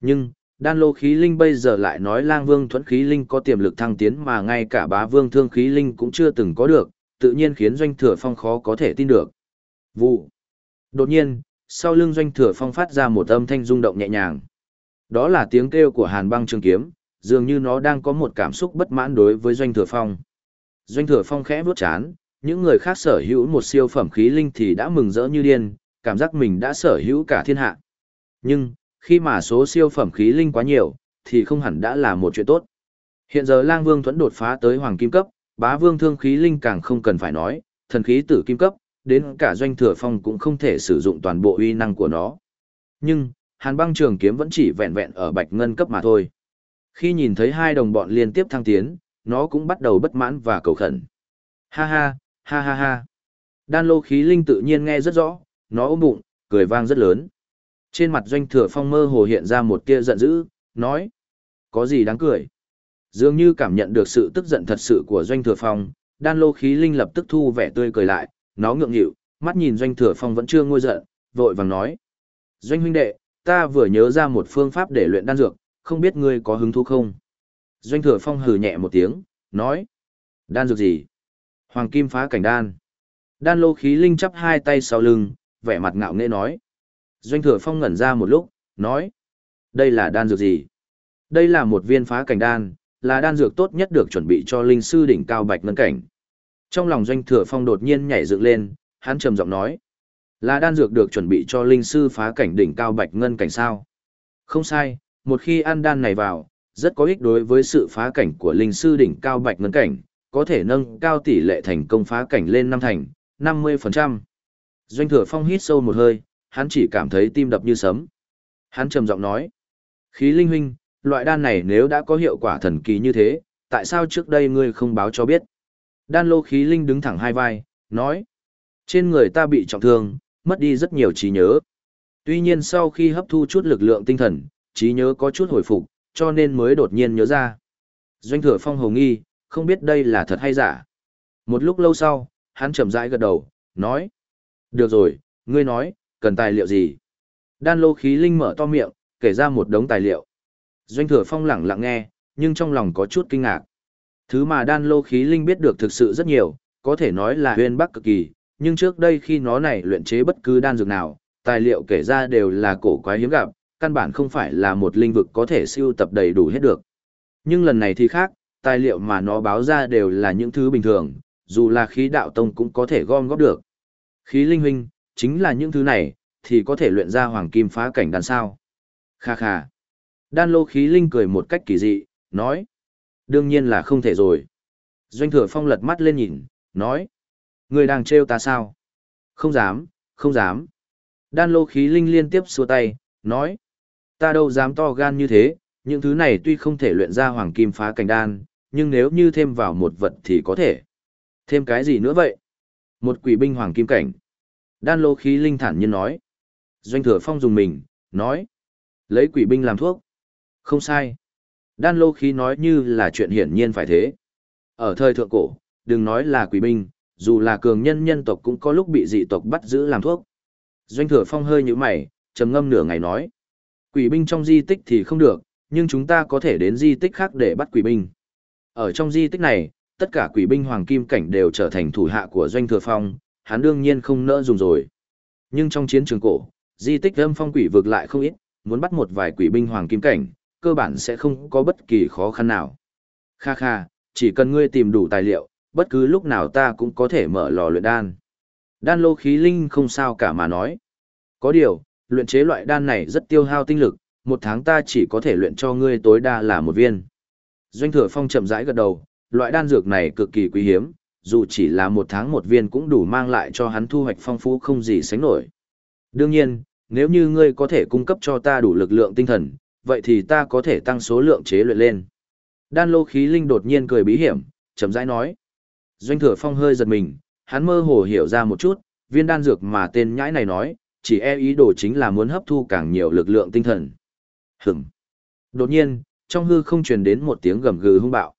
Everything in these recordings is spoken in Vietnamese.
Nhưng, đan lô khí linh bây giờ lại nói lang vương thuẫn khí linh có tiềm lực thăng tiến mà ngay cả bá vương thương khí linh cũng chưa từng có được, tự nhiên khiến doanh thừa phong khó có thể tin được. Vụ. Đột nhiên, sau lưng doanh thừa phong phát ra một âm thanh rung động nhẹ nhàng. Đó là tiếng kêu của hàn băng trường kiếm, dường như nó đang có một cảm xúc bất mãn đối với doanh thừa phong. Doanh thừa phong khẽ vuốt chán, những người khác sở hữu một siêu phẩm khí linh thì đã mừng rỡ như điên, cảm giác mình đã sở hữu cả thiên hạ. Nhưng, khi mà số siêu phẩm khí linh quá nhiều, thì không hẳn đã là một chuyện tốt. Hiện giờ lang vương thuẫn đột phá tới hoàng kim cấp, bá vương thương khí linh càng không cần phải nói, thần khí tử kim cấp, đến cả doanh thừa phong cũng không thể sử dụng toàn bộ uy năng của nó. Nhưng, hàn băng trường kiếm vẫn chỉ vẹn vẹn ở bạch ngân cấp mà thôi. Khi nhìn thấy hai đồng bọn liên tiếp thăng tiến, nó cũng bắt đầu bất mãn và cầu khẩn. Ha ha, ha ha ha. Đan lô khí linh tự nhiên nghe rất rõ, nó ôm bụng, cười vang rất lớn. Trên mặt doanh thừa phong mơ hồ hiện ra một tia giận dữ, nói. Có gì đáng cười? Dường như cảm nhận được sự tức giận thật sự của doanh thừa phong, đan lô khí linh lập tức thu vẻ tươi cười lại, nó ngượng nghịu, mắt nhìn doanh thừa phong vẫn chưa ngôi giận, vội vàng nói. Doanh huynh đệ, ta vừa nhớ ra một phương pháp để luyện đan dược, không biết ngươi có hứng thú không? Doanh thừa phong hừ nhẹ một tiếng, nói. Đan dược gì? Hoàng kim phá cảnh đan. Đan lô khí linh chắp hai tay sau lưng, vẻ mặt ngạo nghễ nói. Doanh thừa phong ngẩn ra một lúc, nói. Đây là đan dược gì? Đây là một viên phá cảnh đan, là đan dược tốt nhất được chuẩn bị cho linh sư đỉnh cao bạch ngân cảnh. Trong lòng doanh thừa phong đột nhiên nhảy dựng lên, hắn trầm giọng nói. Là đan dược được chuẩn bị cho linh sư phá cảnh đỉnh cao bạch ngân cảnh sao? Không sai, một khi ăn đan này vào, rất có ích đối với sự phá cảnh của linh sư đỉnh cao bạch ngân cảnh, có thể nâng cao tỷ lệ thành công phá cảnh lên năm thành, 50%. Doanh thừa phong hít sâu một hơi, hắn chỉ cảm thấy tim đập như sấm. Hắn trầm giọng nói, khí linh huynh, loại đan này nếu đã có hiệu quả thần kỳ như thế, tại sao trước đây ngươi không báo cho biết? Đan lô khí linh đứng thẳng hai vai, nói, trên người ta bị trọng thương, mất đi rất nhiều trí nhớ. Tuy nhiên sau khi hấp thu chút lực lượng tinh thần, trí nhớ có chút hồi phục, cho nên mới đột nhiên nhớ ra. Doanh thừa phong hồng nghi, không biết đây là thật hay giả. Một lúc lâu sau, hắn chậm rãi gật đầu, nói. Được rồi, ngươi nói, cần tài liệu gì? Đan lô khí linh mở to miệng, kể ra một đống tài liệu. Doanh thừa phong lặng lặng nghe, nhưng trong lòng có chút kinh ngạc. Thứ mà đan lô khí linh biết được thực sự rất nhiều, có thể nói là huyên bắc cực kỳ, nhưng trước đây khi nó này luyện chế bất cứ đan dược nào, tài liệu kể ra đều là cổ quái hiếm gặp, căn bản không phải là một linh vực có thể siêu tập đầy đủ hết được. Nhưng lần này thì khác, tài liệu mà nó báo ra đều là những thứ bình thường, dù là khí đạo tông cũng có thể gom góp được. Khí linh huynh, chính là những thứ này, thì có thể luyện ra hoàng kim phá cảnh đan sao. Kha kha. Đan lô khí linh cười một cách kỳ dị, nói. Đương nhiên là không thể rồi. Doanh thừa phong lật mắt lên nhìn, nói. Người đang trêu ta sao? Không dám, không dám. Đan lô khí linh liên tiếp xua tay, nói. Ta đâu dám to gan như thế, những thứ này tuy không thể luyện ra hoàng kim phá cảnh đan, nhưng nếu như thêm vào một vật thì có thể. Thêm cái gì nữa vậy? Một quỷ binh hoàng kim cảnh. Đan lô khí linh thản nhiên nói. Doanh thừa phong dùng mình, nói. Lấy quỷ binh làm thuốc. Không sai. Đan lô khí nói như là chuyện hiển nhiên phải thế. Ở thời thượng cổ, đừng nói là quỷ binh, dù là cường nhân nhân tộc cũng có lúc bị dị tộc bắt giữ làm thuốc. Doanh thừa phong hơi như mày, trầm ngâm nửa ngày nói. Quỷ binh trong di tích thì không được, nhưng chúng ta có thể đến di tích khác để bắt quỷ binh. Ở trong di tích này, tất cả quỷ binh hoàng kim cảnh đều trở thành thủ hạ của doanh thừa phong, hắn đương nhiên không nỡ dùng rồi. Nhưng trong chiến trường cổ, di tích âm phong quỷ vực lại không ít, muốn bắt một vài quỷ binh hoàng kim cảnh, cơ bản sẽ không có bất kỳ khó khăn nào. Kha kha, chỉ cần ngươi tìm đủ tài liệu, bất cứ lúc nào ta cũng có thể mở lò luyện đan. Đan lô khí linh không sao cả mà nói. Có điều, luyện chế loại đan này rất tiêu hao tinh lực, một tháng ta chỉ có thể luyện cho ngươi tối đa là một viên. Doanh thừa phong chậm rãi gật đầu, loại đan dược này cực kỳ quý hiếm, dù chỉ là một tháng một viên cũng đủ mang lại cho hắn thu hoạch phong phú không gì sánh nổi. Đương nhiên, nếu như ngươi có thể cung cấp cho ta đủ lực lượng tinh thần, vậy thì ta có thể tăng số lượng chế luyện lên. Đan lô khí linh đột nhiên cười bí hiểm, chậm rãi nói. Doanh thừa phong hơi giật mình, hắn mơ hồ hiểu ra một chút, viên đan dược mà tên nhãi này nói, chỉ e ý đồ chính là muốn hấp thu càng nhiều lực lượng tinh thần. Hửm. Đột nhiên, trong hư không truyền đến một tiếng gầm gừ hung bạo.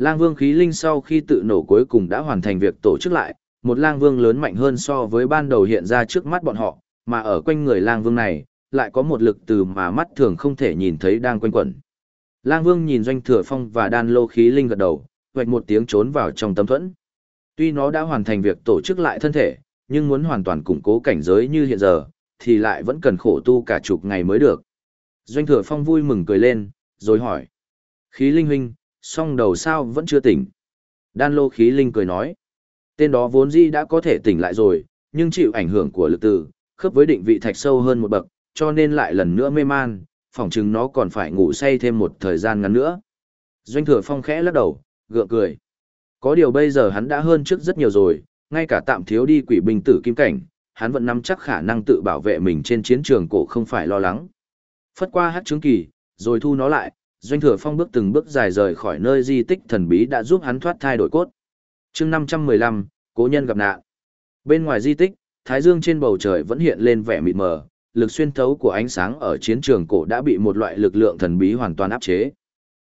Lang vương khí linh sau khi tự nổ cuối cùng đã hoàn thành việc tổ chức lại, một lang vương lớn mạnh hơn so với ban đầu hiện ra trước mắt bọn họ, mà ở quanh người lang vương này, lại có một lực từ mà mắt thường không thể nhìn thấy đang quanh quẩn. Lang Vương nhìn Doanh Thừa Phong và đan lô khí linh gật đầu, vạch một tiếng trốn vào trong tấm thuẫn. Tuy nó đã hoàn thành việc tổ chức lại thân thể, nhưng muốn hoàn toàn củng cố cảnh giới như hiện giờ, thì lại vẫn cần khổ tu cả chục ngày mới được. Doanh Thừa Phong vui mừng cười lên, rồi hỏi. Khí linh huynh, song đầu sao vẫn chưa tỉnh. Đan lô khí linh cười nói. Tên đó vốn dĩ đã có thể tỉnh lại rồi, nhưng chịu ảnh hưởng của lực tử, khớp với định vị thạch sâu hơn một bậc, cho nên lại lần nữa mê man, phỏng chừng nó còn phải ngủ say thêm một thời gian ngắn nữa. Doanh thừa phong khẽ lắc đầu, gượng cười. Có điều bây giờ hắn đã hơn trước rất nhiều rồi, ngay cả tạm thiếu đi quỷ binh tử kim cảnh, hắn vẫn nắm chắc khả năng tự bảo vệ mình trên chiến trường cổ không phải lo lắng. Phất qua hát trướng kỳ, rồi thu nó lại, doanh thừa phong bước từng bước dài rời khỏi nơi di tích thần bí đã giúp hắn thoát thai đổi cốt. chương 515, cố nhân gặp nạn. Bên ngoài di tích, thái dương trên bầu trời vẫn hiện lên vẻ mịt mờ, lực xuyên thấu của ánh sáng ở chiến trường cổ đã bị một loại lực lượng thần bí hoàn toàn áp chế.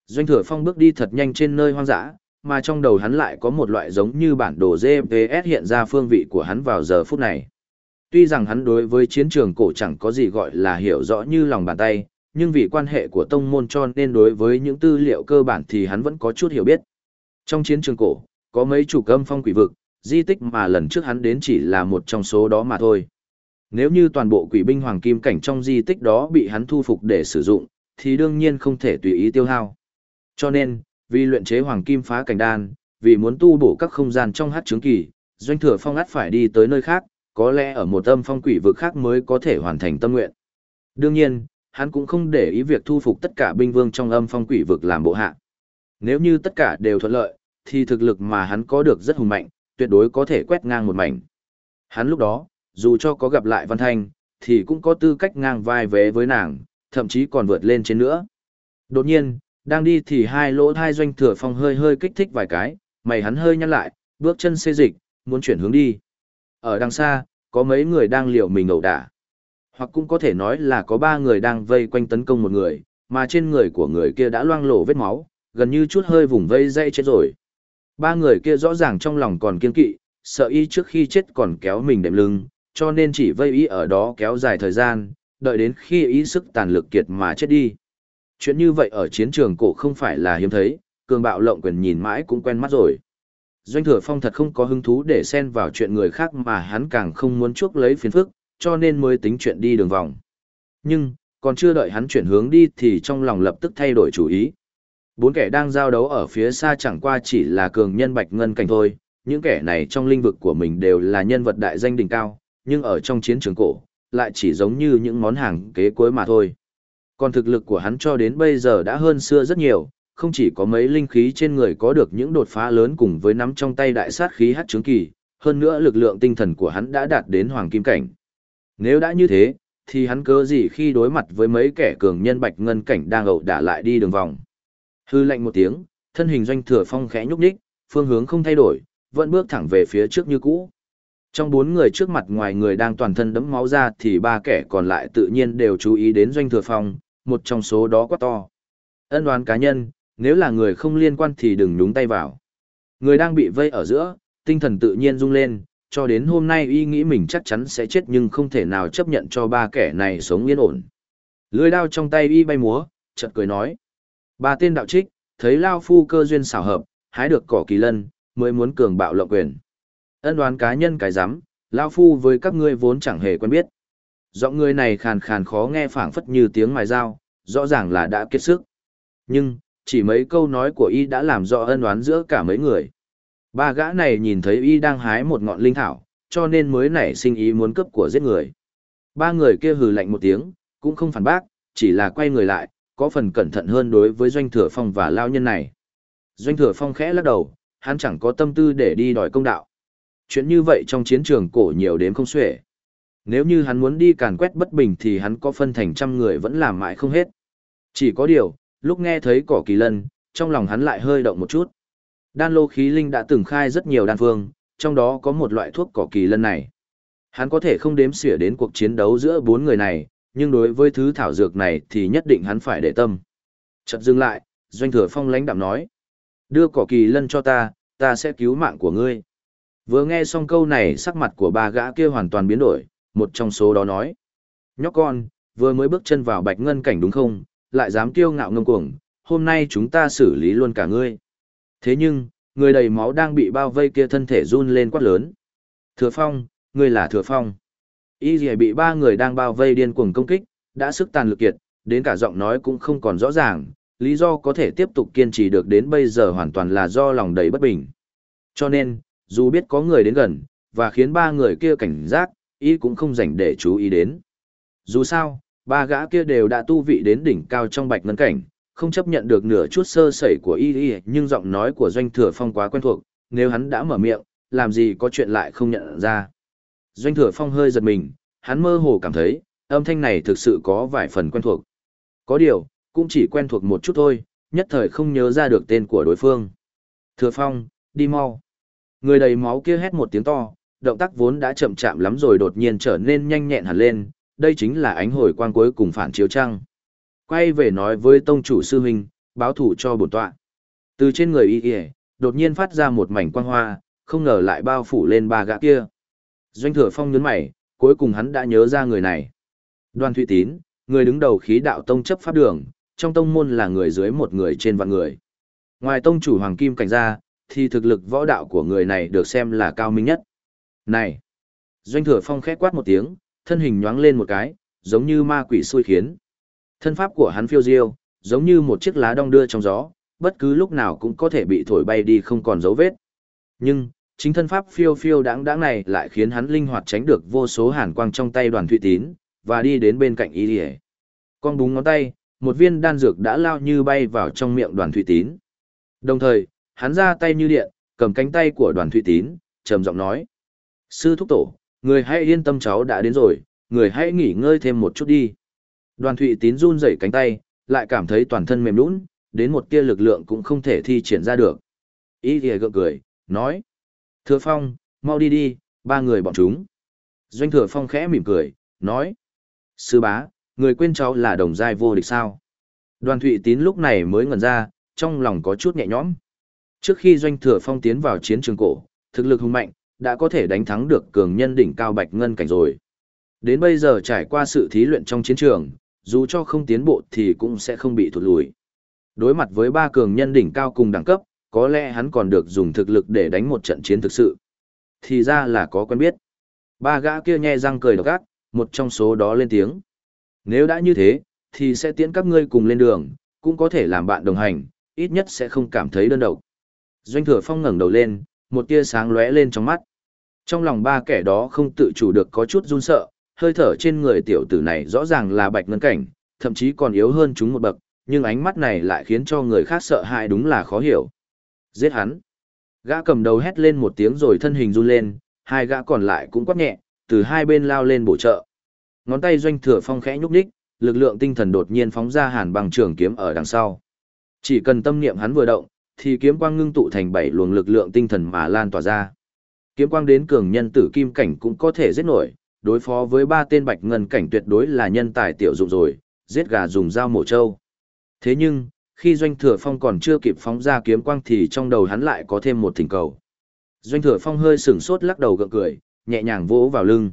Doanh thừa phong bước đi thật nhanh trên nơi hoang dã, mà trong đầu hắn lại có một loại giống như bản đồ GPS hiện ra phương vị của hắn vào giờ phút này. Tuy rằng hắn đối với chiến trường cổ chẳng có gì gọi là hiểu rõ như lòng bàn tay, nhưng vì quan hệ của tông môn cho nên đối với những tư liệu cơ bản thì hắn vẫn có chút hiểu biết. Trong chiến trường cổ, có mấy chủ âm phong quỷ vực, di tích mà lần trước hắn đến chỉ là một trong số đó mà thôi. Nếu như toàn bộ quỷ binh hoàng kim cảnh trong di tích đó bị hắn thu phục để sử dụng, thì đương nhiên không thể tùy ý tiêu hao. Cho nên, vì luyện chế hoàng kim phá cảnh đan, vì muốn tu bổ các không gian trong hát chứng kỳ, doanh thừa phong át phải đi tới nơi khác, có lẽ ở một âm phong quỷ vực khác mới có thể hoàn thành tâm nguyện. Đương nhiên, hắn cũng không để ý việc thu phục tất cả binh vương trong âm phong quỷ vực làm bộ hạ. Nếu như tất cả đều thuận lợi, thì thực lực mà hắn có được rất hùng mạnh, tuyệt đối có thể quét ngang một mảnh. Hắn lúc đó, dù cho có gặp lại Văn Thanh, thì cũng có tư cách ngang vai vé với nàng, thậm chí còn vượt lên trên nữa. Đột nhiên, đang đi thì hai lỗ thai doanh thừa phong hơi hơi kích thích vài cái, mày hắn hơi nhăn lại, bước chân xê dịch, muốn chuyển hướng đi. Ở đằng xa, có mấy người đang liều mình ẩu đả. Hoặc cũng có thể nói là có ba người đang vây quanh tấn công một người, mà trên người của người kia đã loang lổ vết máu, gần như chút hơi vùng vây dây chết rồi. Ba người kia rõ ràng trong lòng còn kiên kỵ, sợ y trước khi chết còn kéo mình đệm lưng, cho nên chỉ vây ý ở đó kéo dài thời gian, đợi đến khi ý sức tàn lực kiệt mà chết đi. Chuyện như vậy ở chiến trường cổ không phải là hiếm thấy, cường bạo lộng quyền nhìn mãi cũng quen mắt rồi. Doanh thừa phong thật không có hứng thú để xen vào chuyện người khác mà hắn càng không muốn chuốc lấy phiền phức, cho nên mới tính chuyện đi đường vòng. Nhưng, còn chưa đợi hắn chuyển hướng đi thì trong lòng lập tức thay đổi chủ ý. Bốn kẻ đang giao đấu ở phía xa chẳng qua chỉ là cường nhân bạch ngân cảnh thôi, những kẻ này trong lĩnh vực của mình đều là nhân vật đại danh đỉnh cao, nhưng ở trong chiến trường cổ, lại chỉ giống như những món hàng kế cuối mà thôi. Còn thực lực của hắn cho đến bây giờ đã hơn xưa rất nhiều, không chỉ có mấy linh khí trên người có được những đột phá lớn cùng với nắm trong tay đại sát khí hát trướng kỳ, hơn nữa lực lượng tinh thần của hắn đã đạt đến hoàng kim cảnh. Nếu đã như thế, thì hắn cớ gì khi đối mặt với mấy kẻ cường nhân bạch ngân cảnh đang ẩu đả lại đi đường vòng. Hư lạnh một tiếng, thân hình doanh thừa phong khẽ nhúc nhích, phương hướng không thay đổi, vẫn bước thẳng về phía trước như cũ. Trong bốn người trước mặt ngoài người đang toàn thân đẫm máu ra thì ba kẻ còn lại tự nhiên đều chú ý đến doanh thừa phong, một trong số đó quá to. Ân đoán cá nhân, nếu là người không liên quan thì đừng nhúng tay vào. Người đang bị vây ở giữa, tinh thần tự nhiên rung lên, cho đến hôm nay y nghĩ mình chắc chắn sẽ chết nhưng không thể nào chấp nhận cho ba kẻ này sống yên ổn. Lưỡi đao trong tay y bay múa, chợt cười nói. Ba tên đạo trích, thấy Lao Phu cơ duyên xảo hợp, hái được cỏ kỳ lân, mới muốn cường bạo lộng quyền. Ân đoán cá nhân cái rắm Lao Phu với các ngươi vốn chẳng hề quen biết. Giọng người này khàn khàn khó nghe phảng phất như tiếng mài dao, rõ ràng là đã kiệt sức. Nhưng, chỉ mấy câu nói của y đã làm rõ ân oán giữa cả mấy người. Ba gã này nhìn thấy y đang hái một ngọn linh thảo, cho nên mới nảy sinh ý muốn cướp của giết người. Ba người kia hừ lạnh một tiếng, cũng không phản bác, chỉ là quay người lại, có phần cẩn thận hơn đối với Doanh Thừa Phong và Lao Nhân này. Doanh Thừa Phong khẽ lắc đầu, hắn chẳng có tâm tư để đi đòi công đạo. Chuyện như vậy trong chiến trường cổ nhiều đến không xuể. Nếu như hắn muốn đi càn quét bất bình thì hắn có phân thành trăm người vẫn làm mãi không hết. Chỉ có điều, lúc nghe thấy cỏ kỳ lân, trong lòng hắn lại hơi động một chút. Đan lô khí linh đã từng khai rất nhiều đan phương, trong đó có một loại thuốc cỏ kỳ lân này. Hắn có thể không đếm xỉa đến cuộc chiến đấu giữa bốn người này, nhưng đối với thứ thảo dược này thì nhất định hắn phải để tâm. Chợt dừng lại, doanh thừa phong lãnh đạm nói. Đưa cỏ kỳ lân cho ta, ta sẽ cứu mạng của ngươi. Vừa nghe xong câu này sắc mặt của ba gã kia hoàn toàn biến đổi, một trong số đó nói. Nhóc con, Vừa mới bước chân vào bạch ngân cảnh đúng không, lại dám kiêu ngạo ngông cuồng, hôm nay chúng ta xử lý luôn cả ngươi. Thế nhưng, người đầy máu đang bị bao vây kia thân thể run lên quát lớn. Thừa Phong, ngươi là Thừa Phong. Y dì bị ba người đang bao vây điên cuồng công kích, đã sức tàn lực kiệt, đến cả giọng nói cũng không còn rõ ràng, lý do có thể tiếp tục kiên trì được đến bây giờ hoàn toàn là do lòng đầy bất bình. Cho nên, dù biết có người đến gần, và khiến ba người kia cảnh giác, y cũng không dành để chú ý đến. Dù sao, ba gã kia đều đã tu vị đến đỉnh cao trong bạch ngân cảnh, không chấp nhận được nửa chút sơ sẩy của y y, nhưng giọng nói của doanh thừa phong quá quen thuộc, nếu hắn đã mở miệng, làm gì có chuyện lại không nhận ra. Doanh thừa phong hơi giật mình, hắn mơ hồ cảm thấy, âm thanh này thực sự có vài phần quen thuộc. Có điều, cũng chỉ quen thuộc một chút thôi, nhất thời không nhớ ra được tên của đối phương. Thừa phong, đi mau. Người đầy máu kia hét một tiếng to, động tác vốn đã chậm chạm lắm rồi đột nhiên trở nên nhanh nhẹn hẳn lên, đây chính là ánh hồi quang cuối cùng phản chiếu trăng. Quay về nói với tông chủ sư huynh, báo thủ cho bổn tọa. Từ trên người y y, đột nhiên phát ra một mảnh quang hoa, không ngờ lại bao phủ lên ba gã kia. Doanh thừa phong nhấn mày, cuối cùng hắn đã nhớ ra người này. Đoàn Thụy Tín, người đứng đầu khí đạo tông chấp pháp đường, trong tông môn là người dưới một người trên vạn người. Ngoài tông chủ Hoàng Kim Cảnh ra, thì thực lực võ đạo của người này được xem là cao minh nhất. Này! Doanh thừa phong khét quát một tiếng, thân hình nhoáng lên một cái, giống như ma quỷ xui khiến. Thân pháp của hắn phiêu diêu, giống như một chiếc lá đong đưa trong gió, bất cứ lúc nào cũng có thể bị thổi bay đi không còn dấu vết. Nhưng, chính thân pháp phiêu phiêu đáng đáng này lại khiến hắn linh hoạt tránh được vô số hàn quang trong tay đoàn thụy tín, và đi đến bên cạnh y lìa. Con búng ngón tay, một viên đan dược đã lao như bay vào trong miệng đoàn thụy tín. Đồng thời, hắn ra tay như điện, cầm cánh tay của đoàn thụy tín, trầm giọng nói. Sư thúc tổ, người hãy yên tâm cháu đã đến rồi, người hãy nghỉ ngơi thêm một chút đi. Đoàn thụy tín run rẩy cánh tay, lại cảm thấy toàn thân mềm nũng, đến một tia lực lượng cũng không thể thi triển ra được. Ý thì gượng cười, nói. Thừa Phong, mau đi đi, ba người bọn chúng. Doanh Thừa Phong khẽ mỉm cười, nói. Sư bá, người quên cháu là đồng giai vô địch sao? Đoàn Thụy Tín lúc này mới ngẩn ra, trong lòng có chút nhẹ nhõm. Trước khi Doanh Thừa Phong tiến vào chiến trường cổ, thực lực hùng mạnh, đã có thể đánh thắng được cường nhân đỉnh cao bạch ngân cảnh rồi. Đến bây giờ trải qua sự thí luyện trong chiến trường, dù cho không tiến bộ thì cũng sẽ không bị thụt lùi. Đối mặt với ba cường nhân đỉnh cao cùng đẳng cấp, có lẽ hắn còn được dùng thực lực để đánh một trận chiến thực sự. Thì ra là có quen biết. Ba gã kia nhe răng cười độc ác, một trong số đó lên tiếng. Nếu đã như thế, thì sẽ tiễn các ngươi cùng lên đường, cũng có thể làm bạn đồng hành, ít nhất sẽ không cảm thấy đơn độc. Doanh thừa phong ngẩng đầu lên, một tia sáng lóe lên trong mắt. Trong lòng ba kẻ đó không tự chủ được có chút run sợ, hơi thở trên người tiểu tử này rõ ràng là bạch ngân cảnh, thậm chí còn yếu hơn chúng một bậc, nhưng ánh mắt này lại khiến cho người khác sợ hãi đúng là khó hiểu. Giết hắn. Gã cầm đầu hét lên một tiếng rồi thân hình run lên, hai gã còn lại cũng quát nhẹ, từ hai bên lao lên bổ trợ. Ngón tay doanh thừa phong khẽ nhúc nhích, lực lượng tinh thần đột nhiên phóng ra hàn bằng trường kiếm ở đằng sau. Chỉ cần tâm niệm hắn vừa động, thì kiếm quang ngưng tụ thành bảy luồng lực lượng tinh thần mà lan tỏa ra. Kiếm quang đến cường nhân tử kim cảnh cũng có thể giết nổi, đối phó với ba tên bạch ngân cảnh tuyệt đối là nhân tài tiểu dụng rồi, giết gà dùng dao mổ trâu. Thế nhưng, khi doanh thừa phong còn chưa kịp phóng ra kiếm quang thì trong đầu hắn lại có thêm một thỉnh cầu. Doanh thừa phong hơi sửng sốt lắc đầu gượng cười, nhẹ nhàng vỗ vào lưng.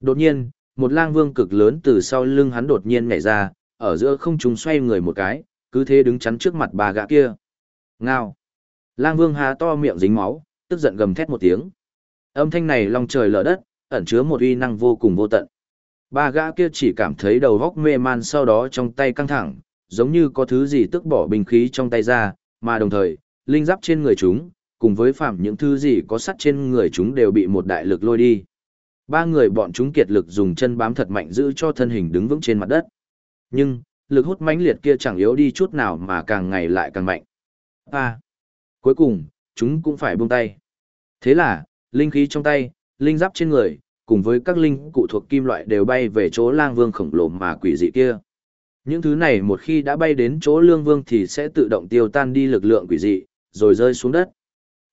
Đột nhiên, một lang vương cực lớn từ sau lưng hắn đột nhiên nhảy ra, ở giữa không trung xoay người một cái, cứ thế đứng chắn trước mặt bà gã kia. Ngao. Lang vương há to miệng dính máu, tức giận gầm thét một tiếng. Âm thanh này long trời lở đất, ẩn chứa một uy năng vô cùng vô tận. Ba gã kia chỉ cảm thấy đầu góc mê man sau đó trong tay căng thẳng, giống như có thứ gì tức bỏ bình khí trong tay ra, mà đồng thời, linh giáp trên người chúng, cùng với phạm những thứ gì có sắt trên người chúng đều bị một đại lực lôi đi. Ba người bọn chúng kiệt lực dùng chân bám thật mạnh giữ cho thân hình đứng vững trên mặt đất. Nhưng, lực hút mãnh liệt kia chẳng yếu đi chút nào mà càng ngày lại càng mạnh. À, cuối cùng, chúng cũng phải buông tay. Thế là, linh khí trong tay, linh giáp trên người, cùng với các linh cụ thuộc kim loại đều bay về chỗ lang vương khổng lồ mà quỷ dị kia. Những thứ này một khi đã bay đến chỗ lương vương thì sẽ tự động tiêu tan đi lực lượng quỷ dị, rồi rơi xuống đất.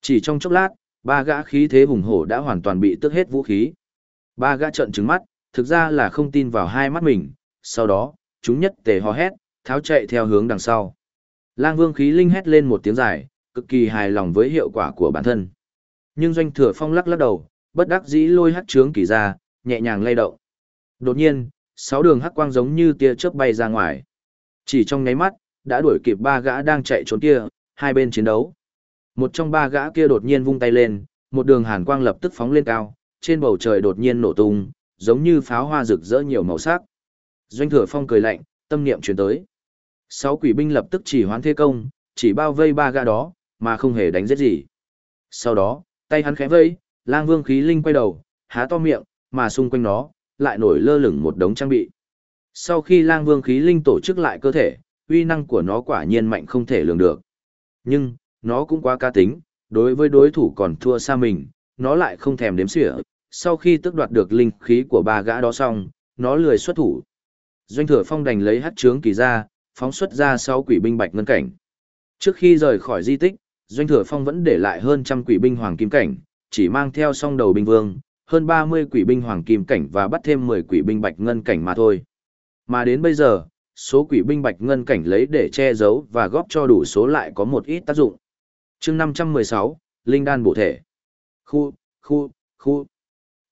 Chỉ trong chốc lát, ba gã khí thế hùng hổ đã hoàn toàn bị tước hết vũ khí. Ba gã trợn trừng mắt, thực ra là không tin vào hai mắt mình, sau đó, chúng nhất tề hò hét, tháo chạy theo hướng đằng sau. Lang vương khí linh hét lên một tiếng dài, cực kỳ hài lòng với hiệu quả của bản thân. Nhưng doanh thừa phong lắc lắc đầu, bất đắc dĩ lôi hắt trướng kỳ ra, nhẹ nhàng lay động. Đột nhiên, sáu đường hắc quang giống như tia chớp bay ra ngoài. Chỉ trong nháy mắt, đã đuổi kịp ba gã đang chạy trốn kia, hai bên chiến đấu. Một trong ba gã kia đột nhiên vung tay lên, một đường hàn quang lập tức phóng lên cao, trên bầu trời đột nhiên nổ tung, giống như pháo hoa rực rỡ nhiều màu sắc. Doanh Thừa Phong cười lạnh, tâm niệm truyền tới. Sáu quỷ binh lập tức chỉ hoán thế công, chỉ bao vây ba gã đó, mà không hề đánh giết gì. Sau đó, tay hắn khẽ vây, lang vương khí linh quay đầu, há to miệng, mà xung quanh nó, lại nổi lơ lửng một đống trang bị. Sau khi lang vương khí linh tổ chức lại cơ thể, uy năng của nó quả nhiên mạnh không thể lường được. Nhưng, nó cũng quá cá tính, đối với đối thủ còn thua xa mình, nó lại không thèm đếm xỉa. Sau khi tước đoạt được linh khí của ba gã đó xong, nó lười xuất thủ. Doanh thừa phong đành lấy hát trướng kỳ ra, phóng xuất ra sáu quỷ binh bạch ngân cảnh. Trước khi rời khỏi di tích, Doanh thừa phong vẫn để lại hơn trăm quỷ binh hoàng kim cảnh, chỉ mang theo song đầu binh vương, hơn 30 quỷ binh hoàng kim cảnh và bắt thêm 10 quỷ binh bạch ngân cảnh mà thôi. Mà đến bây giờ, số quỷ binh bạch ngân cảnh lấy để che giấu và góp cho đủ số lại có một ít tác dụng. chương 516, Linh đan bổ thể. Khu, khu, khu.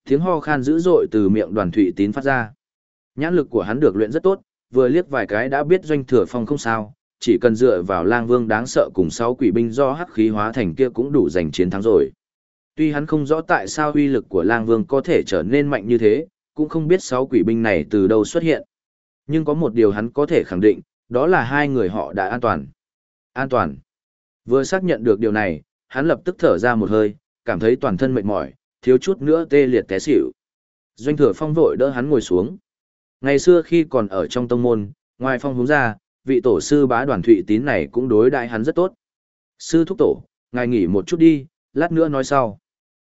Tiếng ho khan dữ dội từ miệng đoàn thủy tín phát ra. Nhãn lực của hắn được luyện rất tốt, vừa liếc vài cái đã biết doanh thừa phong không sao, chỉ cần dựa vào lang vương đáng sợ cùng sáu quỷ binh do hắc khí hóa thành kia cũng đủ giành chiến thắng rồi. Tuy hắn không rõ tại sao uy lực của lang vương có thể trở nên mạnh như thế, cũng không biết sáu quỷ binh này từ đâu xuất hiện. Nhưng có một điều hắn có thể khẳng định, đó là hai người họ đã an toàn. An toàn. Vừa xác nhận được điều này, hắn lập tức thở ra một hơi, cảm thấy toàn thân mệt mỏi, thiếu chút nữa tê liệt té xỉu. Doanh thừa phong vội đỡ hắn ngồi xuống. Ngày xưa khi còn ở trong tông môn, ngoài phong hướng ra, vị tổ sư bá đoàn thụy tín này cũng đối đại hắn rất tốt. Sư thúc tổ, ngài nghỉ một chút đi, lát nữa nói sau.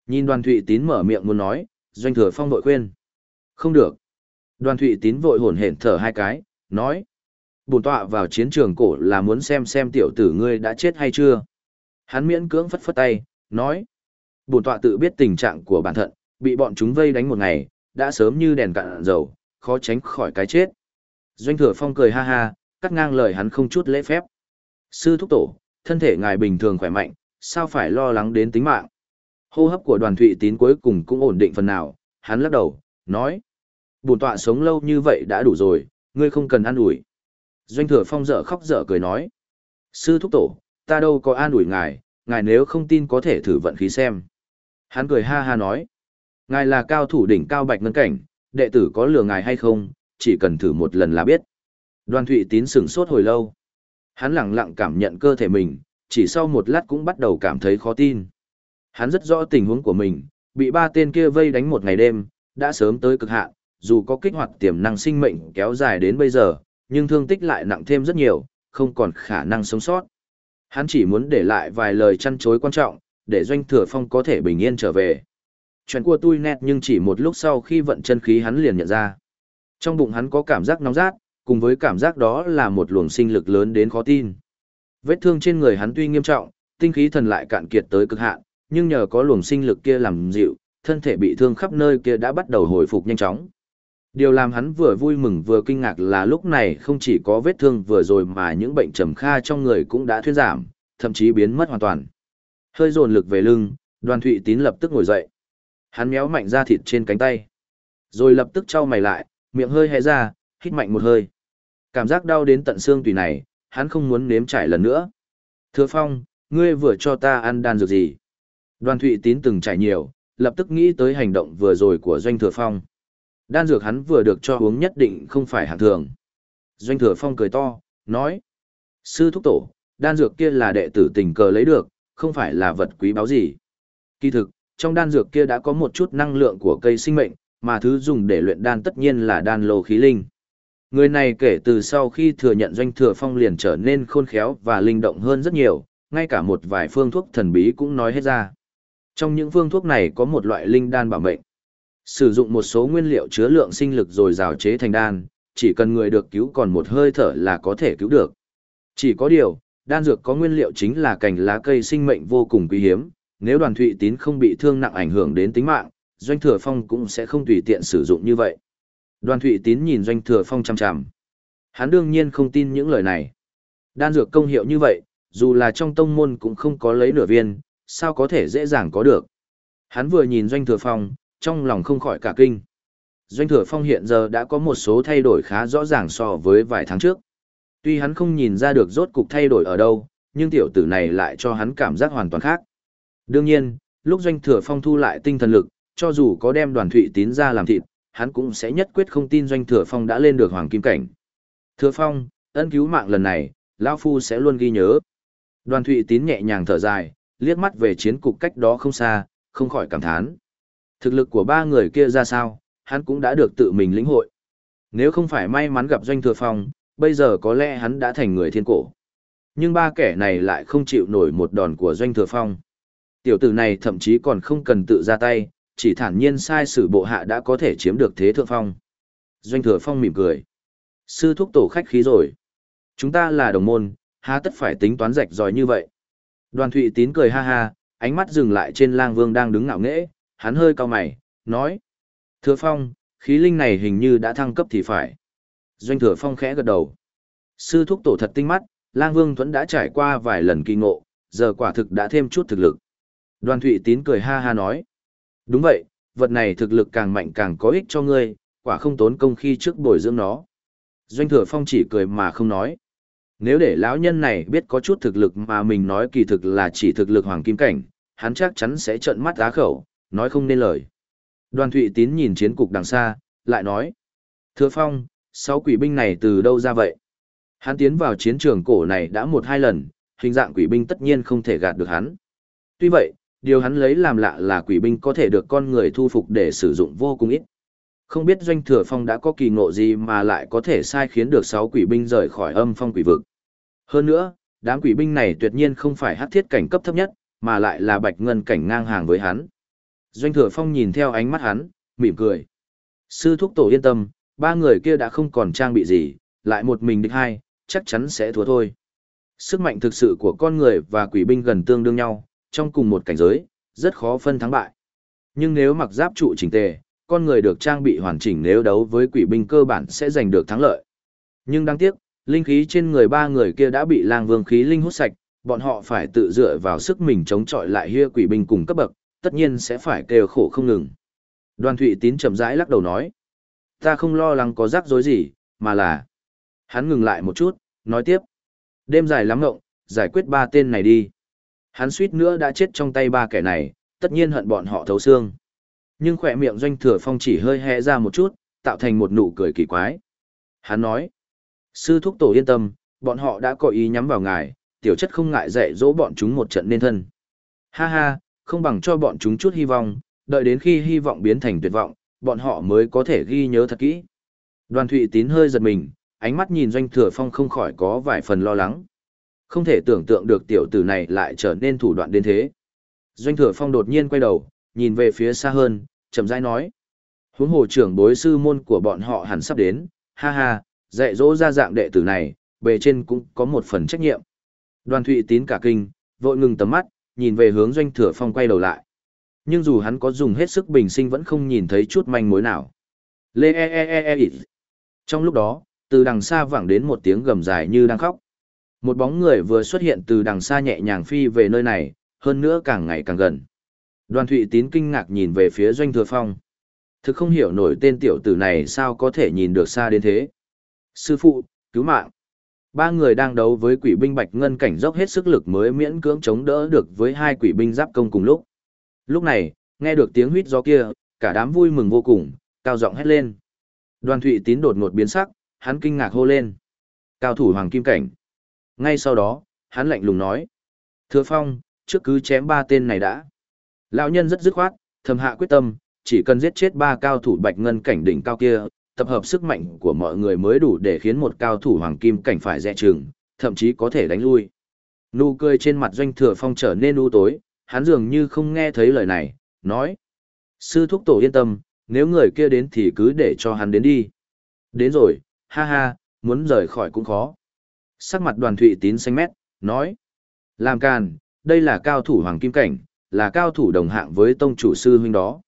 Nhìn đoàn thụy tín mở miệng muốn nói, doanh thừa phong vội khuyên. Không được. Đoàn thụy tín vội hổn hển thở hai cái, nói. Bùn tọa vào chiến trường cổ là muốn xem xem tiểu tử ngươi đã chết hay chưa. Hắn miễn cưỡng phất phất tay, nói. Bùn tọa tự biết tình trạng của bản thân, bị bọn chúng vây đánh một ngày, đã sớm như đèn cạn dầu, khó tránh khỏi cái chết. Doanh thừa phong cười ha ha, cắt ngang lời hắn không chút lễ phép. Sư thúc tổ, thân thể ngài bình thường khỏe mạnh, sao phải lo lắng đến tính mạng. Hô hấp của đoàn thụy tín cuối cùng cũng ổn định phần nào, hắn lắc đầu, nói. Bùn tọa sống lâu như vậy đã đủ rồi, ngươi không cần an ủi. Doanh thừa phong dở khóc dở cười nói. Sư thúc tổ, ta đâu có an ủi ngài, ngài nếu không tin có thể thử vận khí xem. Hắn cười ha ha nói. Ngài là cao thủ đỉnh cao bạch ngân cảnh, đệ tử có lừa ngài hay không, chỉ cần thử một lần là biết. Đoàn thụy tín sửng sốt hồi lâu. Hắn lặng lặng cảm nhận cơ thể mình, chỉ sau một lát cũng bắt đầu cảm thấy khó tin. Hắn rất rõ tình huống của mình, bị ba tên kia vây đánh một ngày đêm, đã sớm tới cực hạn, dù có kích hoạt tiềm năng sinh mệnh kéo dài đến bây giờ, nhưng thương tích lại nặng thêm rất nhiều, không còn khả năng sống sót. Hắn chỉ muốn để lại vài lời chăn chối quan trọng, để doanh thừa phong có thể bình yên trở về. Chuyện của tôi nét nhưng chỉ một lúc sau khi vận chân khí hắn liền nhận ra. Trong bụng hắn có cảm giác nóng rát, cùng với cảm giác đó là một luồng sinh lực lớn đến khó tin. Vết thương trên người hắn tuy nghiêm trọng, tinh khí thần lại cạn kiệt tới cực hạn, nhưng nhờ có luồng sinh lực kia làm dịu, thân thể bị thương khắp nơi kia đã bắt đầu hồi phục nhanh chóng. Điều làm hắn vừa vui mừng vừa kinh ngạc là lúc này không chỉ có vết thương vừa rồi mà những bệnh trầm kha trong người cũng đã thuyên giảm, thậm chí biến mất hoàn toàn. Hơi dồn lực về lưng, đoàn thụy tín lập tức ngồi dậy. Hắn méo mạnh ra thịt trên cánh tay. Rồi lập tức trao mày lại, miệng hơi hé ra, hít mạnh một hơi. Cảm giác đau đến tận xương tùy này, hắn không muốn nếm trải lần nữa. Thưa Phong, ngươi vừa cho ta ăn đan dược gì? Đoàn Thụy Tín từng trải nhiều, lập tức nghĩ tới hành động vừa rồi của Doanh Thừa Phong. Đan dược hắn vừa được cho uống nhất định không phải hạng thường. Doanh Thừa Phong cười to, nói. Sư thúc tổ, đan dược kia là đệ tử tình cờ lấy được, không phải là vật quý báu gì. Kỳ thực, trong đan dược kia đã có một chút năng lượng của cây sinh mệnh, mà thứ dùng để luyện đan tất nhiên là đan lô khí linh. Người này kể từ sau khi thừa nhận doanh thừa phong liền trở nên khôn khéo và linh động hơn rất nhiều, ngay cả một vài phương thuốc thần bí cũng nói hết ra. Trong những phương thuốc này có một loại linh đan bảo mệnh. Sử dụng một số nguyên liệu chứa lượng sinh lực rồi rào chế thành đan, chỉ cần người được cứu còn một hơi thở là có thể cứu được. Chỉ có điều, đan dược có nguyên liệu chính là cành lá cây sinh mệnh vô cùng quý hiếm, nếu đoàn thụy tín không bị thương nặng ảnh hưởng đến tính mạng, doanh thừa phong cũng sẽ không tùy tiện sử dụng như vậy. Đoàn thụy tín nhìn doanh thừa phong chằm chằm. Hắn đương nhiên không tin những lời này. Đan dược công hiệu như vậy, dù là trong tông môn cũng không có lấy nửa viên, sao có thể dễ dàng có được. Hắn vừa nhìn doanh thừa phong, trong lòng không khỏi cả kinh. Doanh thừa phong hiện giờ đã có một số thay đổi khá rõ ràng so với vài tháng trước. Tuy hắn không nhìn ra được rốt cục thay đổi ở đâu, nhưng tiểu tử này lại cho hắn cảm giác hoàn toàn khác. Đương nhiên, lúc doanh thừa phong thu lại tinh thần lực, cho dù có đem đoàn thụy tín ra làm thịt, hắn cũng sẽ nhất quyết không tin doanh thừa phong đã lên được hoàng kim cảnh. Thừa phong, ân cứu mạng lần này, lão Phu sẽ luôn ghi nhớ. Đoàn thụy tín nhẹ nhàng thở dài, liếc mắt về chiến cục cách đó không xa, không khỏi cảm thán. Thực lực của ba người kia ra sao, hắn cũng đã được tự mình lĩnh hội. Nếu không phải may mắn gặp doanh thừa phong, bây giờ có lẽ hắn đã thành người thiên cổ. Nhưng ba kẻ này lại không chịu nổi một đòn của doanh thừa phong. Tiểu tử này thậm chí còn không cần tự ra tay, chỉ thản nhiên sai sử bộ hạ đã có thể chiếm được thế thượng phong. Doanh thừa phong mỉm cười. Sư thúc tổ khách khí rồi. Chúng ta là đồng môn, há tất phải tính toán rạch ròi như vậy. Đoàn thụy tín cười ha ha, ánh mắt dừng lại trên lang vương đang đứng ngạo nghễ, hắn hơi cao mày, nói. Thừa phong, khí linh này hình như đã thăng cấp thì phải. Doanh thừa phong khẽ gật đầu. Sư thúc tổ thật tinh mắt, lang vương thuẫn đã trải qua vài lần kỳ ngộ, giờ quả thực đã thêm chút thực lực. Đoàn thụy tín cười ha ha nói. Đúng vậy, vật này thực lực càng mạnh càng có ích cho ngươi, quả không tốn công khi trước bồi dưỡng nó. Doanh thừa phong chỉ cười mà không nói. Nếu để lão nhân này biết có chút thực lực mà mình nói kỳ thực là chỉ thực lực hoàng kim cảnh, hắn chắc chắn sẽ trợn mắt á khẩu, nói không nên lời. Đoàn Thụy Tín nhìn chiến cục đằng xa, lại nói. Thừa Phong, sáu quỷ binh này từ đâu ra vậy? Hắn tiến vào chiến trường cổ này đã một hai lần, hình dạng quỷ binh tất nhiên không thể gạt được hắn. Tuy vậy, điều hắn lấy làm lạ là quỷ binh có thể được con người thu phục để sử dụng vô cùng ít. Không biết doanh thừa phong đã có kỳ ngộ gì mà lại có thể sai khiến được sáu quỷ binh rời khỏi âm phong quỷ vực. Hơn nữa, đám quỷ binh này tuyệt nhiên không phải hắc thiết cảnh cấp thấp nhất, mà lại là bạch ngân cảnh ngang hàng với hắn. Doanh thừa phong nhìn theo ánh mắt hắn, mỉm cười. Sư thúc tổ yên tâm, ba người kia đã không còn trang bị gì, lại một mình địch hai, chắc chắn sẽ thua thôi. Sức mạnh thực sự của con người và quỷ binh gần tương đương nhau, trong cùng một cảnh giới, rất khó phân thắng bại. Nhưng nếu mặc giáp trụ chỉnh tề, con người được trang bị hoàn chỉnh nếu đấu với quỷ binh cơ bản sẽ giành được thắng lợi. Nhưng đáng tiếc, linh khí trên người ba người kia đã bị lang vương khí linh hút sạch, bọn họ phải tự dựa vào sức mình chống chọi lại hia quỷ binh cùng cấp bậc, tất nhiên sẽ phải kêu khổ không ngừng. Đoàn Thụy Tín chậm rãi lắc đầu nói, ta không lo lắng có rắc rối gì, mà là... Hắn ngừng lại một chút, nói tiếp. Đêm dài lắm ngộng, giải quyết ba tên này đi. Hắn suýt nữa đã chết trong tay ba kẻ này, tất nhiên hận bọn họ thấu xương. Nhưng khỏe miệng doanh thừa phong chỉ hơi hẹ ra một chút, tạo thành một nụ cười kỳ quái. Hắn nói, sư thúc tổ yên tâm, bọn họ đã có ý nhắm vào ngài, tiểu chất không ngại dạy dỗ bọn chúng một trận nên thân. Ha ha, không bằng cho bọn chúng chút hy vọng, đợi đến khi hy vọng biến thành tuyệt vọng, bọn họ mới có thể ghi nhớ thật kỹ. Đoàn Thụy Tín hơi giật mình, ánh mắt nhìn Doanh Thừa Phong không khỏi có vài phần lo lắng. Không thể tưởng tượng được tiểu tử này lại trở nên thủ đoạn đến thế. Doanh Thừa Phong đột nhiên quay đầu, nhìn về phía xa hơn, chậm rãi nói. Huống hồ trưởng bối sư môn của bọn họ hẳn sắp đến, ha ha, dạy dỗ ra dạng đệ tử này, bề trên cũng có một phần trách nhiệm. Đoàn Thụy Tín cả kinh, vội ngừng tầm mắt, nhìn về hướng Doanh Thừa Phong quay đầu lại. Nhưng dù hắn có dùng hết sức bình sinh vẫn không nhìn thấy chút manh mối nào. Lê e e e e e Trong lúc đó, từ đằng xa vẳng đến một tiếng gầm dài như đang khóc. Một bóng người vừa xuất hiện từ đằng xa nhẹ nhàng phi về nơi này, hơn nữa càng ngày càng gần. Đoàn Thụy Tín kinh ngạc nhìn về phía Doanh Thừa Phong. Thực không hiểu nổi tên tiểu tử này sao có thể nhìn được xa đến thế. Sư phụ, cứu mạng. Ba người đang đấu với quỷ binh bạch ngân cảnh dốc hết sức lực mới miễn cưỡng chống đỡ được với hai quỷ binh giáp công cùng lúc. Lúc này, nghe được tiếng huýt gió kia, cả đám vui mừng vô cùng, cao giọng hét lên. Đoàn Thụy Tín đột ngột biến sắc, hắn kinh ngạc hô lên. Cao thủ hoàng kim cảnh. Ngay sau đó, hắn lạnh lùng nói. Thưa Phong, trước cứ chém ba tên này đã. Lão nhân rất dứt khoát, thầm hạ quyết tâm, chỉ cần giết chết ba cao thủ bạch ngân cảnh đỉnh cao kia, tập hợp sức mạnh của mọi người mới đủ để khiến một cao thủ hoàng kim cảnh phải dè chừng, thậm chí có thể đánh lui. Nụ cười trên mặt doanh thừa phong trở nên u tối, hắn dường như không nghe thấy lời này, nói. Sư thúc tổ yên tâm, nếu người kia đến thì cứ để cho hắn đến đi. Đến rồi, ha ha, muốn rời khỏi cũng khó. Sắc mặt đoàn thụy tín xanh mét, nói. Làm càn, đây là cao thủ hoàng kim cảnh, là cao thủ đồng hạng với tông chủ sư huynh đó.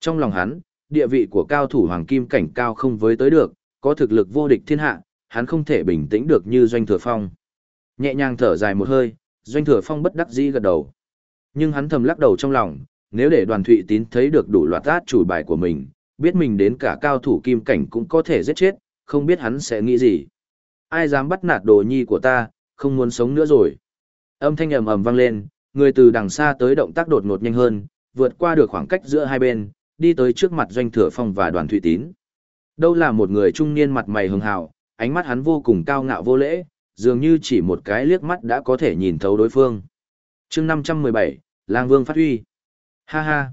Trong lòng hắn, địa vị của cao thủ hoàng kim cảnh cao không với tới được, có thực lực vô địch thiên hạ, hắn không thể bình tĩnh được như doanh thừa phong. Nhẹ nhàng thở dài một hơi, doanh thừa phong bất đắc dĩ gật đầu. Nhưng hắn thầm lắc đầu trong lòng, nếu để đoàn thụy tín thấy được đủ loạt át chủ bài của mình, biết mình đến cả cao thủ kim cảnh cũng có thể giết chết, không biết hắn sẽ nghĩ gì. Ai dám bắt nạt đồ nhi của ta, không muốn sống nữa rồi. Âm thanh ầm ầm vang lên, người từ đằng xa tới động tác đột ngột nhanh hơn, vượt qua được khoảng cách giữa hai bên, đi tới trước mặt doanh thừa phong và đoàn Thụy tín. Đâu là một người trung niên mặt mày hường hào, ánh mắt hắn vô cùng cao ngạo vô lễ, dường như chỉ một cái liếc mắt đã có thể nhìn thấu đối phương. chương 517, Lang Vương phát huy. Ha ha.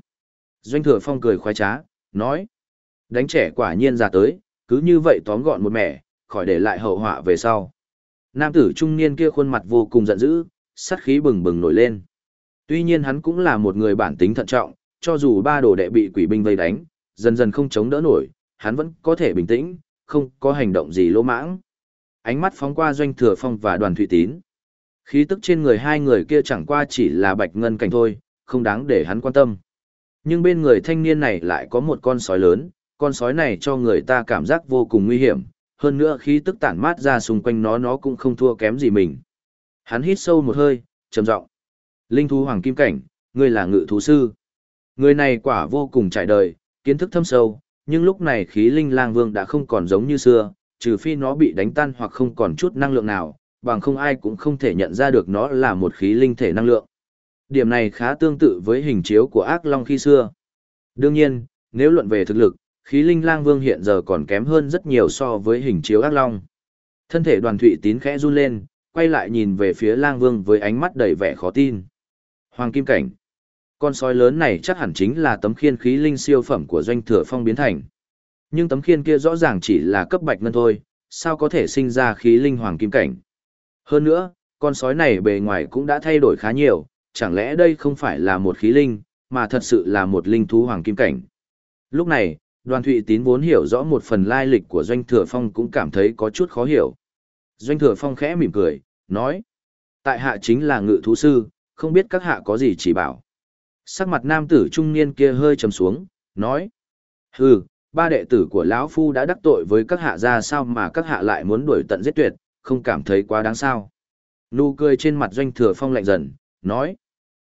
Doanh thừa phong cười khoái trá, nói. Đánh trẻ quả nhiên ra tới, cứ như vậy tóm gọn một mẻ, khỏi để lại hậu họa về sau. Nam tử trung niên kia khuôn mặt vô cùng giận dữ, sát khí bừng bừng nổi lên. Tuy nhiên hắn cũng là một người bản tính thận trọng, cho dù ba đồ đệ bị quỷ binh vây đánh, dần dần không chống đỡ nổi, hắn vẫn có thể bình tĩnh, không có hành động gì lỗ mãng. Ánh mắt phóng qua doanh thừa phong và đoàn thủy tín. Khí tức trên người hai người kia chẳng qua chỉ là bạch ngân cảnh thôi, không đáng để hắn quan tâm. Nhưng bên người thanh niên này lại có một con sói lớn, con sói này cho người ta cảm giác vô cùng nguy hiểm, hơn nữa khí tức tản mát ra xung quanh nó nó cũng không thua kém gì mình. Hắn hít sâu một hơi, trầm giọng. Linh thú hoàng kim cảnh, ngươi là ngự thú sư. Người này quả vô cùng trải đời, kiến thức thâm sâu, nhưng lúc này khí linh lang vương đã không còn giống như xưa, trừ phi nó bị đánh tan hoặc không còn chút năng lượng nào, bằng không ai cũng không thể nhận ra được nó là một khí linh thể năng lượng. Điểm này khá tương tự với hình chiếu của ác long khi xưa. Đương nhiên, nếu luận về thực lực, khí linh lang vương hiện giờ còn kém hơn rất nhiều so với hình chiếu ác long. Thân thể đoàn thụy tín khẽ run lên, quay lại nhìn về phía lang vương với ánh mắt đầy vẻ khó tin. Hoàng kim cảnh. Con sói lớn này chắc hẳn chính là tấm khiên khí linh siêu phẩm của doanh thừa phong biến thành. Nhưng tấm khiên kia rõ ràng chỉ là cấp bạch ngân thôi, sao có thể sinh ra khí linh hoàng kim cảnh. Hơn nữa, con sói này bề ngoài cũng đã thay đổi khá nhiều, chẳng lẽ đây không phải là một khí linh, mà thật sự là một linh thú hoàng kim cảnh. Lúc này, đoàn thụy tín vốn hiểu rõ một phần lai lịch của doanh thừa phong cũng cảm thấy có chút khó hiểu. Doanh thừa phong khẽ mỉm cười, nói. Tại hạ chính là ngự thú sư, không biết các hạ có gì chỉ bảo. Sắc mặt nam tử trung niên kia hơi trầm xuống, nói. Hừ, ba đệ tử của lão Phu đã đắc tội với các hạ ra sao mà các hạ lại muốn đuổi tận giết tuyệt, không cảm thấy quá đáng sao. Nụ cười trên mặt doanh thừa phong lạnh dần, nói.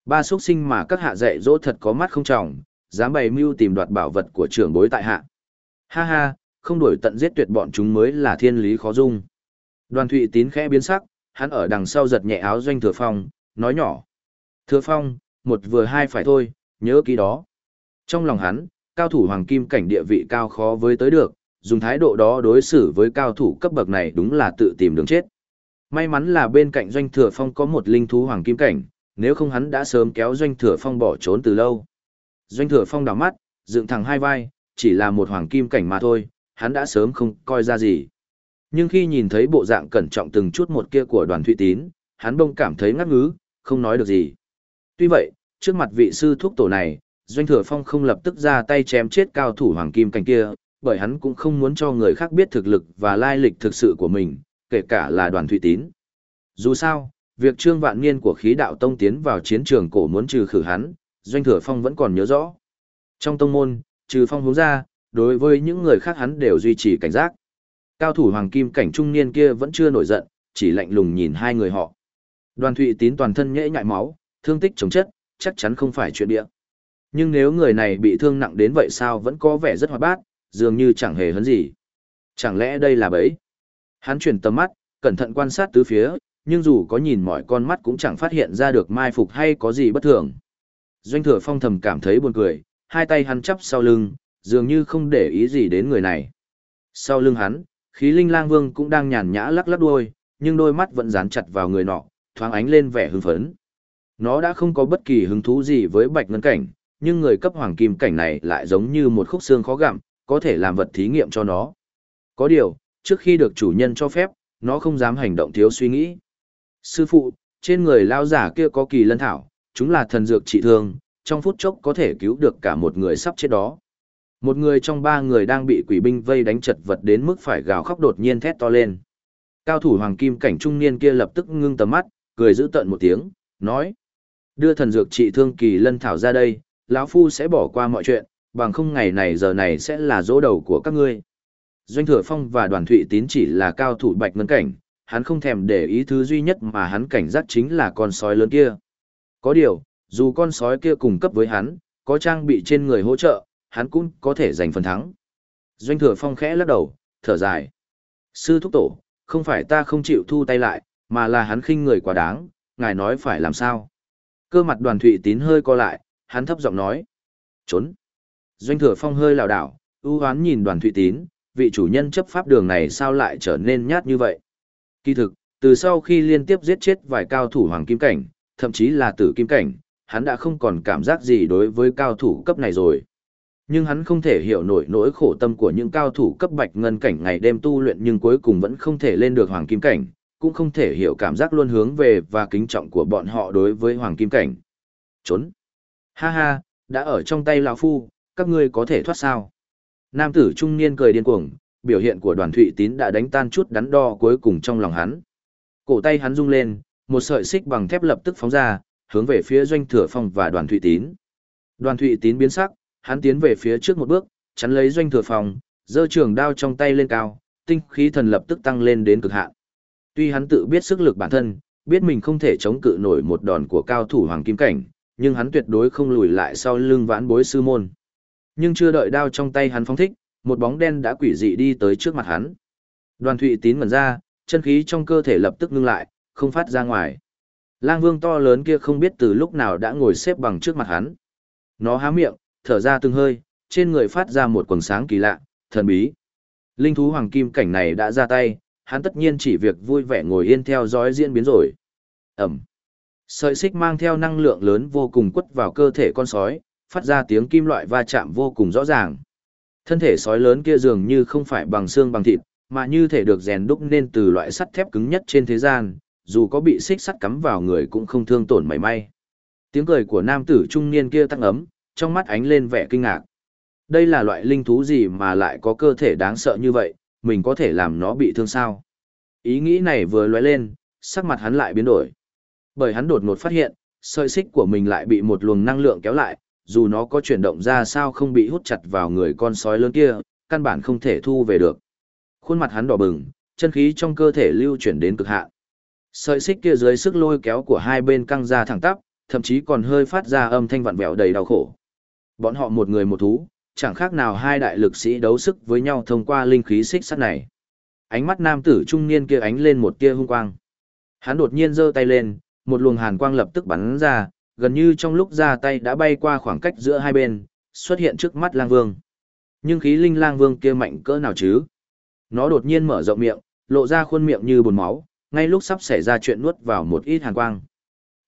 Ba xuất sinh mà các hạ dạy dỗ thật có mắt không trọng, dám bày mưu tìm đoạt bảo vật của trưởng bối tại hạ. Ha ha, không đuổi tận giết tuyệt bọn chúng mới là thiên lý khó dung. Đoàn Thụy Tín khẽ biến sắc, hắn ở đằng sau giật nhẹ áo doanh Thừa Phong, nói nhỏ. Thừa Phong, một vừa hai phải thôi, nhớ kỹ đó. Trong lòng hắn, cao thủ hoàng kim cảnh địa vị cao khó với tới được, dùng thái độ đó đối xử với cao thủ cấp bậc này đúng là tự tìm đường chết. May mắn là bên cạnh doanh thừa phong có một linh thú hoàng kim cảnh, nếu không hắn đã sớm kéo doanh thừa phong bỏ trốn từ lâu. Doanh thừa phong đảo mắt, dựng thẳng hai vai, chỉ là một hoàng kim cảnh mà thôi, hắn đã sớm không coi ra gì. Nhưng khi nhìn thấy bộ dạng cẩn trọng từng chút một kia của đoàn thụy tín, hắn bông cảm thấy ngắc ngứ, không nói được gì. Tuy vậy, trước mặt vị sư thuốc tổ này, Doanh Thừa Phong không lập tức ra tay chém chết cao thủ hoàng kim cảnh kia, bởi hắn cũng không muốn cho người khác biết thực lực và lai lịch thực sự của mình, kể cả là đoàn thụy tín. Dù sao, việc Trương Vạn Niên của khí đạo tông tiến vào chiến trường cổ muốn trừ khử hắn, Doanh Thừa Phong vẫn còn nhớ rõ. Trong tông môn, trừ Phong hướng ra, đối với những người khác hắn đều duy trì cảnh giác. Cao thủ hoàng kim cảnh trung niên kia vẫn chưa nổi giận, chỉ lạnh lùng nhìn hai người họ. Đoàn Thụy Tín toàn thân nhễ nhại máu, thương tích chống chất, chắc chắn không phải chuyện địa. Nhưng nếu người này bị thương nặng đến vậy sao vẫn có vẻ rất hoạt bát, dường như chẳng hề hấn gì. Chẳng lẽ đây là bẫy? Hắn chuyển tầm mắt, cẩn thận quan sát tứ phía, nhưng dù có nhìn mọi con mắt cũng chẳng phát hiện ra được mai phục hay có gì bất thường. Doanh thừa phong thầm cảm thấy buồn cười, hai tay hắn chắp sau lưng, dường như không để ý gì đến người này. Sau lưng hắn, khí linh lang vương cũng đang nhàn nhã lắc lắc đuôi, nhưng đôi mắt vẫn dán chặt vào người nọ, thoáng ánh lên vẻ hưng phấn. Nó đã không có bất kỳ hứng thú gì với bạch ngân cảnh, nhưng người cấp hoàng kim cảnh này lại giống như một khúc xương khó gặm, có thể làm vật thí nghiệm cho nó. Có điều, trước khi được chủ nhân cho phép, nó không dám hành động thiếu suy nghĩ. Sư phụ, trên người lao giả kia có kỳ lân thảo, chúng là thần dược trị thương, trong phút chốc có thể cứu được cả một người sắp chết đó. Một người trong ba người đang bị quỷ binh vây đánh chật vật đến mức phải gào khóc đột nhiên thét to lên. Cao thủ hoàng kim cảnh trung niên kia lập tức ngưng tầm mắt, cười giữ tận một tiếng, nói. Đưa thần dược trị thương kỳ lân thảo ra đây, lão phu sẽ bỏ qua mọi chuyện, bằng không ngày này giờ này sẽ là dỗ đầu của các ngươi. Doanh thừa phong và đoàn thụy tín chỉ là cao thủ bạch ngân cảnh, hắn không thèm để ý thứ duy nhất mà hắn cảnh giác chính là con sói lớn kia. Có điều, dù con sói kia cùng cấp với hắn, có trang bị trên người hỗ trợ, hắn cũng có thể giành phần thắng. Doanh thừa phong khẽ lắc đầu, thở dài. Sư thúc tổ, không phải ta không chịu thu tay lại, mà là hắn khinh người quá đáng, ngài nói phải làm sao. Cơ mặt đoàn thụy tín hơi co lại, hắn thấp giọng nói. Trốn. Doanh thừa phong hơi lảo đảo, ưu hoán nhìn đoàn thụy tín, vị chủ nhân chấp pháp đường này sao lại trở nên nhát như vậy. Kỳ thực, từ sau khi liên tiếp giết chết vài cao thủ hoàng kim cảnh, thậm chí là tử kim cảnh, hắn đã không còn cảm giác gì đối với cao thủ cấp này rồi. Nhưng hắn không thể hiểu nổi nỗi khổ tâm của những cao thủ cấp bạch ngân cảnh ngày đêm tu luyện nhưng cuối cùng vẫn không thể lên được hoàng kim cảnh, cũng không thể hiểu cảm giác luôn hướng về và kính trọng của bọn họ đối với hoàng kim cảnh. Trốn. Ha ha, đã ở trong tay lão phu, các ngươi có thể thoát sao? Nam tử trung niên cười điên cuồng, biểu hiện của đoàn thụy tín đã đánh tan chút đắn đo cuối cùng trong lòng hắn. Cổ tay hắn rung lên, một sợi xích bằng thép lập tức phóng ra, hướng về phía doanh thừa phong và đoàn thụy tín. Đoàn thụy tín biến sắc, hắn tiến về phía trước một bước, chắn lấy doanh thừa phong, giơ trường đao trong tay lên cao, tinh khí thần lập tức tăng lên đến cực hạn. Tuy hắn tự biết sức lực bản thân, biết mình không thể chống cự nổi một đòn của cao thủ hoàng kim cảnh, nhưng hắn tuyệt đối không lùi lại sau lưng vãn bối sư môn. Nhưng chưa đợi đao trong tay hắn phóng thích, một bóng đen đã quỷ dị đi tới trước mặt hắn. Đoàn Thụy Tín ngẩn ra, chân khí trong cơ thể lập tức ngưng lại, không phát ra ngoài. Lang Vương to lớn kia không biết từ lúc nào đã ngồi xếp bằng trước mặt hắn. Nó há miệng, thở ra từng hơi, trên người phát ra một quầng sáng kỳ lạ, thần bí. Linh thú hoàng kim cảnh này đã ra tay, hắn tất nhiên chỉ việc vui vẻ ngồi yên theo dõi diễn biến rồi. Ẩm. Sợi xích mang theo năng lượng lớn vô cùng quất vào cơ thể con sói, phát ra tiếng kim loại va chạm vô cùng rõ ràng. Thân thể sói lớn kia dường như không phải bằng xương bằng thịt, mà như thể được rèn đúc nên từ loại sắt thép cứng nhất trên thế gian, dù có bị xích sắt cắm vào người cũng không thương tổn mảy may. Tiếng cười của nam tử trung niên kia tăng ấm, trong mắt ánh lên vẻ kinh ngạc. Đây là loại linh thú gì mà lại có cơ thể đáng sợ như vậy, mình có thể làm nó bị thương sao? Ý nghĩ này vừa lóe lên, sắc mặt hắn lại biến đổi. Bởi hắn đột ngột phát hiện, sợi xích của mình lại bị một luồng năng lượng kéo lại, dù nó có chuyển động ra sao không bị hút chặt vào người con sói lớn kia, căn bản không thể thu về được. Khuôn mặt hắn đỏ bừng, chân khí trong cơ thể lưu chuyển đến cực hạn. Sợi xích kia dưới sức lôi kéo của hai bên căng ra thẳng tắp, thậm chí còn hơi phát ra âm thanh vặn vẹo đầy đau khổ. Bọn họ một người một thú, chẳng khác nào hai đại lực sĩ đấu sức với nhau thông qua linh khí xích sắt này. Ánh mắt nam tử trung niên kia ánh lên một tia hung quang. Hắn đột nhiên giơ tay lên, một luồng hàn quang lập tức bắn ra, gần như trong lúc ra tay đã bay qua khoảng cách giữa hai bên, xuất hiện trước mắt lang vương. Nhưng khí linh lang vương kia mạnh cỡ nào chứ? Nó đột nhiên mở rộng miệng, lộ ra khuôn miệng như bồn máu, ngay lúc sắp xảy ra chuyện nuốt vào một ít hàn quang.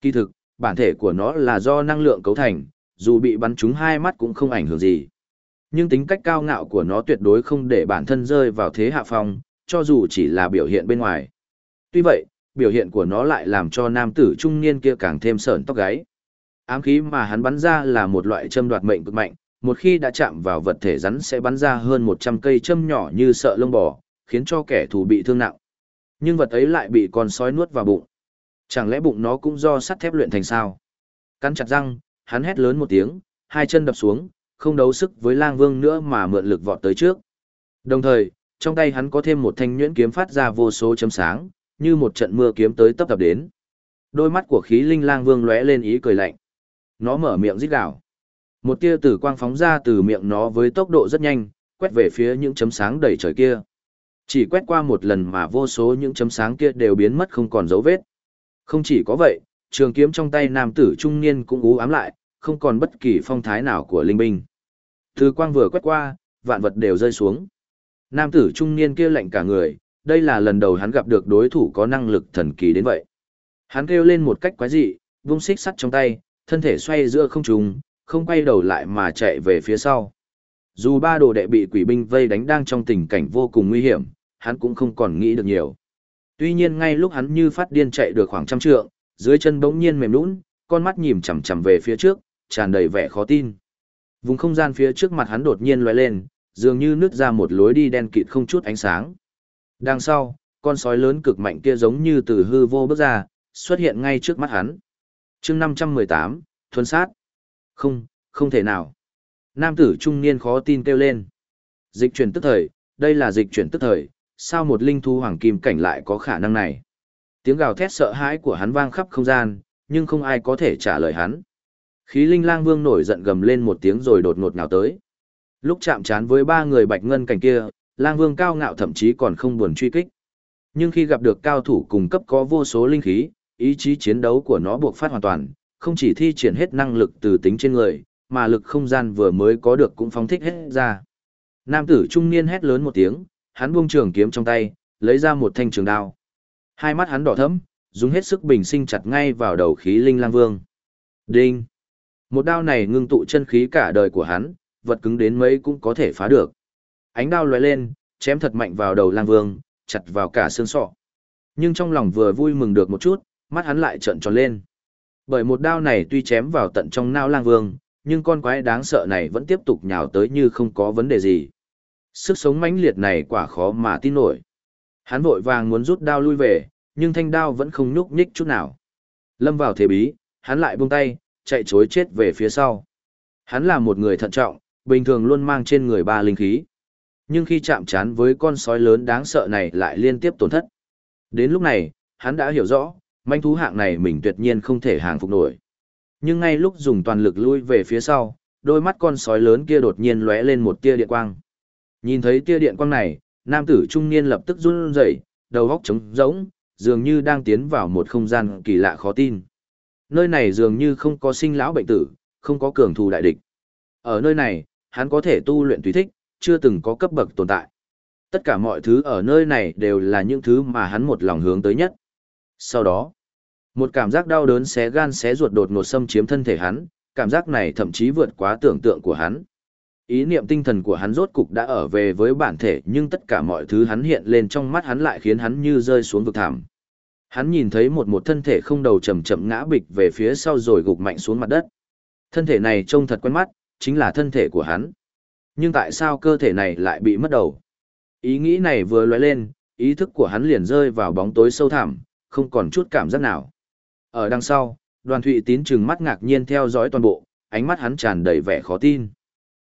Kỳ thực, bản thể của nó là do năng lượng cấu thành, dù bị bắn trúng hai mắt cũng không ảnh hưởng gì. Nhưng tính cách cao ngạo của nó tuyệt đối không để bản thân rơi vào thế hạ phong, cho dù chỉ là biểu hiện bên ngoài. Tuy vậy, biểu hiện của nó lại làm cho nam tử trung niên kia càng thêm sởn tóc gáy. Ám khí mà hắn bắn ra là một loại châm đoạt mệnh cực mạnh, một khi đã chạm vào vật thể rắn sẽ bắn ra hơn 100 cây châm nhỏ như sợ lông bò, khiến cho kẻ thù bị thương nặng. Nhưng vật ấy lại bị con sói nuốt vào bụng. Chẳng lẽ bụng nó cũng do sắt thép luyện thành sao? Cắn chặt răng, hắn hét lớn một tiếng, hai chân đập xuống, không đấu sức với lang vương nữa mà mượn lực vọt tới trước. Đồng thời, trong tay hắn có thêm một thanh nhuyễn kiếm phát ra vô số chấm sáng, như một trận mưa kiếm tới tấp tập đến. Đôi mắt của khí linh lang vương lóe lên ý cười lạnh. Nó mở miệng rít gào. Một tia tử quang phóng ra từ miệng nó với tốc độ rất nhanh, quét về phía những chấm sáng đầy trời kia. Chỉ quét qua một lần mà vô số những chấm sáng kia đều biến mất không còn dấu vết. Không chỉ có vậy, trường kiếm trong tay nam tử trung niên cũng ú ám lại, không còn bất kỳ phong thái nào của linh binh. thứ quang vừa quét qua, vạn vật đều rơi xuống. Nam tử trung niên kia lạnh cả người, đây là lần đầu hắn gặp được đối thủ có năng lực thần kỳ đến vậy. Hắn kêu lên một cách quái dị, vung xích sắt trong tay, thân thể xoay giữa không trung, không quay đầu lại mà chạy về phía sau. Dù ba đồ đệ bị quỷ binh vây đánh đang trong tình cảnh vô cùng nguy hiểm, hắn cũng không còn nghĩ được nhiều. Tuy nhiên ngay lúc hắn như phát điên chạy được khoảng trăm trượng, dưới chân bỗng nhiên mềm lún, con mắt nhìn chằm chằm về phía trước, tràn đầy vẻ khó tin. Vùng không gian phía trước mặt hắn đột nhiên lóe lên, dường như nứt ra một lối đi đen kịt không chút ánh sáng. Đằng sau, con sói lớn cực mạnh kia giống như từ hư vô bước ra, xuất hiện ngay trước mắt hắn. chương 518, thuần sát. Không, không thể nào. Nam tử trung niên khó tin kêu lên. Dịch chuyển tức thời, đây là dịch chuyển tức thời, sao một linh thú hoàng kim cảnh lại có khả năng này? Tiếng gào thét sợ hãi của hắn vang khắp không gian, nhưng không ai có thể trả lời hắn. Khí linh lang vương nổi giận gầm lên một tiếng rồi đột ngột nhào tới. Lúc chạm trán với ba người bạch ngân cảnh kia, lang vương cao ngạo thậm chí còn không buồn truy kích. Nhưng khi gặp được cao thủ cùng cấp có vô số linh khí, ý chí chiến đấu của nó buộc phát hoàn toàn, không chỉ thi triển hết năng lực từ tính trên người, mà lực không gian vừa mới có được cũng phóng thích hết ra. Nam tử trung niên hét lớn một tiếng, hắn buông trường kiếm trong tay, lấy ra một thanh trường đao. Hai mắt hắn đỏ thẫm, dùng hết sức bình sinh chặt ngay vào đầu khí linh lang vương. Đinh! Một đao này ngưng tụ chân khí cả đời của hắn, vật cứng đến mấy cũng có thể phá được. Ánh đao lóe lên, chém thật mạnh vào đầu lang vương, chặt vào cả xương sọ. Nhưng trong lòng vừa vui mừng được một chút, mắt hắn lại trợn tròn lên. Bởi một đao này tuy chém vào tận trong nao lang vương, nhưng con quái đáng sợ này vẫn tiếp tục nhào tới như không có vấn đề gì. Sức sống mãnh liệt này quả khó mà tin nổi. Hắn vội vàng muốn rút đao lui về, nhưng thanh đao vẫn không nhúc nhích chút nào. Lâm vào thế bí, hắn lại buông tay, chạy chối chết về phía sau. Hắn là một người thận trọng, bình thường luôn mang trên người ba linh khí. Nhưng khi chạm trán với con sói lớn đáng sợ này lại liên tiếp tổn thất. Đến lúc này, hắn đã hiểu rõ, manh thú hạng này mình tuyệt nhiên không thể hàng phục nổi. Nhưng ngay lúc dùng toàn lực lui về phía sau, đôi mắt con sói lớn kia đột nhiên lóe lên một tia điện quang. Nhìn thấy tia điện quang này, nam tử trung niên lập tức run rẩy, đầu óc trống rỗng, dường như đang tiến vào một không gian kỳ lạ khó tin. Nơi này dường như không có sinh lão bệnh tử, không có cường thù đại địch. Ở nơi này, hắn có thể tu luyện tùy thích, chưa từng có cấp bậc tồn tại. Tất cả mọi thứ ở nơi này đều là những thứ mà hắn một lòng hướng tới nhất. Sau đó, một cảm giác đau đớn xé gan xé ruột đột ngột xâm chiếm thân thể hắn, cảm giác này thậm chí vượt quá tưởng tượng của hắn. Ý niệm tinh thần của hắn rốt cục đã ở về với bản thể nhưng tất cả mọi thứ hắn hiện lên trong mắt hắn lại khiến hắn như rơi xuống vực thẳm. Hắn nhìn thấy một một thân thể không đầu chậm chậm ngã bịch về phía sau rồi gục mạnh xuống mặt đất. Thân thể này trông thật quen mắt, chính là thân thể của hắn. Nhưng tại sao cơ thể này lại bị mất đầu? Ý nghĩ này vừa lóe lên, ý thức của hắn liền rơi vào bóng tối sâu thẳm, không còn chút cảm giác nào. Ở đằng sau, đoàn thụy tín trừng mắt ngạc nhiên theo dõi toàn bộ, ánh mắt hắn tràn đầy vẻ khó tin.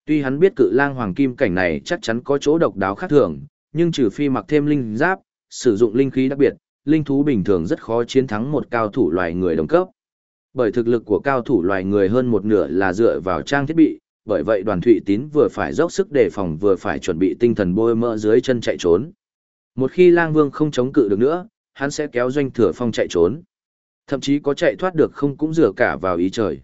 Tuy hắn biết cự lang hoàng kim cảnh này chắc chắn có chỗ độc đáo khác thường, nhưng trừ phi mặc thêm linh giáp, sử dụng linh khí đặc biệt, linh thú bình thường rất khó chiến thắng một cao thủ loài người đồng cấp. Bởi thực lực của cao thủ loài người hơn một nửa là dựa vào trang thiết bị, bởi vậy đoàn thụy tín vừa phải dốc sức đề phòng vừa phải chuẩn bị tinh thần bôi mỡ dưới chân chạy trốn. Một khi lang vương không chống cự được nữa, hắn sẽ kéo doanh thừa phong chạy trốn. Thậm chí có chạy thoát được không cũng dựa cả vào ý trời.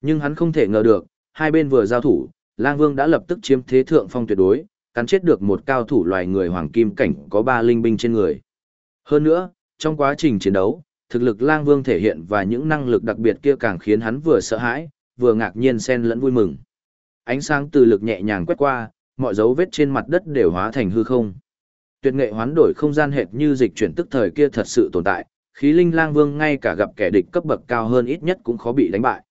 Nhưng hắn không thể ngờ được, hai bên vừa giao thủ, lang vương đã lập tức chiếm thế thượng phong tuyệt đối, cắn chết được một cao thủ loài người hoàng kim cảnh có ba linh binh trên người. Hơn nữa, trong quá trình chiến đấu, thực lực lang vương thể hiện và những năng lực đặc biệt kia càng khiến hắn vừa sợ hãi, vừa ngạc nhiên xen lẫn vui mừng. Ánh sáng từ lực nhẹ nhàng quét qua, mọi dấu vết trên mặt đất đều hóa thành hư không. Tuyệt nghệ hoán đổi không gian hệt như dịch chuyển tức thời kia thật sự tồn tại, khí linh lang vương ngay cả gặp kẻ địch cấp bậc cao hơn ít nhất cũng khó bị đánh bại.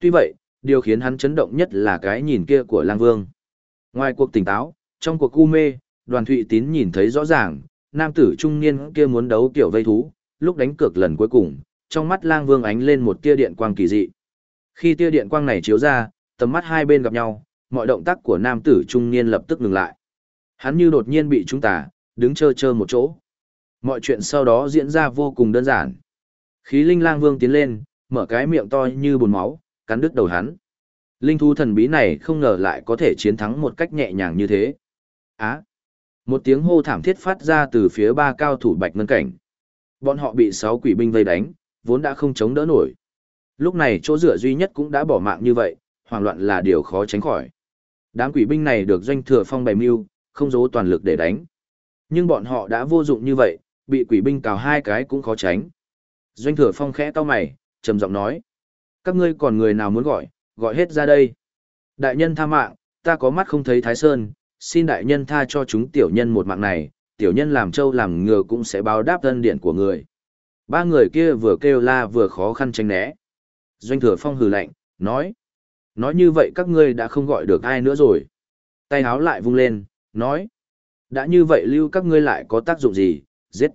Tuy vậy, điều khiến hắn chấn động nhất là cái nhìn kia của lang vương. Ngoài cuộc tỉnh táo, trong cuộc u mê, đoàn thụy tín nhìn thấy rõ ràng, nam tử trung niên kia muốn đấu kiểu vây thú, lúc đánh cược lần cuối cùng, trong mắt lang vương ánh lên một tia điện quang kỳ dị. Khi tia điện quang này chiếu ra, tầm mắt hai bên gặp nhau, mọi động tác của nam tử trung niên lập tức ngừng lại. Hắn như đột nhiên bị chúng ta, đứng chơ chơ một chỗ. Mọi chuyện sau đó diễn ra vô cùng đơn giản. Khí linh lang vương tiến lên, mở cái miệng to như bồn máu, cắn đứt đầu hắn. Linh thú thần bí này không ngờ lại có thể chiến thắng một cách nhẹ nhàng như thế. Á! Một tiếng hô thảm thiết phát ra từ phía ba cao thủ bạch ngân cảnh. Bọn họ bị sáu quỷ binh vây đánh, vốn đã không chống đỡ nổi. Lúc này chỗ dựa duy nhất cũng đã bỏ mạng như vậy, hoảng loạn là điều khó tránh khỏi. Đám quỷ binh này được doanh thừa phong bày mưu, không dố toàn lực để đánh. Nhưng bọn họ đã vô dụng như vậy, bị quỷ binh cào hai cái cũng khó tránh. Doanh thừa phong khẽ to mày, trầm giọng nói. Các ngươi còn người nào muốn gọi, gọi hết ra đây. Đại nhân tha mạng, ta có mắt không thấy Thái Sơn, xin đại nhân tha cho chúng tiểu nhân một mạng này, tiểu nhân làm trâu làm ngựa cũng sẽ báo đáp thân điện của người. Ba người kia vừa kêu la vừa khó khăn tránh né. Doanh thừa phong hừ lạnh, nói. Nói như vậy các ngươi đã không gọi được ai nữa rồi. Tay áo lại vung lên, nói. Đã như vậy lưu các ngươi lại có tác dụng gì, giết.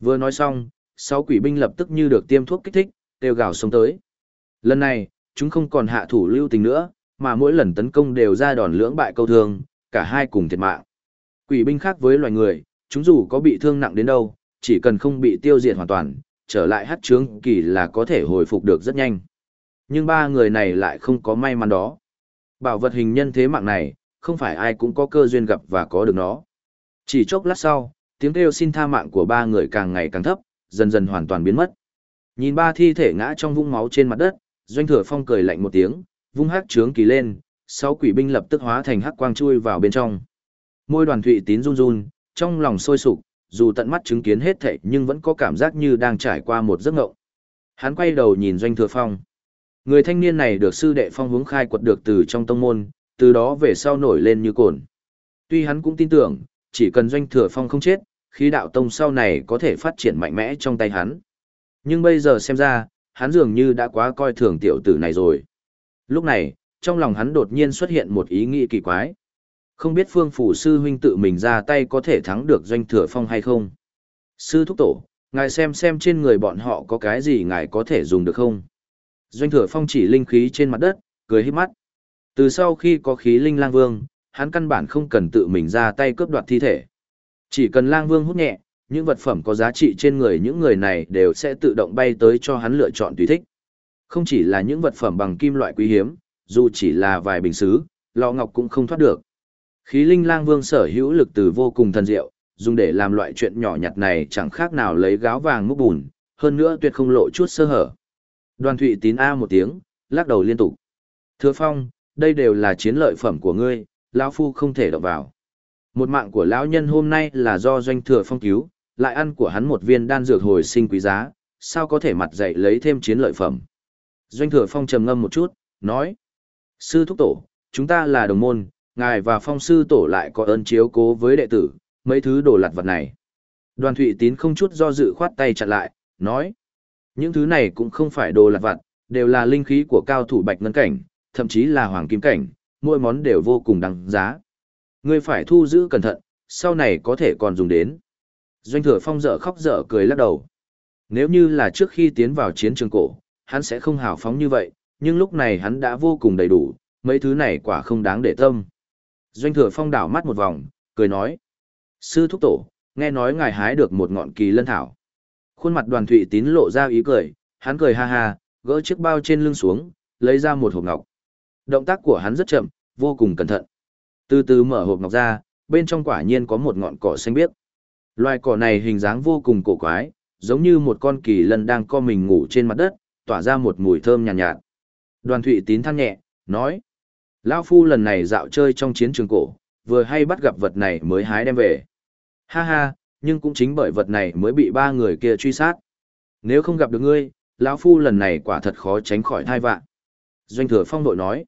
Vừa nói xong, sáu quỷ binh lập tức như được tiêm thuốc kích thích, kêu gào xông tới. Lần này, chúng không còn hạ thủ lưu tình nữa, mà mỗi lần tấn công đều ra đòn lưỡng bại câu thường cả hai cùng thiệt mạng. Quỷ binh khác với loài người, chúng dù có bị thương nặng đến đâu, chỉ cần không bị tiêu diệt hoàn toàn, trở lại hát trướng kỳ là có thể hồi phục được rất nhanh. Nhưng ba người này lại không có may mắn đó. Bảo vật hình nhân thế mạng này, không phải ai cũng có cơ duyên gặp và có được nó. Chỉ chốc lát sau, tiếng kêu xin tha mạng của ba người càng ngày càng thấp, dần dần hoàn toàn biến mất. Nhìn ba thi thể ngã trong vũng máu trên mặt đất, Doanh Thừa Phong cười lạnh một tiếng, vung hắc trướng kỳ lên, sáu quỷ binh lập tức hóa thành hắc quang chui vào bên trong. Môi đoàn thụy tín run run, trong lòng sôi sục, dù tận mắt chứng kiến hết thảy nhưng vẫn có cảm giác như đang trải qua một giấc ngộng. Hắn quay đầu nhìn Doanh Thừa Phong. Người thanh niên này được sư đệ phong hướng khai quật được từ trong tông môn, từ đó về sau nổi lên như cồn. Tuy hắn cũng tin tưởng, chỉ cần Doanh Thừa Phong không chết, khí đạo tông sau này có thể phát triển mạnh mẽ trong tay hắn. Nhưng bây giờ xem ra, hắn dường như đã quá coi thường tiểu tử này rồi. Lúc này, trong lòng hắn đột nhiên xuất hiện một ý nghĩ kỳ quái. Không biết phương phủ sư huynh tự mình ra tay có thể thắng được doanh thừa phong hay không? Sư thúc tổ, ngài xem xem trên người bọn họ có cái gì ngài có thể dùng được không? Doanh thừa phong chỉ linh khí trên mặt đất, cười hít mắt. Từ sau khi có khí linh lang vương, hắn căn bản không cần tự mình ra tay cướp đoạt thi thể. Chỉ cần lang vương hút nhẹ, những vật phẩm có giá trị trên người những người này đều sẽ tự động bay tới cho hắn lựa chọn tùy thích. Không chỉ là những vật phẩm bằng kim loại quý hiếm, dù chỉ là vài bình xứ, lọ ngọc cũng không thoát được. Khí linh lang vương sở hữu lực từ vô cùng thần diệu, dùng để làm loại chuyện nhỏ nhặt này chẳng khác nào lấy gáo vàng múc bùn, hơn nữa tuyệt không lộ chút sơ hở. Đoàn thụy tín A một tiếng, lắc đầu liên tục. Thưa phong, đây đều là chiến lợi phẩm của ngươi, lão phu không thể động vào. Một mạng của lão nhân hôm nay là do doanh thừa phong cứu, lại ăn của hắn một viên đan dược hồi sinh quý giá, sao có thể mặt dạy lấy thêm chiến lợi phẩm. Doanh thừa phong trầm ngâm một chút, nói. Sư thúc tổ, chúng ta là đồng môn, ngài và phong sư tổ lại có ơn chiếu cố với đệ tử, mấy thứ đồ lặt vật này. Đoàn thụy tín không chút do dự khoát tay chặn lại, nói. Những thứ này cũng không phải đồ lặt vặt, đều là linh khí của cao thủ bạch ngân cảnh, thậm chí là hoàng kim cảnh, mỗi món đều vô cùng đáng giá. Ngươi phải thu giữ cẩn thận, sau này có thể còn dùng đến. Doanh thừa phong dở khóc dở cười lắc đầu. Nếu như là trước khi tiến vào chiến trường cổ, hắn sẽ không hào phóng như vậy, nhưng lúc này hắn đã vô cùng đầy đủ, mấy thứ này quả không đáng để tâm. Doanh thừa phong đảo mắt một vòng, cười nói. Sư thúc tổ, nghe nói ngài hái được một ngọn kỳ lân thảo. Khuôn mặt đoàn thụy tín lộ ra ý cười, hắn cười ha ha, gỡ chiếc bao trên lưng xuống, lấy ra một hộp ngọc. Động tác của hắn rất chậm, vô cùng cẩn thận. Từ từ mở hộp ngọc ra, bên trong quả nhiên có một ngọn cỏ xanh biếc. Loài cỏ này hình dáng vô cùng cổ quái, giống như một con kỳ lân đang co mình ngủ trên mặt đất, tỏa ra một mùi thơm nhàn nhạt, nhạt. Đoàn Thụy Tín than nhẹ, nói: "Lão phu lần này dạo chơi trong chiến trường cổ, vừa hay bắt gặp vật này mới hái đem về." Ha ha, nhưng cũng chính bởi vật này mới bị ba người kia truy sát. Nếu không gặp được ngươi, lão phu lần này quả thật khó tránh khỏi thai vạn. Doanh thừa phong đội nói,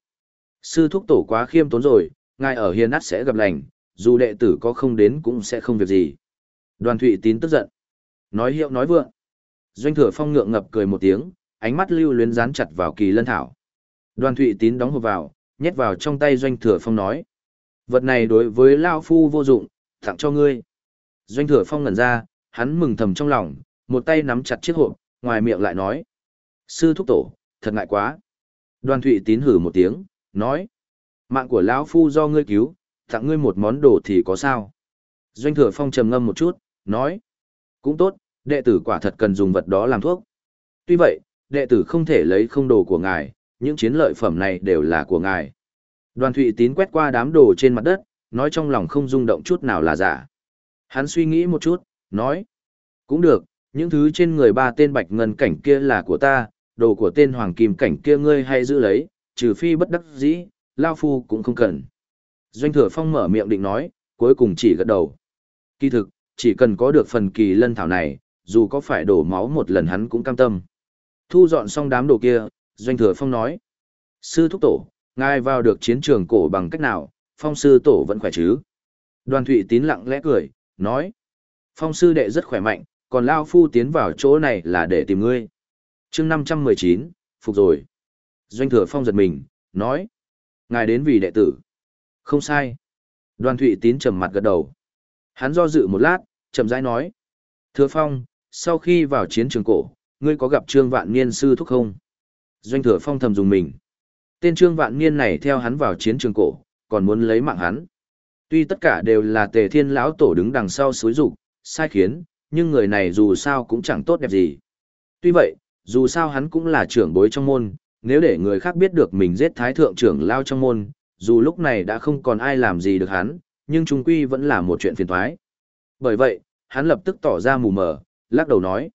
sư thúc tổ quá khiêm tốn rồi, ngài ở hiền át sẽ gặp lành, dù đệ tử có không đến cũng sẽ không việc gì. Đoàn Thụy Tín tức giận. Nói hiệu nói vượng. Doanh thừa phong ngượng ngập cười một tiếng, ánh mắt lưu luyến dán chặt vào kỳ lân thảo. Đoàn Thụy Tín đóng hộp vào, nhét vào trong tay Doanh thừa phong nói. Vật này đối với Lao Phu vô dụng, tặng cho ngươi. Doanh thừa phong ngẩn ra, hắn mừng thầm trong lòng, một tay nắm chặt chiếc hộp, ngoài miệng lại nói. Sư thúc tổ, thật ngại quá. Đoàn Thụy Tín hử một tiếng, nói. Mạng của lão Phu do ngươi cứu, tặng ngươi một món đồ thì có sao. Doanh thừa phong trầm ngâm một chút, nói. Cũng tốt, đệ tử quả thật cần dùng vật đó làm thuốc. Tuy vậy, đệ tử không thể lấy không đồ của ngài, những chiến lợi phẩm này đều là của ngài. Đoàn Thụy Tín quét qua đám đồ trên mặt đất, nói trong lòng không rung động chút nào là giả. Hắn suy nghĩ một chút, nói. Cũng được, những thứ trên người ba tên bạch ngân cảnh kia là của ta, đồ của tên hoàng kim cảnh kia ngươi hay giữ lấy, trừ phi bất đắc dĩ, Lao Phu cũng không cần. Doanh thừa phong mở miệng định nói, cuối cùng chỉ gật đầu. Kỳ thực, chỉ cần có được phần kỳ lân thảo này, dù có phải đổ máu một lần hắn cũng cam tâm. Thu dọn xong đám đồ kia, Doanh Thừa Phong nói. Sư thúc tổ, ngài vào được chiến trường cổ bằng cách nào, Phong sư tổ vẫn khỏe chứ? Đoàn Thụy Tín lặng lẽ cười, nói. Phong sư đệ rất khỏe mạnh, còn Lao Phu tiến vào chỗ này là để tìm ngươi. chương 519, phục rồi. Doanh Thừa Phong giật mình, nói. Ngài đến vì đệ tử. Không sai. Đoàn Thụy Tín trầm mặt gật đầu. Hắn do dự một lát, chậm rãi nói. Thừa Phong, sau khi vào chiến trường cổ, ngươi có gặp Trương Vạn Niên sư thúc không? Doanh Thừa Phong thầm dùng mình. Tên Trương Vạn Niên này theo hắn vào chiến trường cổ, còn muốn lấy mạng hắn. Tuy tất cả đều là Tề Thiên lão tổ đứng đằng sau xúi dục, sai khiến, nhưng người này dù sao cũng chẳng tốt đẹp gì. Tuy vậy, dù sao hắn cũng là trưởng bối trong môn, nếu để người khác biết được mình giết thái thượng trưởng lao trong môn, dù lúc này đã không còn ai làm gì được hắn, nhưng trung quy vẫn là một chuyện phiền toái. Bởi vậy, hắn lập tức tỏ ra mù mờ, lắc đầu nói.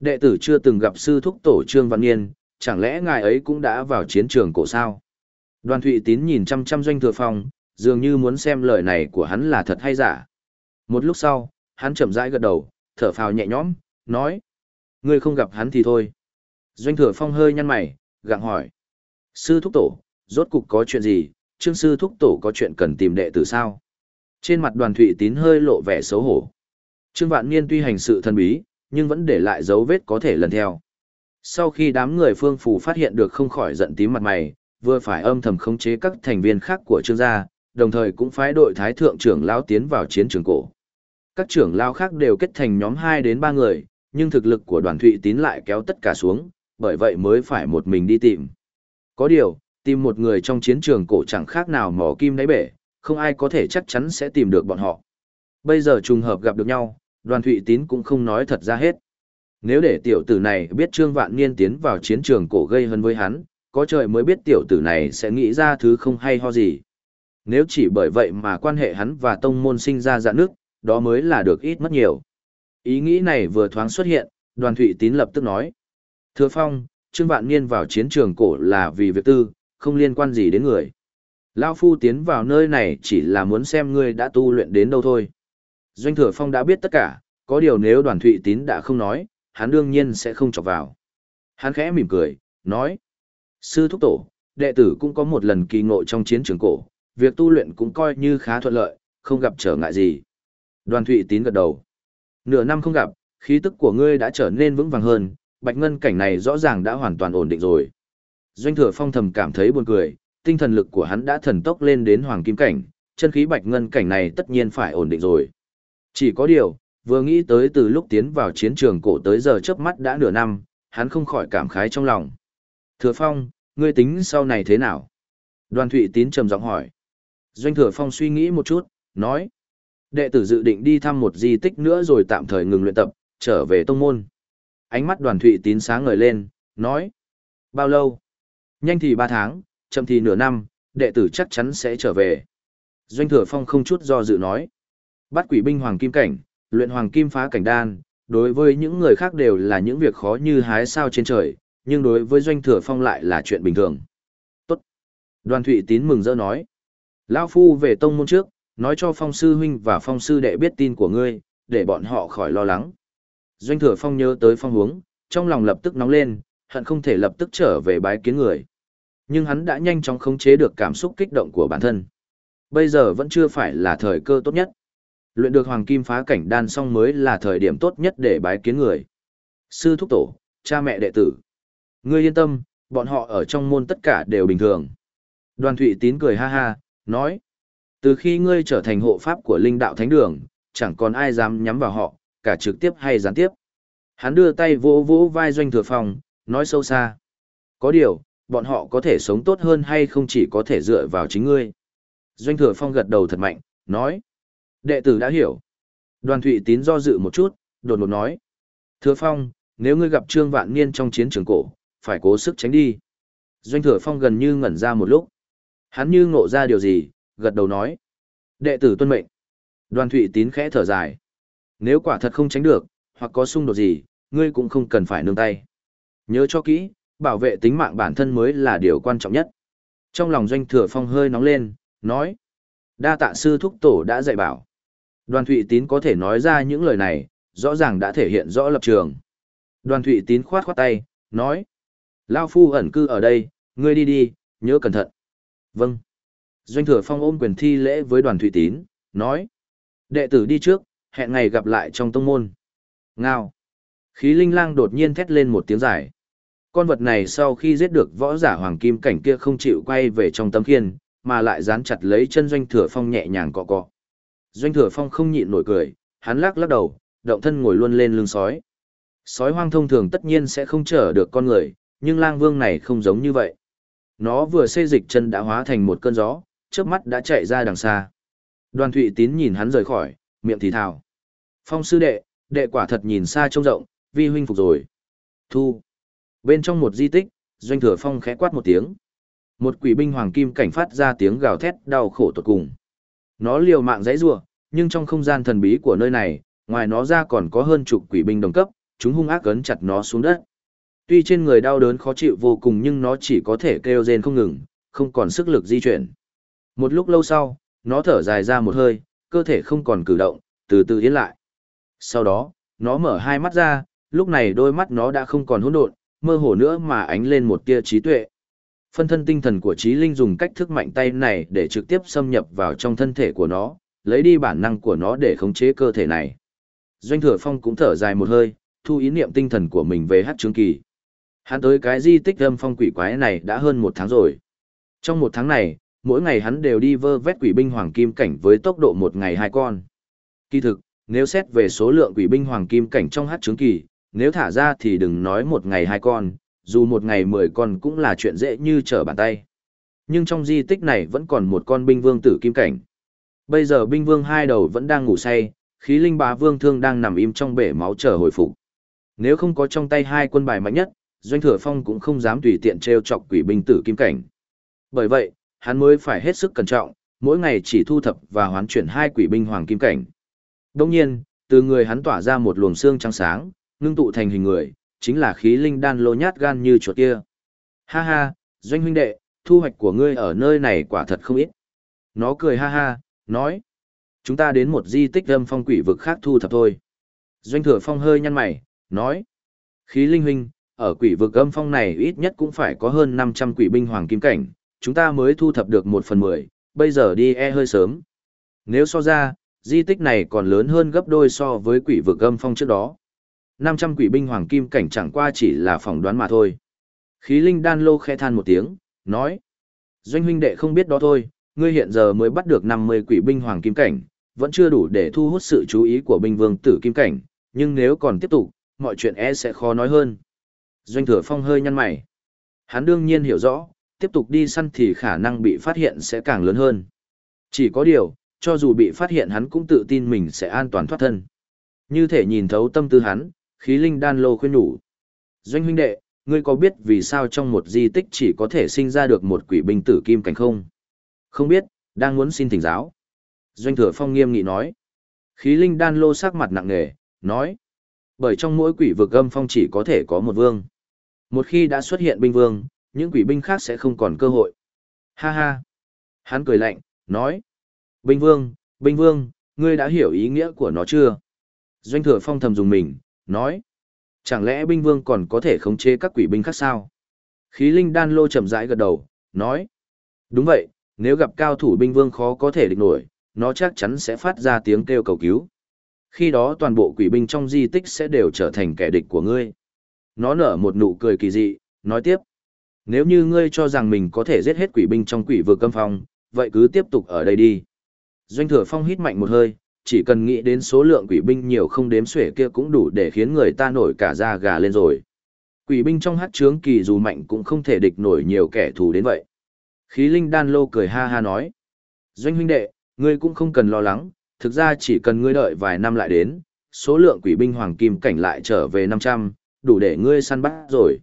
Đệ tử chưa từng gặp sư thúc tổ Trương Văn Niên, chẳng lẽ ngài ấy cũng đã vào chiến trường cổ sao? Đoàn Thụy Tín nhìn chăm chăm doanh thừa phong, dường như muốn xem lời này của hắn là thật hay giả. Một lúc sau, hắn chậm rãi gật đầu, thở phào nhẹ nhõm, nói. Ngươi không gặp hắn thì thôi. Doanh thừa phong hơi nhăn mày, gặng hỏi. Sư thúc tổ, rốt cục có chuyện gì, trương sư thúc tổ có chuyện cần tìm đệ tử sao? Trên mặt đoàn thụy tín hơi lộ vẻ xấu hổ. Trương Vạn Niên tuy hành sự thân bí, nhưng vẫn để lại dấu vết có thể lần theo. Sau khi đám người phương phủ phát hiện được không khỏi giận tím mặt mày, vừa phải âm thầm khống chế các thành viên khác của trương gia, đồng thời cũng phái đội thái thượng trưởng lão tiến vào chiến trường cổ. Các trưởng lão khác đều kết thành nhóm 2 đến 3 người, nhưng thực lực của đoàn thụy tín lại kéo tất cả xuống, bởi vậy mới phải một mình đi tìm. Có điều, tìm một người trong chiến trường cổ chẳng khác nào mỏ kim đáy bể, không ai có thể chắc chắn sẽ tìm được bọn họ. Bây giờ trùng hợp gặp được nhau, đoàn thụy tín cũng không nói thật ra hết. Nếu để tiểu tử này biết Trương Vạn Niên tiến vào chiến trường cổ gây hấn với hắn, có trời mới biết tiểu tử này sẽ nghĩ ra thứ không hay ho gì. Nếu chỉ bởi vậy mà quan hệ hắn và tông môn sinh ra dạ nước, đó mới là được ít mất nhiều. Ý nghĩ này vừa thoáng xuất hiện, đoàn thụy tín lập tức nói. Thưa Phong, Trương Vạn Niên vào chiến trường cổ là vì việc tư, không liên quan gì đến người. Lao Phu tiến vào nơi này chỉ là muốn xem ngươi đã tu luyện đến đâu thôi. Doanh Thừa Phong đã biết tất cả, có điều nếu đoàn thụy tín đã không nói, hắn đương nhiên sẽ không chọc vào. Hắn khẽ mỉm cười, nói. Sư thúc tổ, đệ tử cũng có một lần kỳ ngộ trong chiến trường cổ, việc tu luyện cũng coi như khá thuận lợi, không gặp trở ngại gì. Đoàn thụy tín gật đầu. Nửa năm không gặp, khí tức của ngươi đã trở nên vững vàng hơn, bạch ngân cảnh này rõ ràng đã hoàn toàn ổn định rồi. Doanh thừa phong thầm cảm thấy buồn cười, tinh thần lực của hắn đã thần tốc lên đến hoàng kim cảnh, chân khí bạch ngân cảnh này tất nhiên phải ổn định rồi. Chỉ có điều, vừa nghĩ tới từ lúc tiến vào chiến trường cổ tới giờ chớp mắt đã nửa năm, hắn không khỏi cảm khái trong lòng. Thừa phong, ngươi tính sau này thế nào? Đoàn Thụy Tín trầm giọng hỏi. Doanh Thừa Phong suy nghĩ một chút, nói. Đệ tử dự định đi thăm một di tích nữa rồi tạm thời ngừng luyện tập, trở về tông môn. Ánh mắt đoàn Thụy Tín sáng ngời lên, nói. Bao lâu? Nhanh thì ba tháng, chậm thì nửa năm, đệ tử chắc chắn sẽ trở về. Doanh Thừa Phong không chút do dự nói. Bắt quỷ binh hoàng kim cảnh, luyện hoàng kim phá cảnh đan, đối với những người khác đều là những việc khó như hái sao trên trời, nhưng đối với Doanh Thừa Phong lại là chuyện bình thường. Tốt. Đoàn Thụy Tín mừng rỡ nói. Lao Phu về tông môn trước, nói cho Phong Sư Huynh và Phong Sư Đệ biết tin của ngươi, để bọn họ khỏi lo lắng. Doanh Thừa Phong nhớ tới Phong Hướng, trong lòng lập tức nóng lên, hận không thể lập tức trở về bái kiến người. Nhưng hắn đã nhanh chóng khống chế được cảm xúc kích động của bản thân. Bây giờ vẫn chưa phải là thời cơ tốt nhất. Luyện được hoàng kim phá cảnh đan xong mới là thời điểm tốt nhất để bái kiến người. Sư thúc tổ, cha mẹ đệ tử. Ngươi yên tâm, bọn họ ở trong môn tất cả đều bình thường. Đoàn Thụy Tín cười ha ha, nói. Từ khi ngươi trở thành hộ pháp của linh đạo thánh đường, chẳng còn ai dám nhắm vào họ, cả trực tiếp hay gián tiếp. Hắn đưa tay vỗ vỗ vai doanh thừa phòng, nói sâu xa. Có điều, bọn họ có thể sống tốt hơn hay không chỉ có thể dựa vào chính ngươi. Doanh thừa phong gật đầu thật mạnh, nói. Đệ tử đã hiểu. Đoàn thụy tín do dự một chút, đột ngột nói. Thừa phong, nếu ngươi gặp Trương Vạn Niên trong chiến trường cổ, phải cố sức tránh đi. Doanh thừa phong gần như ngẩn ra một lúc. Hắn như ngộ ra điều gì, gật đầu nói. Đệ tử tuân mệnh. Đoàn thụy tín khẽ thở dài. Nếu quả thật không tránh được, hoặc có xung đột gì, ngươi cũng không cần phải nương tay. Nhớ cho kỹ, bảo vệ tính mạng bản thân mới là điều quan trọng nhất. Trong lòng doanh thừa phong hơi nóng lên, nói. Đa tạ sư thúc tổ đã dạy bảo. Đoàn Thụy Tín có thể nói ra những lời này, rõ ràng đã thể hiện rõ lập trường. Đoàn Thụy Tín khoát khoát tay, nói. Lao Phu ẩn cư ở đây, ngươi đi đi, nhớ cẩn thận. Vâng. Doanh thừa phong ôm quyền thi lễ với đoàn Thụy Tín, nói. Đệ tử đi trước, hẹn ngày gặp lại trong tông môn. Ngao. Khí linh lang đột nhiên thét lên một tiếng dài. Con vật này sau khi giết được võ giả hoàng kim cảnh kia không chịu quay về trong tấm khiên, mà lại dán chặt lấy chân doanh thừa phong nhẹ nhàng cọ cọ. Doanh thừa phong không nhịn nổi cười, hắn lắc lắc đầu, động thân ngồi luôn lên lưng sói. Sói hoang thông thường tất nhiên sẽ không chở được con người, nhưng lang vương này không giống như vậy. Nó vừa xây dịch chân đã hóa thành một cơn gió, trước mắt đã chạy ra đằng xa. Đoàn Thụy Tín nhìn hắn rời khỏi, miệng thì thào. Phong sư đệ, đệ quả thật nhìn xa trông rộng, vi huynh phục rồi. Thu. Bên trong một di tích, doanh thừa phong khẽ quát một tiếng. Một quỷ binh hoàng kim cảnh phát ra tiếng gào thét đau khổ tột cùng. Nó liều mạng dãy rủa, nhưng trong không gian thần bí của nơi này, ngoài nó ra còn có hơn chục quỷ binh đồng cấp, chúng hung ác cấn chặt nó xuống đất. Tuy trên người đau đớn khó chịu vô cùng nhưng nó chỉ có thể kêu rên không ngừng, không còn sức lực di chuyển. Một lúc lâu sau, nó thở dài ra một hơi, cơ thể không còn cử động, từ từ yên lại. Sau đó, nó mở hai mắt ra, lúc này đôi mắt nó đã không còn hỗn độn, mơ hồ nữa mà ánh lên một tia trí tuệ. Phân thân tinh thần của trí linh dùng cách thức mạnh tay này để trực tiếp xâm nhập vào trong thân thể của nó, lấy đi bản năng của nó để khống chế cơ thể này. Doanh thừa phong cũng thở dài một hơi, thu ý niệm tinh thần của mình về hát trướng kỳ. Hắn tới cái di tích âm phong quỷ quái này đã hơn một tháng rồi. Trong một tháng này, mỗi ngày hắn đều đi vơ vét quỷ binh hoàng kim cảnh với tốc độ một ngày hai con. Kỳ thực, nếu xét về số lượng quỷ binh hoàng kim cảnh trong hát trướng kỳ, nếu thả ra thì đừng nói một ngày hai con, dù một ngày mười con cũng là chuyện dễ như trở bàn tay. Nhưng trong di tích này vẫn còn một con binh vương tử kim cảnh. Bây giờ binh vương hai đầu vẫn đang ngủ say, khí linh bá vương thương đang nằm im trong bể máu chờ hồi phục. Nếu không có trong tay hai quân bài mạnh nhất, Doanh Thừa Phong cũng không dám tùy tiện treo chọc quỷ binh tử kim cảnh. Bởi vậy, hắn mới phải hết sức cẩn trọng, mỗi ngày chỉ thu thập và hoán chuyển hai quỷ binh hoàng kim cảnh. Đồng nhiên, từ người hắn tỏa ra một luồng xương trắng sáng, ngưng tụ thành hình người, chính là khí linh đan lô nhát gan như chuột kia. Ha ha, doanh huynh đệ, thu hoạch của ngươi ở nơi này quả thật không ít. Nó cười ha ha, nói. Chúng ta đến một di tích âm phong quỷ vực khác thu thập thôi. Doanh thừa phong hơi nhăn mày, nói. Khí linh huynh, ở quỷ vực âm phong này ít nhất cũng phải có hơn 500 quỷ binh hoàng kim cảnh, chúng ta mới thu thập được một phần mười, bây giờ đi e hơi sớm. Nếu so ra, di tích này còn lớn hơn gấp đôi so với quỷ vực âm phong trước đó. 500 quỷ binh hoàng kim cảnh chẳng qua chỉ là phỏng đoán mà thôi. Khí linh đan lô khe than một tiếng, nói. Doanh huynh đệ không biết đó thôi, ngươi hiện giờ mới bắt được 50 quỷ binh hoàng kim cảnh, vẫn chưa đủ để thu hút sự chú ý của binh vương tử kim cảnh, nhưng nếu còn tiếp tục, mọi chuyện e sẽ khó nói hơn. Doanh thừa phong hơi nhăn mày. Hắn đương nhiên hiểu rõ, tiếp tục đi săn thì khả năng bị phát hiện sẽ càng lớn hơn. Chỉ có điều, cho dù bị phát hiện hắn cũng tự tin mình sẽ an toàn thoát thân. Như thể nhìn thấu tâm tư hắn, khí linh đan lô khuyên nhủ. Doanh huynh đệ, ngươi có biết vì sao trong một di tích chỉ có thể sinh ra được một quỷ binh tử kim cảnh không? Không biết, đang muốn xin thỉnh giáo. Doanh thừa phong nghiêm nghị nói. Khí linh đan lô sắc mặt nặng nề, nói. Bởi trong mỗi quỷ vực âm phong chỉ có thể có một vương. Một khi đã xuất hiện binh vương, những quỷ binh khác sẽ không còn cơ hội. Ha ha. Hắn cười lạnh, nói. Binh vương, binh vương, ngươi đã hiểu ý nghĩa của nó chưa? Doanh thừa phong thầm dùng mình, nói. Chẳng lẽ binh vương còn có thể khống chế các quỷ binh khác sao? Khí linh đan lô chậm rãi gật đầu, nói. Đúng vậy, nếu gặp cao thủ binh vương khó có thể địch nổi, nó chắc chắn sẽ phát ra tiếng kêu cầu cứu. Khi đó toàn bộ quỷ binh trong di tích sẽ đều trở thành kẻ địch của ngươi. Nó nở một nụ cười kỳ dị, nói tiếp. Nếu như ngươi cho rằng mình có thể giết hết quỷ binh trong quỷ vực câm phong, vậy cứ tiếp tục ở đây đi. Doanh thừa phong hít mạnh một hơi, chỉ cần nghĩ đến số lượng quỷ binh nhiều không đếm xuể kia cũng đủ để khiến người ta nổi cả da gà lên rồi. Quỷ binh trong hát trướng kỳ dù mạnh cũng không thể địch nổi nhiều kẻ thù đến vậy. Khí linh đan lô cười ha ha nói. Doanh huynh đệ, ngươi cũng không cần lo lắng, thực ra chỉ cần ngươi đợi vài năm lại đến, số lượng quỷ binh hoàng kim cảnh lại trở về 500, đủ để ngươi săn bắt rồi.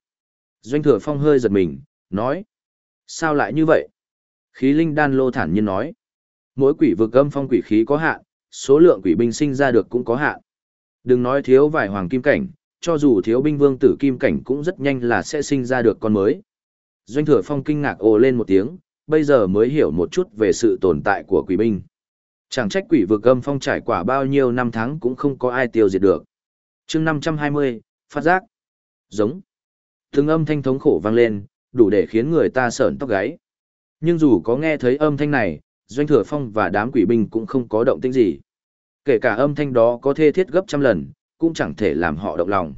Doanh thừa phong hơi giật mình, nói. Sao lại như vậy? Khí linh đan lô thản nhiên nói. Mỗi quỷ vực âm phong quỷ khí có hạn, số lượng quỷ binh sinh ra được cũng có hạn. Đừng nói thiếu vài hoàng kim cảnh, cho dù thiếu binh vương tử kim cảnh cũng rất nhanh là sẽ sinh ra được con mới. Doanh thừa phong kinh ngạc ồ lên một tiếng, bây giờ mới hiểu một chút về sự tồn tại của quỷ binh. Chẳng trách quỷ vực âm phong trải qua bao nhiêu năm tháng cũng không có ai tiêu diệt được. chương 520, phát giác. Giống. Từng âm thanh thống khổ vang lên, đủ để khiến người ta sởn tóc gáy. Nhưng dù có nghe thấy âm thanh này, Doanh Thừa Phong và đám quỷ binh cũng không có động tĩnh gì. Kể cả âm thanh đó có thê thiết gấp trăm lần, cũng chẳng thể làm họ động lòng.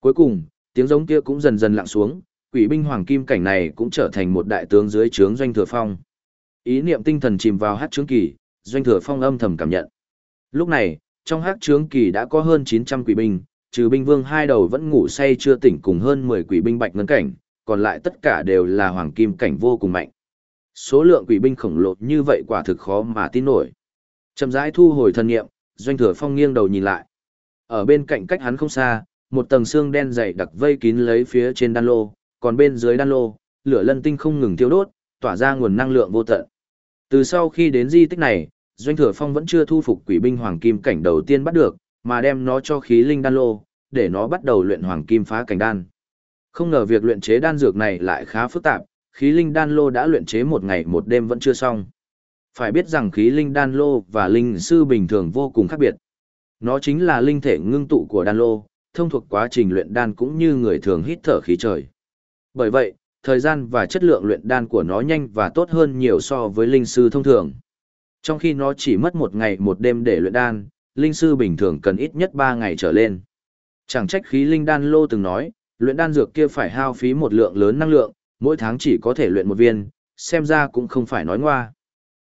Cuối cùng, tiếng giống kia cũng dần dần lặng xuống, quỷ binh hoàng kim cảnh này cũng trở thành một đại tướng dưới trướng Doanh Thừa Phong. Ý niệm tinh thần chìm vào hát trướng kỳ, Doanh Thừa Phong âm thầm cảm nhận. Lúc này, trong hát trướng kỳ đã có hơn 900 quỷ binh, trừ binh vương hai đầu vẫn ngủ say chưa tỉnh cùng hơn 10 quỷ binh bạch ngân cảnh, còn lại tất cả đều là hoàng kim cảnh vô cùng mạnh. Số lượng quỷ binh khổng lồ như vậy quả thực khó mà tin nổi. Chậm rãi thu hồi thần niệm, doanh thừa phong nghiêng đầu nhìn lại. Ở bên cạnh cách hắn không xa, một tầng xương đen dày đặc vây kín lấy phía trên đan lô, còn bên dưới đan lô, lửa lân tinh không ngừng tiêu đốt, tỏa ra nguồn năng lượng vô tận. Từ sau khi đến di tích này, Doanh Thừa Phong vẫn chưa thu phục quỷ binh hoàng kim cảnh đầu tiên bắt được, mà đem nó cho khí linh đan lô, để nó bắt đầu luyện hoàng kim phá cảnh đan. Không ngờ việc luyện chế đan dược này lại khá phức tạp, khí linh đan lô đã luyện chế một ngày một đêm vẫn chưa xong. Phải biết rằng khí linh đan lô và linh sư bình thường vô cùng khác biệt. Nó chính là linh thể ngưng tụ của đan lô, thông thuộc quá trình luyện đan cũng như người thường hít thở khí trời. Bởi vậy, thời gian và chất lượng luyện đan của nó nhanh và tốt hơn nhiều so với linh sư thông thường. Trong khi nó chỉ mất một ngày một đêm để luyện đan, linh sư bình thường cần ít nhất 3 ngày trở lên. Chẳng trách khí linh đan lô từng nói, luyện đan dược kia phải hao phí một lượng lớn năng lượng, mỗi tháng chỉ có thể luyện một viên, xem ra cũng không phải nói ngoa.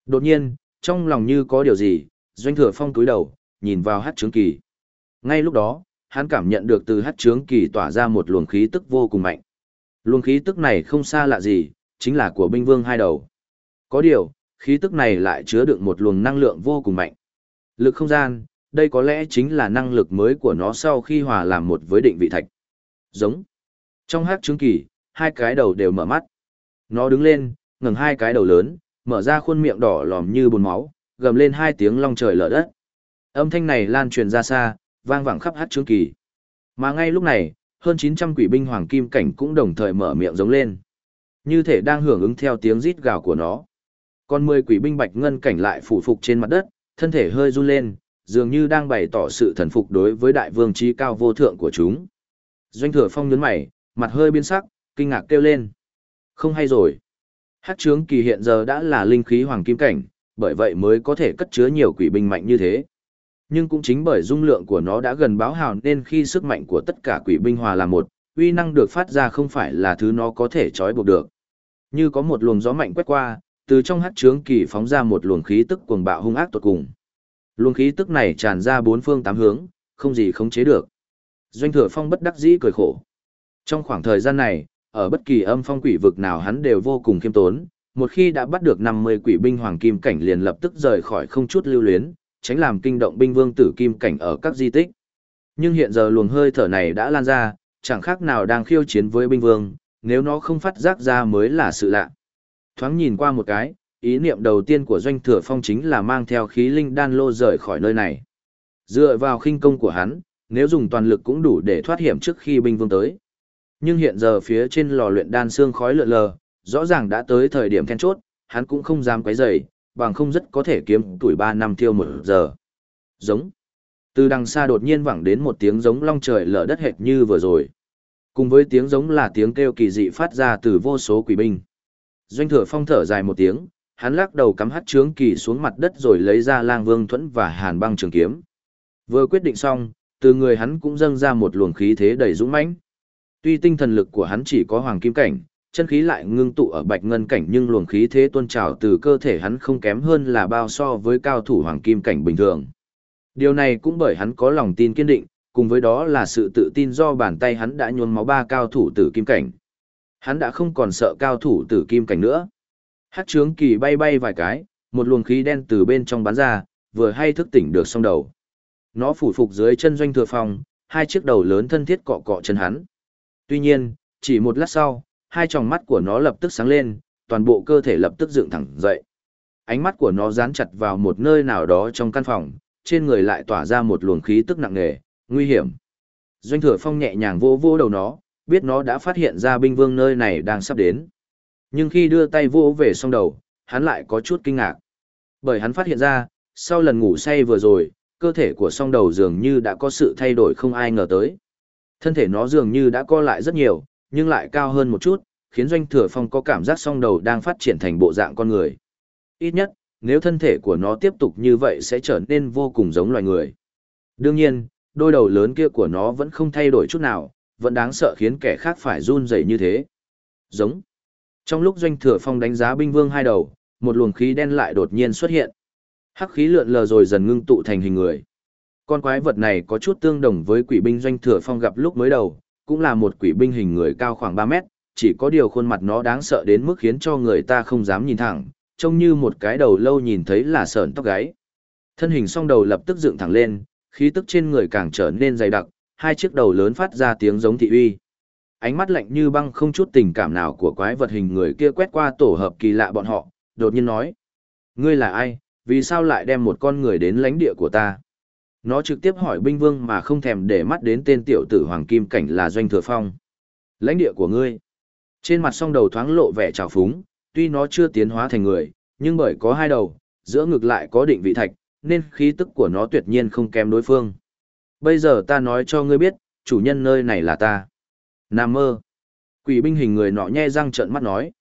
Đột nhiên, trong lòng như có điều gì, doanh thừa phong túi đầu, nhìn vào hát trướng kỳ. Ngay lúc đó, hắn cảm nhận được từ hát trướng kỳ tỏa ra một luồng khí tức vô cùng mạnh. Luồng khí tức này không xa lạ gì, chính là của binh vương hai đầu. Có điều, khí tức này lại chứa đựng một luồng năng lượng vô cùng mạnh. Lực không gian, đây có lẽ chính là năng lực mới của nó sau khi hòa làm một với định vị thạch. Giống. Trong hát Trướng kỳ, hai cái đầu đều mở mắt. Nó đứng lên, ngẩng hai cái đầu lớn, mở ra khuôn miệng đỏ lòm như bồn máu, gầm lên hai tiếng long trời lở đất. Âm thanh này lan truyền ra xa, vang vẳng khắp hát trướng kỳ. Mà ngay lúc này, hơn 900 quỷ binh hoàng kim cảnh cũng đồng thời mở miệng giống lên. Như thể đang hưởng ứng theo tiếng rít gào của nó. Còn 10 quỷ binh bạch ngân cảnh lại phủ phục trên mặt đất, thân thể hơi run lên, dường như đang bày tỏ sự thần phục đối với đại vương trí cao vô thượng của chúng. Doanh thừa phong nhấn mày, mặt hơi biến sắc, kinh ngạc kêu lên. Không hay rồi. Hát trướng kỳ hiện giờ đã là linh khí hoàng kim cảnh, bởi vậy mới có thể cất chứa nhiều quỷ binh mạnh như thế. Nhưng cũng chính bởi dung lượng của nó đã gần báo hào nên khi sức mạnh của tất cả quỷ binh hòa là một, uy năng được phát ra không phải là thứ nó có thể trói buộc được. Như có một luồng gió mạnh quét qua, từ trong hát trướng kỳ phóng ra một luồng khí tức cuồng bạo hung ác tột cùng. Luồng khí tức này tràn ra bốn phương tám hướng, không gì khống chế được. Doanh thừa phong bất đắc dĩ cười khổ. Trong khoảng thời gian này, ở bất kỳ âm phong quỷ vực nào hắn đều vô cùng khiêm tốn, một khi đã bắt được 50 quỷ binh hoàng kim cảnh liền lập tức rời khỏi không chút lưu luyến, tránh làm kinh động binh vương tử kim cảnh ở các di tích. Nhưng hiện giờ luồng hơi thở này đã lan ra, chẳng khác nào đang khiêu chiến với binh vương, nếu nó không phát giác ra mới là sự lạ. Thoáng nhìn qua một cái, ý niệm đầu tiên của doanh thừa phong chính là mang theo khí linh đan lô rời khỏi nơi này. Dựa vào khinh công của hắn, nếu dùng toàn lực cũng đủ để thoát hiểm trước khi binh vương tới. Nhưng hiện giờ phía trên lò luyện đan xương khói lượn lờ, rõ ràng đã tới thời điểm then chốt, hắn cũng không dám quấy rầy, bằng không rất có thể kiếm tuổi 3 năm tiêu một giờ. Giống. Từ đằng xa đột nhiên vẳng đến một tiếng giống long trời lở đất hệt như vừa rồi. Cùng với tiếng giống là tiếng kêu kỳ dị phát ra từ vô số quỷ binh. Doanh thừa phong thở dài một tiếng, hắn lắc đầu cắm hắt trướng kỳ xuống mặt đất rồi lấy ra lang vương thuẫn và hàn băng trường kiếm. Vừa quyết định xong, từ người hắn cũng dâng ra một luồng khí thế đầy dũng mãnh. Tuy tinh thần lực của hắn chỉ có hoàng kim cảnh, chân khí lại ngưng tụ ở bạch ngân cảnh nhưng luồng khí thế tuôn trào từ cơ thể hắn không kém hơn là bao so với cao thủ hoàng kim cảnh bình thường. Điều này cũng bởi hắn có lòng tin kiên định, cùng với đó là sự tự tin do bàn tay hắn đã nhuôn máu ba cao thủ tử kim cảnh. Hắn đã không còn sợ cao thủ tử kim cảnh nữa. Hát trướng kỳ bay bay vài cái, một luồng khí đen từ bên trong bắn ra, vừa hay thức tỉnh được song đầu. Nó phủ phục dưới chân doanh thừa phòng, hai chiếc đầu lớn thân thiết cọ cọ chân hắn. Tuy nhiên, chỉ một lát sau, hai tròng mắt của nó lập tức sáng lên, toàn bộ cơ thể lập tức dựng thẳng dậy. Ánh mắt của nó dán chặt vào một nơi nào đó trong căn phòng, trên người lại tỏa ra một luồng khí tức nặng nề, nguy hiểm. Doanh thừa phong nhẹ nhàng vô vô đầu nó, biết nó đã phát hiện ra binh vương nơi này đang sắp đến. Nhưng khi đưa tay vô về song đầu, hắn lại có chút kinh ngạc. Bởi hắn phát hiện ra, sau lần ngủ say vừa rồi, cơ thể của song đầu dường như đã có sự thay đổi không ai ngờ tới. Thân thể nó dường như đã co lại rất nhiều, nhưng lại cao hơn một chút, khiến doanh thừa phong có cảm giác song đầu đang phát triển thành bộ dạng con người. Ít nhất, nếu thân thể của nó tiếp tục như vậy sẽ trở nên vô cùng giống loài người. Đương nhiên, đôi đầu lớn kia của nó vẫn không thay đổi chút nào, vẫn đáng sợ khiến kẻ khác phải run rẩy như thế. Giống. Trong lúc doanh thừa phong đánh giá binh vương hai đầu, một luồng khí đen lại đột nhiên xuất hiện. Hắc khí lượn lờ rồi dần ngưng tụ thành hình người. Con quái vật này có chút tương đồng với quỷ binh doanh thừa phong gặp lúc mới đầu, cũng là một quỷ binh hình người cao khoảng 3 mét, chỉ có điều khuôn mặt nó đáng sợ đến mức khiến cho người ta không dám nhìn thẳng, trông như một cái đầu lâu nhìn thấy là sờn tóc gáy. Thân hình song đầu lập tức dựng thẳng lên, khí tức trên người càng trở nên dày đặc, hai chiếc đầu lớn phát ra tiếng giống thị uy. ánh mắt lạnh như băng không chút tình cảm nào của quái vật hình người kia quét qua tổ hợp kỳ lạ bọn họ, đột nhiên nói. Ngươi là ai, vì sao lại đem một con người đến lãnh địa của ta? Nó trực tiếp hỏi binh vương mà không thèm để mắt đến tên tiểu tử Hoàng Kim Cảnh là Doanh Thừa Phong. Lãnh địa của ngươi. Trên mặt song đầu thoáng lộ vẻ trào phúng, tuy nó chưa tiến hóa thành người, nhưng bởi có hai đầu, giữa ngực lại có định vị thạch, nên khí tức của nó tuyệt nhiên không kém đối phương. Bây giờ ta nói cho ngươi biết, chủ nhân nơi này là ta. Nam mơ. Quỷ binh hình người nọ nhe răng trợn mắt nói.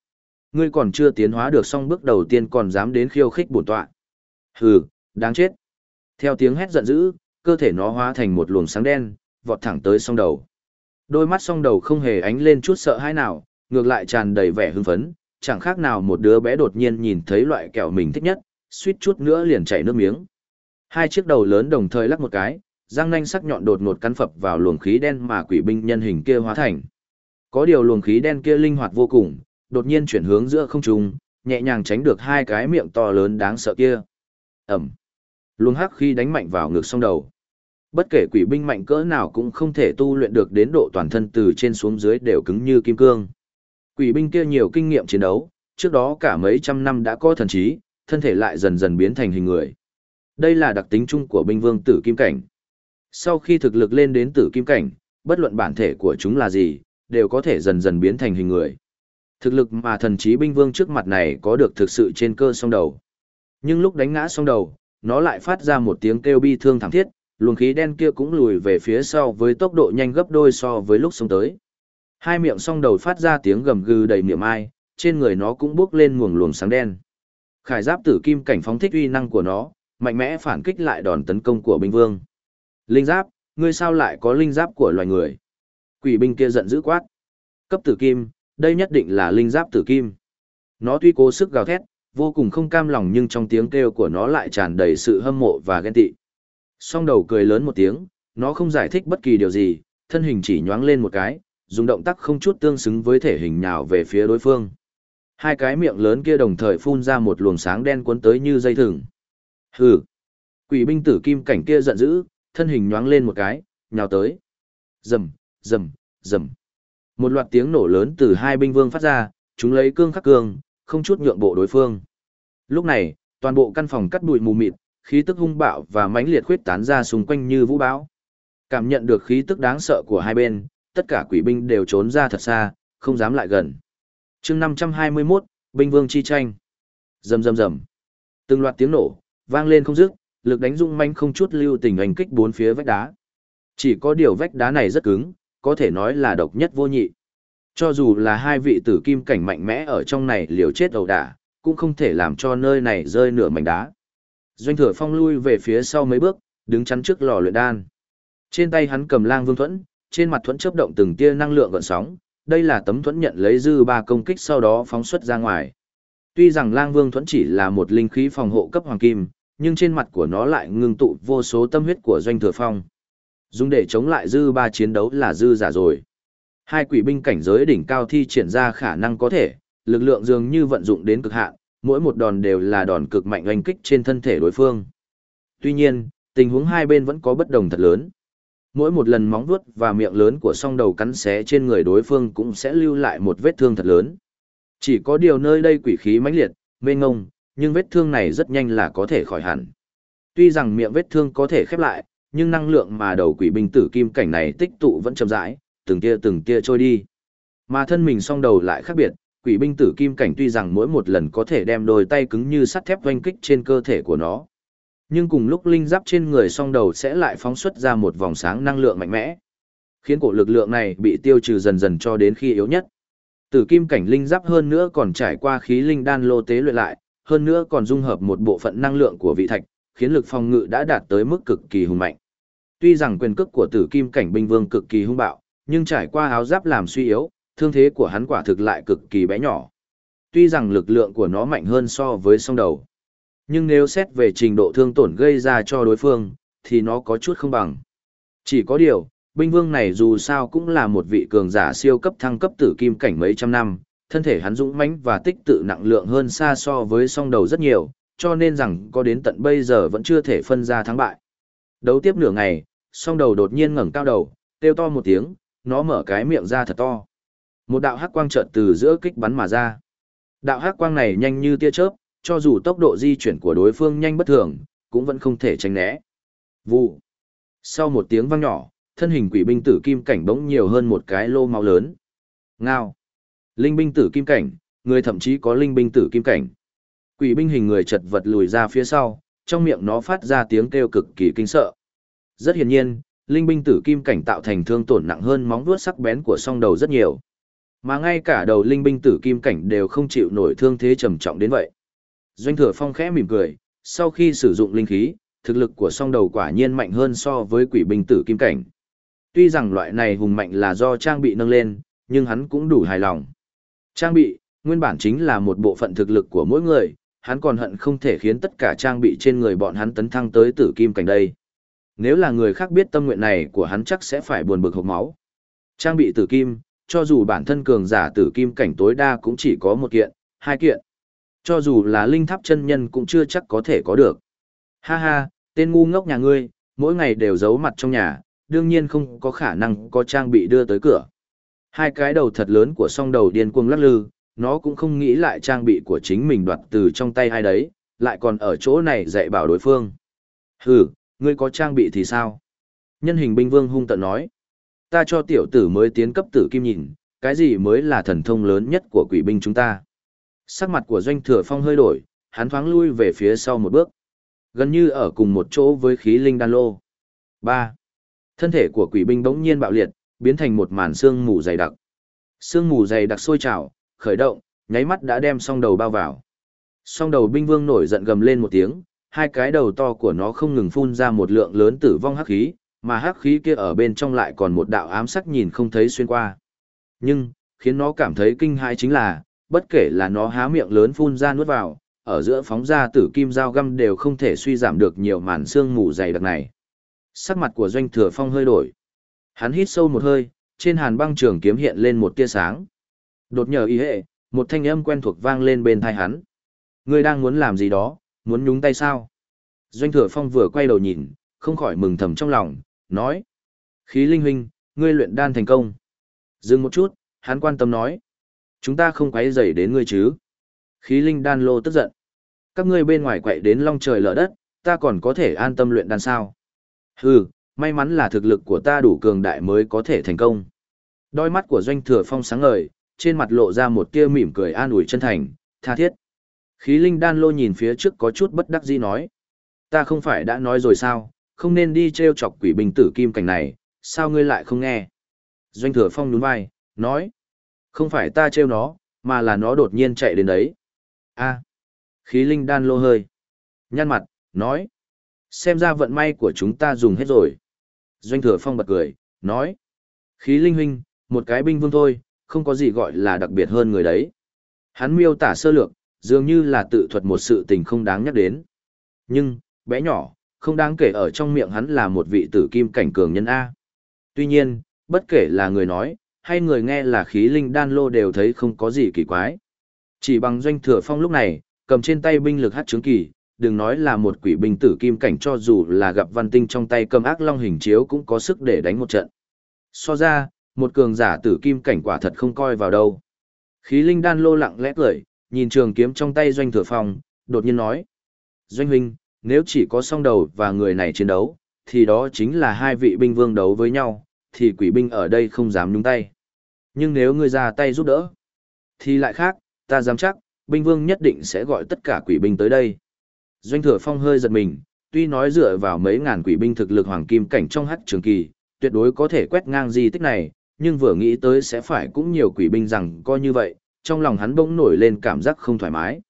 Ngươi còn chưa tiến hóa được xong bước đầu tiên còn dám đến khiêu khích bổn tọa. Hừ, đáng chết. Theo tiếng hét giận dữ, cơ thể nó hóa thành một luồng sáng đen, vọt thẳng tới song đầu. Đôi mắt song đầu không hề ánh lên chút sợ hãi nào, ngược lại tràn đầy vẻ hưng phấn, chẳng khác nào một đứa bé đột nhiên nhìn thấy loại kẹo mình thích nhất, suýt chút nữa liền chảy nước miếng. Hai chiếc đầu lớn đồng thời lắc một cái, răng nanh sắc nhọn đột ngột cắn phập vào luồng khí đen mà quỷ binh nhân hình kia hóa thành. Có điều luồng khí đen kia linh hoạt vô cùng, đột nhiên chuyển hướng giữa không trung, nhẹ nhàng tránh được hai cái miệng to lớn đáng sợ kia. Ẩm. Luồng hắc khi đánh mạnh vào ngực song đầu. Bất kể quỷ binh mạnh cỡ nào cũng không thể tu luyện được đến độ toàn thân từ trên xuống dưới đều cứng như kim cương. Quỷ binh kia nhiều kinh nghiệm chiến đấu, trước đó cả mấy trăm năm đã có thần trí, thân thể lại dần dần biến thành hình người. Đây là đặc tính chung của binh vương tử kim cảnh. Sau khi thực lực lên đến tử kim cảnh, bất luận bản thể của chúng là gì, đều có thể dần dần biến thành hình người. Thực lực mà thần trí binh vương trước mặt này có được thực sự trên cơ song đầu. Nhưng lúc đánh ngã song đầu, nó lại phát ra một tiếng kêu bi thương thảm thiết, luồng khí đen kia cũng lùi về phía sau với tốc độ nhanh gấp đôi so với lúc xông tới. Hai miệng song đầu phát ra tiếng gầm gừ đầy miệng ai, trên người nó cũng bước lên muồng luồng sáng đen. Khải giáp tử kim cảnh phóng thích uy năng của nó, mạnh mẽ phản kích lại đòn tấn công của binh vương. Linh giáp, ngươi sao lại có linh giáp của loài người? Quỷ binh kia giận dữ quát. Cấp tử kim, đây nhất định là linh giáp tử kim. Nó tuy cố sức gào thét, vô cùng không cam lòng nhưng trong tiếng kêu của nó lại tràn đầy sự hâm mộ và ghen tị. Song đầu cười lớn một tiếng, nó không giải thích bất kỳ điều gì, thân hình chỉ nhoáng lên một cái, dùng động tác không chút tương xứng với thể hình nhào về phía đối phương. Hai cái miệng lớn kia đồng thời phun ra một luồng sáng đen cuốn tới như dây thừng. Hừ. Quỷ binh tử kim cảnh kia giận dữ, thân hình nhoáng lên một cái, nhào tới. Rầm, rầm, rầm. Một loạt tiếng nổ lớn từ hai binh vương phát ra, chúng lấy cương khắc cương, không chút nhượng bộ đối phương. Lúc này, toàn bộ căn phòng cắt bụi mù mịt, khí tức hung bạo và mãnh liệt khuyết tán ra xung quanh như vũ bão. Cảm nhận được khí tức đáng sợ của hai bên, tất cả quỷ binh đều trốn ra thật xa, không dám lại gần. chương 521, binh vương chi tranh. Rầm rầm rầm. Từng loạt tiếng nổ, vang lên không dứt, lực đánh rung manh không chút lưu tình hành kích bốn phía vách đá. Chỉ có điều vách đá này rất cứng, có thể nói là độc nhất vô nhị. Cho dù là hai vị tử kim cảnh mạnh mẽ ở trong này liều chết ẩu đả, cũng không thể làm cho nơi này rơi nửa mảnh đá. Doanh thừa phong lui về phía sau mấy bước, đứng chắn trước lò luyện đan. Trên tay hắn cầm lang vương thuẫn, trên mặt thuẫn chớp động từng tia năng lượng gợn sóng, đây là tấm thuẫn nhận lấy dư ba công kích sau đó phóng xuất ra ngoài. Tuy rằng lang vương thuẫn chỉ là một linh khí phòng hộ cấp hoàng kim, nhưng trên mặt của nó lại ngưng tụ vô số tâm huyết của doanh thừa phong. Dùng để chống lại dư ba chiến đấu là dư giả rồi. Hai quỷ binh cảnh giới đỉnh cao thi triển ra khả năng có thể, lực lượng dường như vận dụng đến cực hạn, mỗi một đòn đều là đòn cực mạnh oanh kích trên thân thể đối phương. Tuy nhiên, tình huống hai bên vẫn có bất đồng thật lớn. Mỗi một lần móng vuốt và miệng lớn của song đầu cắn xé trên người đối phương cũng sẽ lưu lại một vết thương thật lớn. Chỉ có điều nơi đây quỷ khí mãnh liệt, mê ngông, nhưng vết thương này rất nhanh là có thể khỏi hẳn. Tuy rằng miệng vết thương có thể khép lại, nhưng năng lượng mà đầu quỷ binh tử kim cảnh này tích tụ vẫn chậm rãi, từng tia từng tia trôi đi. Mà thân mình song đầu lại khác biệt, quỷ binh tử kim cảnh tuy rằng mỗi một lần có thể đem đôi tay cứng như sắt thép oanh kích trên cơ thể của nó. Nhưng cùng lúc linh giáp trên người song đầu sẽ lại phóng xuất ra một vòng sáng năng lượng mạnh mẽ, khiến cổ lực lượng này bị tiêu trừ dần dần cho đến khi yếu nhất. Tử kim cảnh linh giáp hơn nữa còn trải qua khí linh đan lô tế luyện lại, hơn nữa còn dung hợp một bộ phận năng lượng của vị thạch, khiến lực phòng ngự đã đạt tới mức cực kỳ hùng mạnh. Tuy rằng quyền cước của tử kim cảnh binh vương cực kỳ hung bạo, nhưng trải qua áo giáp làm suy yếu, thương thế của hắn quả thực lại cực kỳ bé nhỏ. Tuy rằng lực lượng của nó mạnh hơn so với song đầu, nhưng nếu xét về trình độ thương tổn gây ra cho đối phương, thì nó có chút không bằng. Chỉ có điều, binh vương này dù sao cũng là một vị cường giả siêu cấp thăng cấp tử kim cảnh mấy trăm năm, thân thể hắn dũng mãnh và tích tự nặng lượng hơn xa so với song đầu rất nhiều, cho nên rằng có đến tận bây giờ vẫn chưa thể phân ra thắng bại. Đấu tiếp nửa ngày, song đầu đột nhiên ngẩng cao đầu, kêu to một tiếng, nó mở cái miệng ra thật to. Một đạo hắc quang chợt từ giữa kích bắn mà ra. Đạo hắc quang này nhanh như tia chớp, cho dù tốc độ di chuyển của đối phương nhanh bất thường, cũng vẫn không thể tránh né. Vụ. Sau một tiếng vang nhỏ, thân hình quỷ binh tử kim cảnh bỗng nhiều hơn một cái lô máu lớn. Ngao. Linh binh tử kim cảnh, người thậm chí có linh binh tử kim cảnh. Quỷ binh hình người chật vật lùi ra phía sau, trong miệng nó phát ra tiếng kêu cực kỳ kinh sợ. Rất hiển nhiên, linh binh tử kim cảnh tạo thành thương tổn nặng hơn móng vuốt sắc bén của song đầu rất nhiều. Mà ngay cả đầu linh binh tử kim cảnh đều không chịu nổi thương thế trầm trọng đến vậy. Doanh thừa phong khẽ mỉm cười, sau khi sử dụng linh khí, thực lực của song đầu quả nhiên mạnh hơn so với quỷ binh tử kim cảnh. Tuy rằng loại này hùng mạnh là do trang bị nâng lên, nhưng hắn cũng đủ hài lòng. Trang bị, nguyên bản chính là một bộ phận thực lực của mỗi người, hắn còn hận không thể khiến tất cả trang bị trên người bọn hắn tấn thăng tới tử kim cảnh đây. Nếu là người khác biết tâm nguyện này của hắn chắc sẽ phải buồn bực hộc máu. Trang bị tử kim, cho dù bản thân cường giả tử kim cảnh tối đa cũng chỉ có một kiện, hai kiện. Cho dù là linh tháp chân nhân cũng chưa chắc có thể có được. Ha ha, tên ngu ngốc nhà ngươi, mỗi ngày đều giấu mặt trong nhà, đương nhiên không có khả năng có trang bị đưa tới cửa. Hai cái đầu thật lớn của song đầu điên cuồng lắc lư, nó cũng không nghĩ lại trang bị của chính mình đoạt từ trong tay ai đấy, lại còn ở chỗ này dạy bảo đối phương. Hừ, ngươi có trang bị thì sao? Nhân hình binh vương hung tận nói. Ta cho tiểu tử mới tiến cấp tử kim nhìn, cái gì mới là thần thông lớn nhất của quỷ binh chúng ta. Sắc mặt của doanh thừa phong hơi đổi, hắn thoáng lui về phía sau một bước. Gần như ở cùng một chỗ với khí linh đan lô. 3. Thân thể của quỷ binh bỗng nhiên bạo liệt, biến thành một màn xương mù dày đặc. Sương mù dày đặc sôi trào, khởi động, nháy mắt đã đem song đầu bao vào. Song đầu binh vương nổi giận gầm lên một tiếng, hai cái đầu to của nó không ngừng phun ra một lượng lớn tử vong hắc khí, mà hắc khí kia ở bên trong lại còn một đạo ám sắc nhìn không thấy xuyên qua. Nhưng, khiến nó cảm thấy kinh hãi chính là, bất kể là nó há miệng lớn phun ra nuốt vào, ở giữa phóng ra tử kim dao găm đều không thể suy giảm được nhiều màn xương mù dày đặc này. Sắc mặt của doanh thừa phong hơi đổi. Hắn hít sâu một hơi, trên hàn băng trường kiếm hiện lên một tia sáng. Đột nhờ ý hệ, một thanh âm quen thuộc vang lên bên tai hắn. Ngươi đang muốn làm gì đó, muốn nhúng tay sao? Doanh thừa phong vừa quay đầu nhìn, không khỏi mừng thầm trong lòng, nói. Khí linh huynh, ngươi luyện đan thành công. Dừng một chút, hắn quan tâm nói. Chúng ta không quấy rầy đến ngươi chứ. Khí linh đan lô tức giận. Các ngươi bên ngoài quậy đến long trời lở đất, ta còn có thể an tâm luyện đan sao. Hừ, may mắn là thực lực của ta đủ cường đại mới có thể thành công. Đôi mắt của doanh thừa phong sáng ngời, trên mặt lộ ra một tia mỉm cười an ủi chân thành, tha thiết. Khí linh đan lô nhìn phía trước có chút bất đắc dĩ nói. Ta không phải đã nói rồi sao, không nên đi treo chọc quỷ bình tử kim cảnh này, sao ngươi lại không nghe? Doanh thừa phong nhún vai, nói. Không phải ta treo nó, mà là nó đột nhiên chạy đến đấy. a khí linh đan lô hơi. Nhăn mặt, nói. Xem ra vận may của chúng ta dùng hết rồi. Doanh thừa phong bật cười, nói. Khí linh huynh, một cái binh vương thôi, không có gì gọi là đặc biệt hơn người đấy. Hắn miêu tả sơ lược, dường như là tự thuật một sự tình không đáng nhắc đến. Nhưng, bé nhỏ, không đáng kể ở trong miệng hắn là một vị tử kim cảnh cường nhân A. Tuy nhiên, bất kể là người nói, hay người nghe là khí linh đan lô đều thấy không có gì kỳ quái. Chỉ bằng doanh thừa phong lúc này, cầm trên tay binh lực hát trướng kỳ, đừng nói là một quỷ binh tử kim cảnh cho dù là gặp văn tinh trong tay cầm ác long hình chiếu cũng có sức để đánh một trận. So ra, một cường giả tử kim cảnh quả thật không coi vào đâu. Khí linh đan lô lặng lẽ cười, nhìn trường kiếm trong tay doanh thừa phong, đột nhiên nói. Doanh huynh, nếu chỉ có song đầu và người này chiến đấu, thì đó chính là hai vị binh vương đấu với nhau, thì quỷ binh ở đây không dám nhúng tay. Nhưng nếu ngươi ra tay giúp đỡ, thì lại khác, ta dám chắc, binh vương nhất định sẽ gọi tất cả quỷ binh tới đây. Doanh thừa phong hơi giật mình, tuy nói dựa vào mấy ngàn quỷ binh thực lực hoàng kim cảnh trong hắc trường kỳ, tuyệt đối có thể quét ngang di tích này, nhưng vừa nghĩ tới sẽ phải cũng nhiều quỷ binh rằng coi như vậy, trong lòng hắn bỗng nổi lên cảm giác không thoải mái.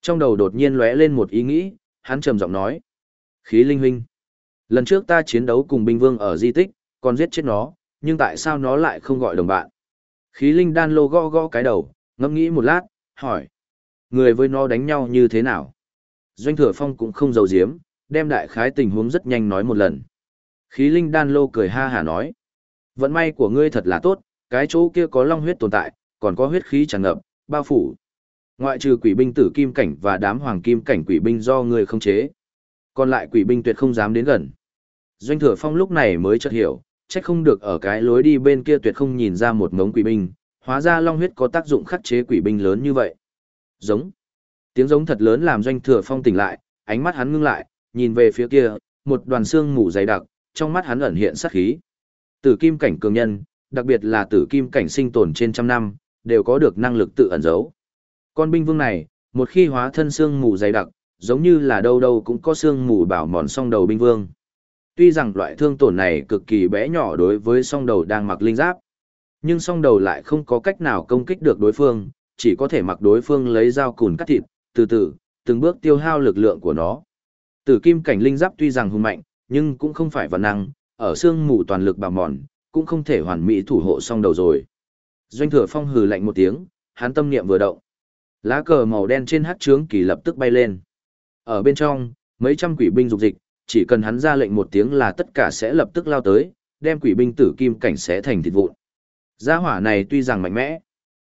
Trong đầu đột nhiên lóe lên một ý nghĩ, hắn trầm giọng nói. Khí linh huynh. Lần trước ta chiến đấu cùng binh vương ở di tích, còn giết chết nó, nhưng tại sao nó lại không gọi đồng bạn? Khí linh đan lô gõ gõ cái đầu, ngẫm nghĩ một lát, hỏi. Người với nó đánh nhau như thế nào? Doanh thừa phong cũng không giấu giếm, đem đại khái tình huống rất nhanh nói một lần. Khí linh đan lô cười ha hả nói. Vận may của ngươi thật là tốt, cái chỗ kia có long huyết tồn tại, còn có huyết khí tràn ngập, bao phủ. Ngoại trừ quỷ binh tử kim cảnh và đám hoàng kim cảnh quỷ binh do người không chế. Còn lại quỷ binh tuyệt không dám đến gần. Doanh thừa phong lúc này mới chợt hiểu, trách không được ở cái lối đi bên kia tuyệt không nhìn ra một ngống quỷ binh, Hóa ra long huyết có tác dụng khắc chế quỷ binh lớn như vậy. Giống. Tiếng giống thật lớn làm doanh thừa phong tỉnh lại, ánh mắt hắn ngưng lại, nhìn về phía kia, một đoàn xương mù dày đặc, trong mắt hắn ẩn hiện sát khí. Tử kim cảnh cường nhân, đặc biệt là tử kim cảnh sinh tồn trên trăm năm, đều có được năng lực tự ẩn giấu. Con binh vương này, một khi hóa thân xương mù dày đặc, giống như là đâu đâu cũng có xương mù bảo mòn song đầu binh vương. Tuy rằng loại thương tổn này cực kỳ bé nhỏ đối với song đầu đang mặc linh giáp, nhưng song đầu lại không có cách nào công kích được đối phương, chỉ có thể mặc đối phương lấy dao cùn cắt thịt, từ từ, từng bước tiêu hao lực lượng của nó. Tử kim cảnh linh giáp tuy rằng hùng mạnh, nhưng cũng không phải vật năng, ở xương mù toàn lực bảo mòn, cũng không thể hoàn mỹ thủ hộ song đầu rồi. Doanh thừa phong hừ lạnh một tiếng, hắn tâm niệm vừa động. Lá cờ màu đen trên hát trướng kỳ lập tức bay lên. Ở bên trong, mấy trăm quỷ binh dục dịch, chỉ cần hắn ra lệnh một tiếng là tất cả sẽ lập tức lao tới, đem quỷ binh tử kim cảnh sẽ thành thịt vụn. Gia hỏa này tuy rằng mạnh mẽ,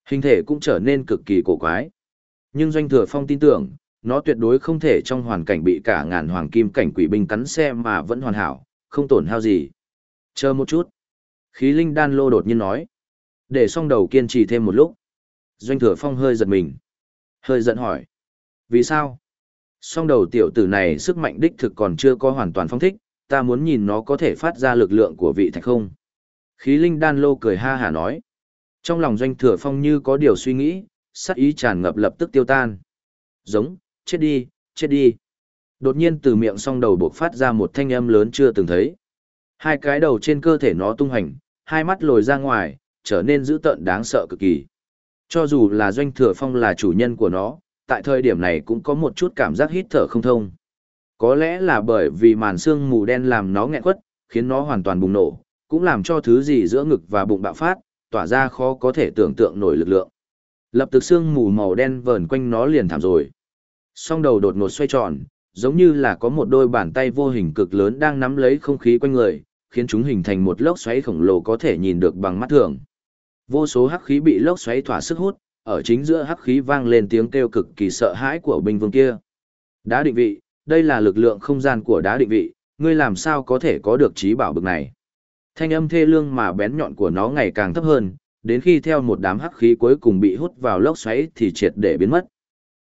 hình thể cũng trở nên cực kỳ cổ quái. Nhưng Doanh Thừa Phong tin tưởng, nó tuyệt đối không thể trong hoàn cảnh bị cả ngàn hoàng kim cảnh quỷ binh cắn xe mà vẫn hoàn hảo, không tổn hao gì. Chờ một chút. Khí linh đan lô đột nhiên nói. Để song đầu kiên trì thêm một lúc. Doanh Thừa Phong hơi giật mình. Hơi giận hỏi. Vì sao? Song đầu tiểu tử này sức mạnh đích thực còn chưa có hoàn toàn phong thích, ta muốn nhìn nó có thể phát ra lực lượng của vị thạch không. Khí linh đan lô cười ha hả nói. Trong lòng doanh thừa phong như có điều suy nghĩ, sắc ý tràn ngập lập tức tiêu tan. Giống, chết đi, chết đi. Đột nhiên từ miệng song đầu buộc phát ra một thanh âm lớn chưa từng thấy. Hai cái đầu trên cơ thể nó tung hành, hai mắt lồi ra ngoài, trở nên dữ tợn đáng sợ cực kỳ. Cho dù là doanh thừa phong là chủ nhân của nó, tại thời điểm này cũng có một chút cảm giác hít thở không thông. Có lẽ là bởi vì màn xương mù đen làm nó nghẹn quất, khiến nó hoàn toàn bùng nổ, cũng làm cho thứ gì giữa ngực và bụng bạo phát, tỏa ra khó có thể tưởng tượng nổi lực lượng. Lập tức xương mù màu đen vờn quanh nó liền thảm rồi. Song đầu đột ngột xoay tròn, giống như là có một đôi bàn tay vô hình cực lớn đang nắm lấy không khí quanh người, khiến chúng hình thành một lốc xoáy khổng lồ có thể nhìn được bằng mắt thường. Vô số hắc khí bị lốc xoáy thỏa sức hút, ở chính giữa hắc khí vang lên tiếng kêu cực kỳ sợ hãi của binh vương kia. Đá định vị, đây là lực lượng không gian của đá định vị, ngươi làm sao có thể có được trí bảo bực này. Thanh âm thê lương mà bén nhọn của nó ngày càng thấp hơn, đến khi theo một đám hắc khí cuối cùng bị hút vào lốc xoáy thì triệt để biến mất.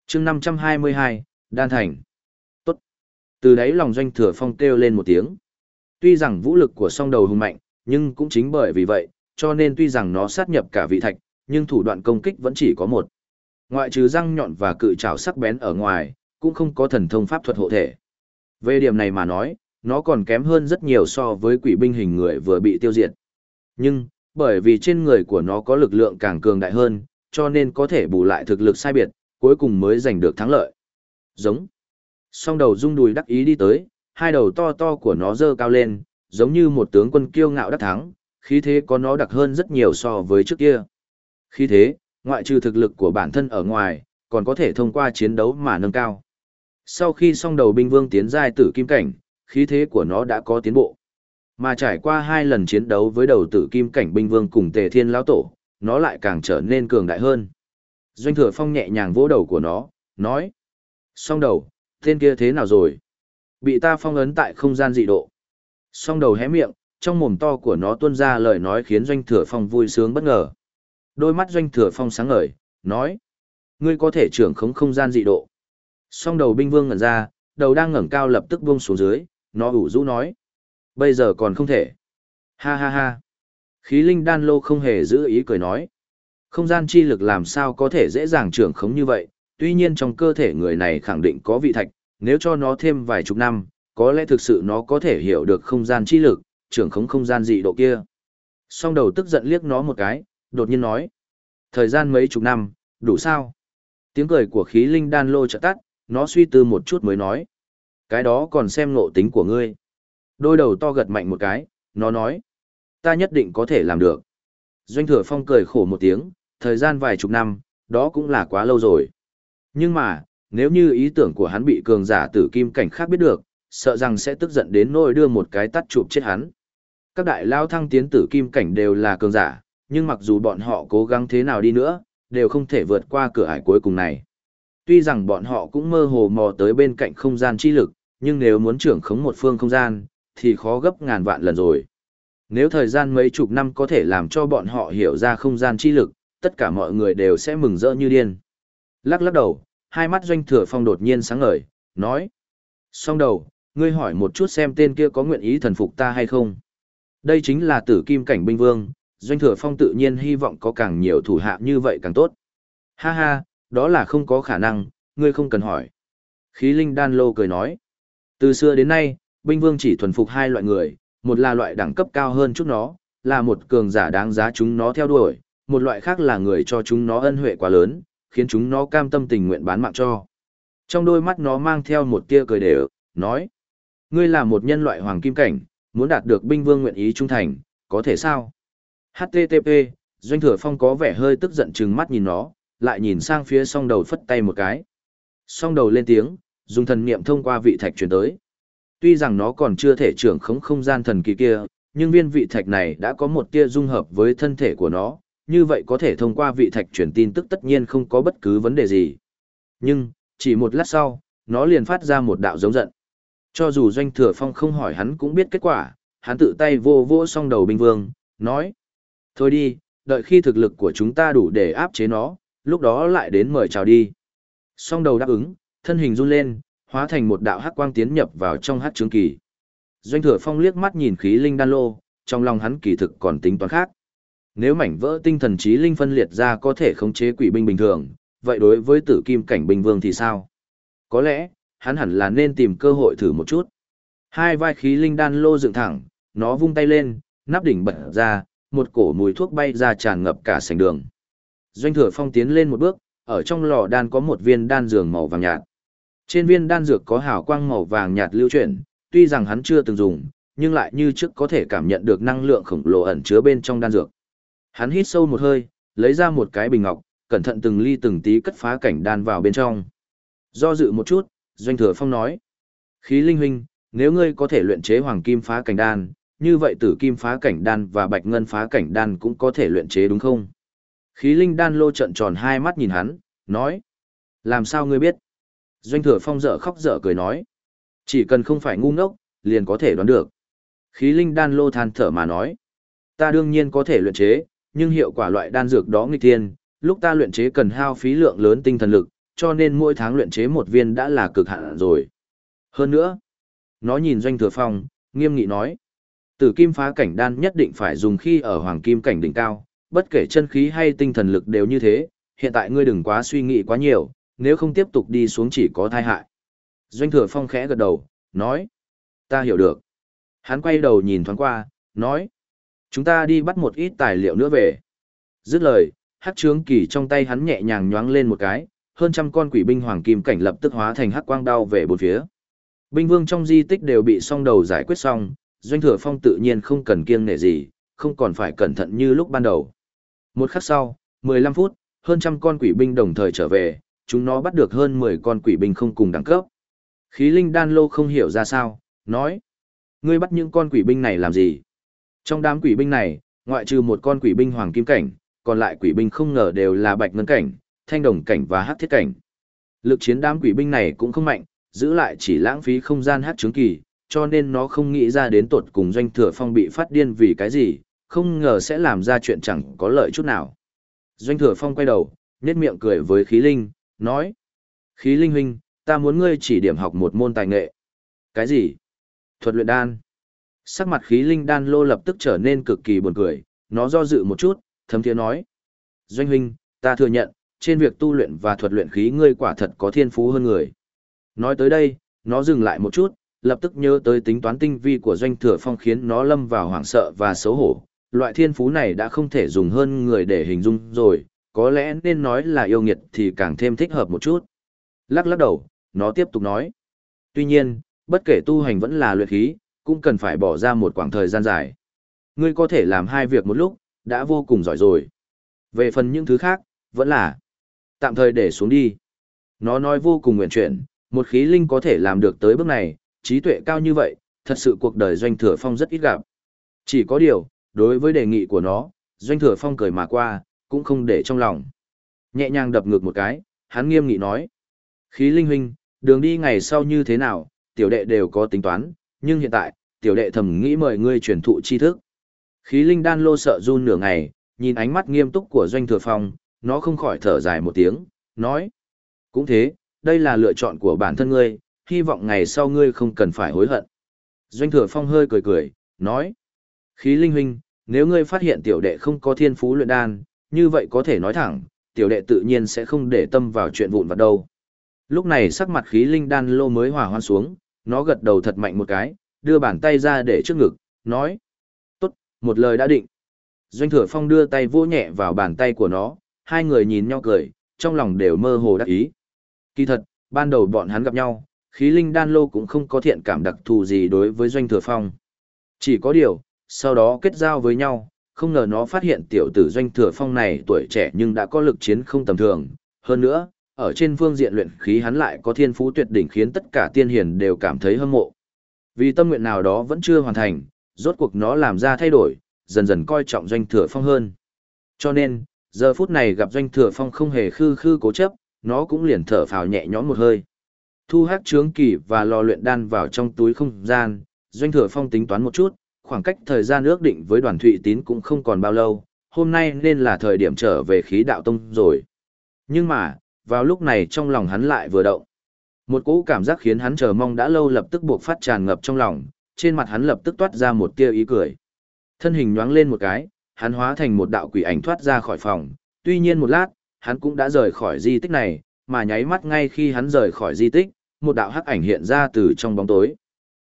chương 522, Đan Thành. Tốt. Từ đấy lòng doanh thừa phong kêu lên một tiếng. Tuy rằng vũ lực của song đầu hùng mạnh, nhưng cũng chính bởi vì vậy, cho nên tuy rằng nó sát nhập cả vị thạch, nhưng thủ đoạn công kích vẫn chỉ có một. Ngoại trừ răng nhọn và cự trảo sắc bén ở ngoài, cũng không có thần thông pháp thuật hộ thể. Về điểm này mà nói, nó còn kém hơn rất nhiều so với quỷ binh hình người vừa bị tiêu diệt. Nhưng, bởi vì trên người của nó có lực lượng càng cường đại hơn, cho nên có thể bù lại thực lực sai biệt, cuối cùng mới giành được thắng lợi. Giống. Song đầu rung đùi đắc ý đi tới, hai đầu to to của nó dơ cao lên, giống như một tướng quân kiêu ngạo đắc thắng, khí thế có nó đặc hơn rất nhiều so với trước kia. Khí thế, ngoại trừ thực lực của bản thân ở ngoài, còn có thể thông qua chiến đấu mà nâng cao. Sau khi song đầu binh vương tiến giai tử kim cảnh, khí thế của nó đã có tiến bộ. Mà trải qua hai lần chiến đấu với đầu tử kim cảnh binh vương cùng tề thiên lão tổ, nó lại càng trở nên cường đại hơn. Doanh thừa phong nhẹ nhàng vỗ đầu của nó, nói. Song đầu, tên kia thế nào rồi? Bị ta phong ấn tại không gian dị độ. Song đầu hé miệng, trong mồm to của nó tuôn ra lời nói khiến doanh thừa phong vui sướng bất ngờ. Đôi mắt doanh thừa phong sáng ngời, nói. Ngươi có thể trưởng khống không gian dị độ. Song đầu binh vương ngẩn ra, đầu đang ngẩng cao lập tức buông xuống dưới, nó ủ rũ nói. Bây giờ còn không thể. Ha ha ha. Khí linh đan lô không hề giữ ý cười nói. Không gian chi lực làm sao có thể dễ dàng trưởng khống như vậy, tuy nhiên trong cơ thể người này khẳng định có vị thạch, nếu cho nó thêm vài chục năm, có lẽ thực sự nó có thể hiểu được không gian chi lực, trưởng khống không gian dị độ kia. Song đầu tức giận liếc nó một cái, đột nhiên nói. Thời gian mấy chục năm, đủ sao? Tiếng cười của khí linh đan lô chợt tắt, nó suy tư một chút mới nói. Cái đó còn xem ngộ tính của ngươi. Đôi đầu to gật mạnh một cái, nó nói. Ta nhất định có thể làm được. Doanh thừa phong cười khổ một tiếng, thời gian vài chục năm, đó cũng là quá lâu rồi. Nhưng mà, nếu như ý tưởng của hắn bị cường giả tử kim cảnh khác biết được, sợ rằng sẽ tức giận đến nỗi đưa một cái tắt chụp chết hắn. Các đại lao thăng tiến tử kim cảnh đều là cường giả, nhưng mặc dù bọn họ cố gắng thế nào đi nữa, đều không thể vượt qua cửa ải cuối cùng này. Tuy rằng bọn họ cũng mơ hồ mò tới bên cạnh không gian chi lực, nhưng nếu muốn trưởng khống một phương không gian, thì khó gấp ngàn vạn lần rồi. Nếu thời gian mấy chục năm có thể làm cho bọn họ hiểu ra không gian chi lực, tất cả mọi người đều sẽ mừng rỡ như điên. Lắc lắc đầu, hai mắt doanh thừa phong đột nhiên sáng ngời, nói. Xong đầu, ngươi hỏi một chút xem tên kia có nguyện ý thần phục ta hay không. Đây chính là tử kim cảnh binh vương, doanh thừa phong tự nhiên hy vọng có càng nhiều thủ hạ như vậy càng tốt. Ha ha, đó là không có khả năng, ngươi không cần hỏi. Khí linh đan lô cười nói. Từ xưa đến nay, binh vương chỉ thuần phục hai loại người, một là loại đẳng cấp cao hơn chút nó, là một cường giả đáng giá chúng nó theo đuổi, một loại khác là người cho chúng nó ân huệ quá lớn, khiến chúng nó cam tâm tình nguyện bán mạng cho. Trong đôi mắt nó mang theo một tia cười đều, nói. Ngươi là một nhân loại hoàng kim cảnh, muốn đạt được binh vương nguyện ý trung thành, có thể sao? HTTP, Doanh Thừa Phong có vẻ hơi tức giận chừng mắt nhìn nó, lại nhìn sang phía song đầu phất tay một cái. Song đầu lên tiếng, dùng thần niệm thông qua vị thạch truyền tới. Tuy rằng nó còn chưa thể trưởng khống không gian thần kỳ kia, nhưng viên vị thạch này đã có một tia dung hợp với thân thể của nó, như vậy có thể thông qua vị thạch truyền tin tức tất nhiên không có bất cứ vấn đề gì. Nhưng, chỉ một lát sau, nó liền phát ra một đạo giống giận. Cho dù doanh thừa phong không hỏi hắn cũng biết kết quả, hắn tự tay vô vô song đầu binh vương, nói. Thôi đi, đợi khi thực lực của chúng ta đủ để áp chế nó, lúc đó lại đến mời chào đi. Song đầu đáp ứng, thân hình run lên, hóa thành một đạo hắc quang tiến nhập vào trong hắc trướng kỳ. Doanh thừa phong liếc mắt nhìn khí linh đan lô, trong lòng hắn kỳ thực còn tính toán khác. Nếu mảnh vỡ tinh thần trí linh phân liệt ra có thể khống chế quỷ binh bình thường, vậy đối với tử kim cảnh binh vương thì sao? Có lẽ, hắn hẳn là nên tìm cơ hội thử một chút. Hai vai khí linh đan lô dựng thẳng, nó vung tay lên, nắp đỉnh bật ra, một cổ mùi thuốc bay ra tràn ngập cả sảnh đường. Doanh thừa phong tiến lên một bước, ở trong lò đan có một viên đan dược màu vàng nhạt. Trên viên đan dược có hào quang màu vàng nhạt lưu chuyển, tuy rằng hắn chưa từng dùng, nhưng lại như trước có thể cảm nhận được năng lượng khổng lồ ẩn chứa bên trong đan dược. Hắn hít sâu một hơi, lấy ra một cái bình ngọc, cẩn thận từng ly từng tí cất phá cảnh đan vào bên trong. Do dự một chút, Doanh Thừa Phong nói. Khí linh huynh, nếu ngươi có thể luyện chế hoàng kim phá cảnh đan, như vậy tử kim phá cảnh đan và bạch ngân phá cảnh đan cũng có thể luyện chế đúng không? Khí linh đan lô trận tròn hai mắt nhìn hắn, nói. Làm sao ngươi biết? Doanh thừa phong dở khóc dở cười nói. Chỉ cần không phải ngu ngốc, liền có thể đoán được. Khí linh đan lô than thở mà nói. Ta đương nhiên có thể luyện chế, nhưng hiệu quả loại đan dược đó nghịch thiên, lúc ta luyện chế cần hao phí lượng lớn tinh thần lực, cho nên mỗi tháng luyện chế một viên đã là cực hạn rồi. Hơn nữa, nó nhìn doanh thừa phong, nghiêm nghị nói. Tử kim phá cảnh đan nhất định phải dùng khi ở hoàng kim cảnh đỉnh cao, bất kể chân khí hay tinh thần lực đều như thế, hiện tại ngươi đừng quá suy nghĩ quá nhiều, nếu không tiếp tục đi xuống chỉ có thai hại. Doanh thừa phong khẽ gật đầu, nói. Ta hiểu được. Hắn quay đầu nhìn thoáng qua, nói. Chúng ta đi bắt một ít tài liệu nữa về. Dứt lời, hắc trướng kỳ trong tay hắn nhẹ nhàng nhoáng lên một cái, hơn trăm con quỷ binh hoàng kim cảnh lập tức hóa thành hắc quang đao về bốn phía. Binh vương trong di tích đều bị song đầu giải quyết xong, doanh thừa phong tự nhiên không cần kiêng nể gì, không còn phải cẩn thận như lúc ban đầu. Một khắc sau, 15 phút, hơn trăm con quỷ binh đồng thời trở về, chúng nó bắt được hơn 10 con quỷ binh không cùng đẳng cấp. Khí linh đan lô không hiểu ra sao, nói. Ngươi bắt những con quỷ binh này làm gì? Trong đám quỷ binh này, ngoại trừ một con quỷ binh hoàng kim cảnh, còn lại quỷ binh không ngờ đều là bạch ngân cảnh, thanh đồng cảnh và hắc thiết cảnh. Lực chiến đám quỷ binh này cũng không mạnh, giữ lại chỉ lãng phí không gian hắc trướng kỳ, cho nên nó không nghĩ ra đến tột cùng doanh thừa phong bị phát điên vì cái gì, không ngờ sẽ làm ra chuyện chẳng có lợi chút nào. Doanh thừa phong quay đầu, nhếch miệng cười với khí linh, nói. Khí linh huynh, ta muốn ngươi chỉ điểm học một môn tài nghệ. Cái gì? Thuật luyện đan. Sắc mặt khí linh đan lô lập tức trở nên cực kỳ buồn cười, nó do dự một chút, thấm thiế nói. Doanh huynh, ta thừa nhận, trên việc tu luyện và thuật luyện khí ngươi quả thật có thiên phú hơn người. Nói tới đây, nó dừng lại một chút, lập tức nhớ tới tính toán tinh vi của doanh thừa phong khiến nó lâm vào hoảng sợ và xấu hổ. Loại thiên phú này đã không thể dùng hơn người để hình dung rồi, có lẽ nên nói là yêu nghiệt thì càng thêm thích hợp một chút. Lắc lắc đầu, nó tiếp tục nói. Tuy nhiên, bất kể tu hành vẫn là luyện khí, cũng cần phải bỏ ra một khoảng thời gian dài. Ngươi có thể làm hai việc một lúc, đã vô cùng giỏi rồi. Về phần những thứ khác, vẫn là tạm thời để xuống đi. Nó nói vô cùng nguyện chuyển, một khí linh có thể làm được tới bước này, trí tuệ cao như vậy, thật sự cuộc đời doanh thừa phong rất ít gặp. Chỉ có điều, đối với đề nghị của nó, doanh thừa phong cười mà qua, cũng không để trong lòng. Nhẹ nhàng đập ngược một cái, hắn nghiêm nghị nói. Khí linh huynh, đường đi ngày sau như thế nào, tiểu đệ đều có tính toán, nhưng hiện tại, tiểu đệ thầm nghĩ mời ngươi truyền thụ tri thức. Khí linh đan lô sợ run nửa ngày, nhìn ánh mắt nghiêm túc của Doanh Thừa Phong, nó không khỏi thở dài một tiếng, nói. Cũng thế, đây là lựa chọn của bản thân ngươi, hy vọng ngày sau ngươi không cần phải hối hận. Doanh Thừa Phong hơi cười cười, nói. Khí linh huynh, nếu ngươi phát hiện tiểu đệ không có thiên phú luyện đan, như vậy có thể nói thẳng, tiểu đệ tự nhiên sẽ không để tâm vào chuyện vụn vặt đâu. Lúc này sắc mặt khí linh đan lô mới hòa hoan xuống, nó gật đầu thật mạnh một cái, đưa bàn tay ra để trước ngực, nói. Tốt, một lời đã định. Doanh thừa phong đưa tay vô nhẹ vào bàn tay của nó, hai người nhìn nhau cười, trong lòng đều mơ hồ đắc ý. Kỳ thật, ban đầu bọn hắn gặp nhau, khí linh đan lô cũng không có thiện cảm đặc thù gì đối với doanh thừa phong. Chỉ có điều, sau đó kết giao với nhau, không ngờ nó phát hiện tiểu tử doanh thừa phong này tuổi trẻ nhưng đã có lực chiến không tầm thường. Hơn nữa, ở trên phương diện luyện khí hắn lại có thiên phú tuyệt đỉnh khiến tất cả tiên hiền đều cảm thấy hâm mộ. Vì tâm nguyện nào đó vẫn chưa hoàn thành, rốt cuộc nó làm ra thay đổi, dần dần coi trọng doanh thừa phong hơn. Cho nên, giờ phút này gặp doanh thừa phong không hề khư khư cố chấp, nó cũng liền thở phào nhẹ nhõm một hơi. Thu hát trướng kỳ và lò luyện đan vào trong túi không gian, doanh thừa phong tính toán một chút, khoảng cách thời gian ước định với đoàn thụy tín cũng không còn bao lâu, hôm nay nên là thời điểm trở về khí đạo tông rồi. Nhưng mà, vào lúc này trong lòng hắn lại vừa động. Một cỗ cảm giác khiến hắn chờ mong đã lâu lập tức buộc phát tràn ngập trong lòng, trên mặt hắn lập tức toát ra một tia ý cười. Thân hình nhoáng lên một cái, hắn hóa thành một đạo quỷ ảnh thoát ra khỏi phòng, tuy nhiên một lát, hắn cũng đã rời khỏi di tích này, mà nháy mắt ngay khi hắn rời khỏi di tích, một đạo hắc ảnh hiện ra từ trong bóng tối.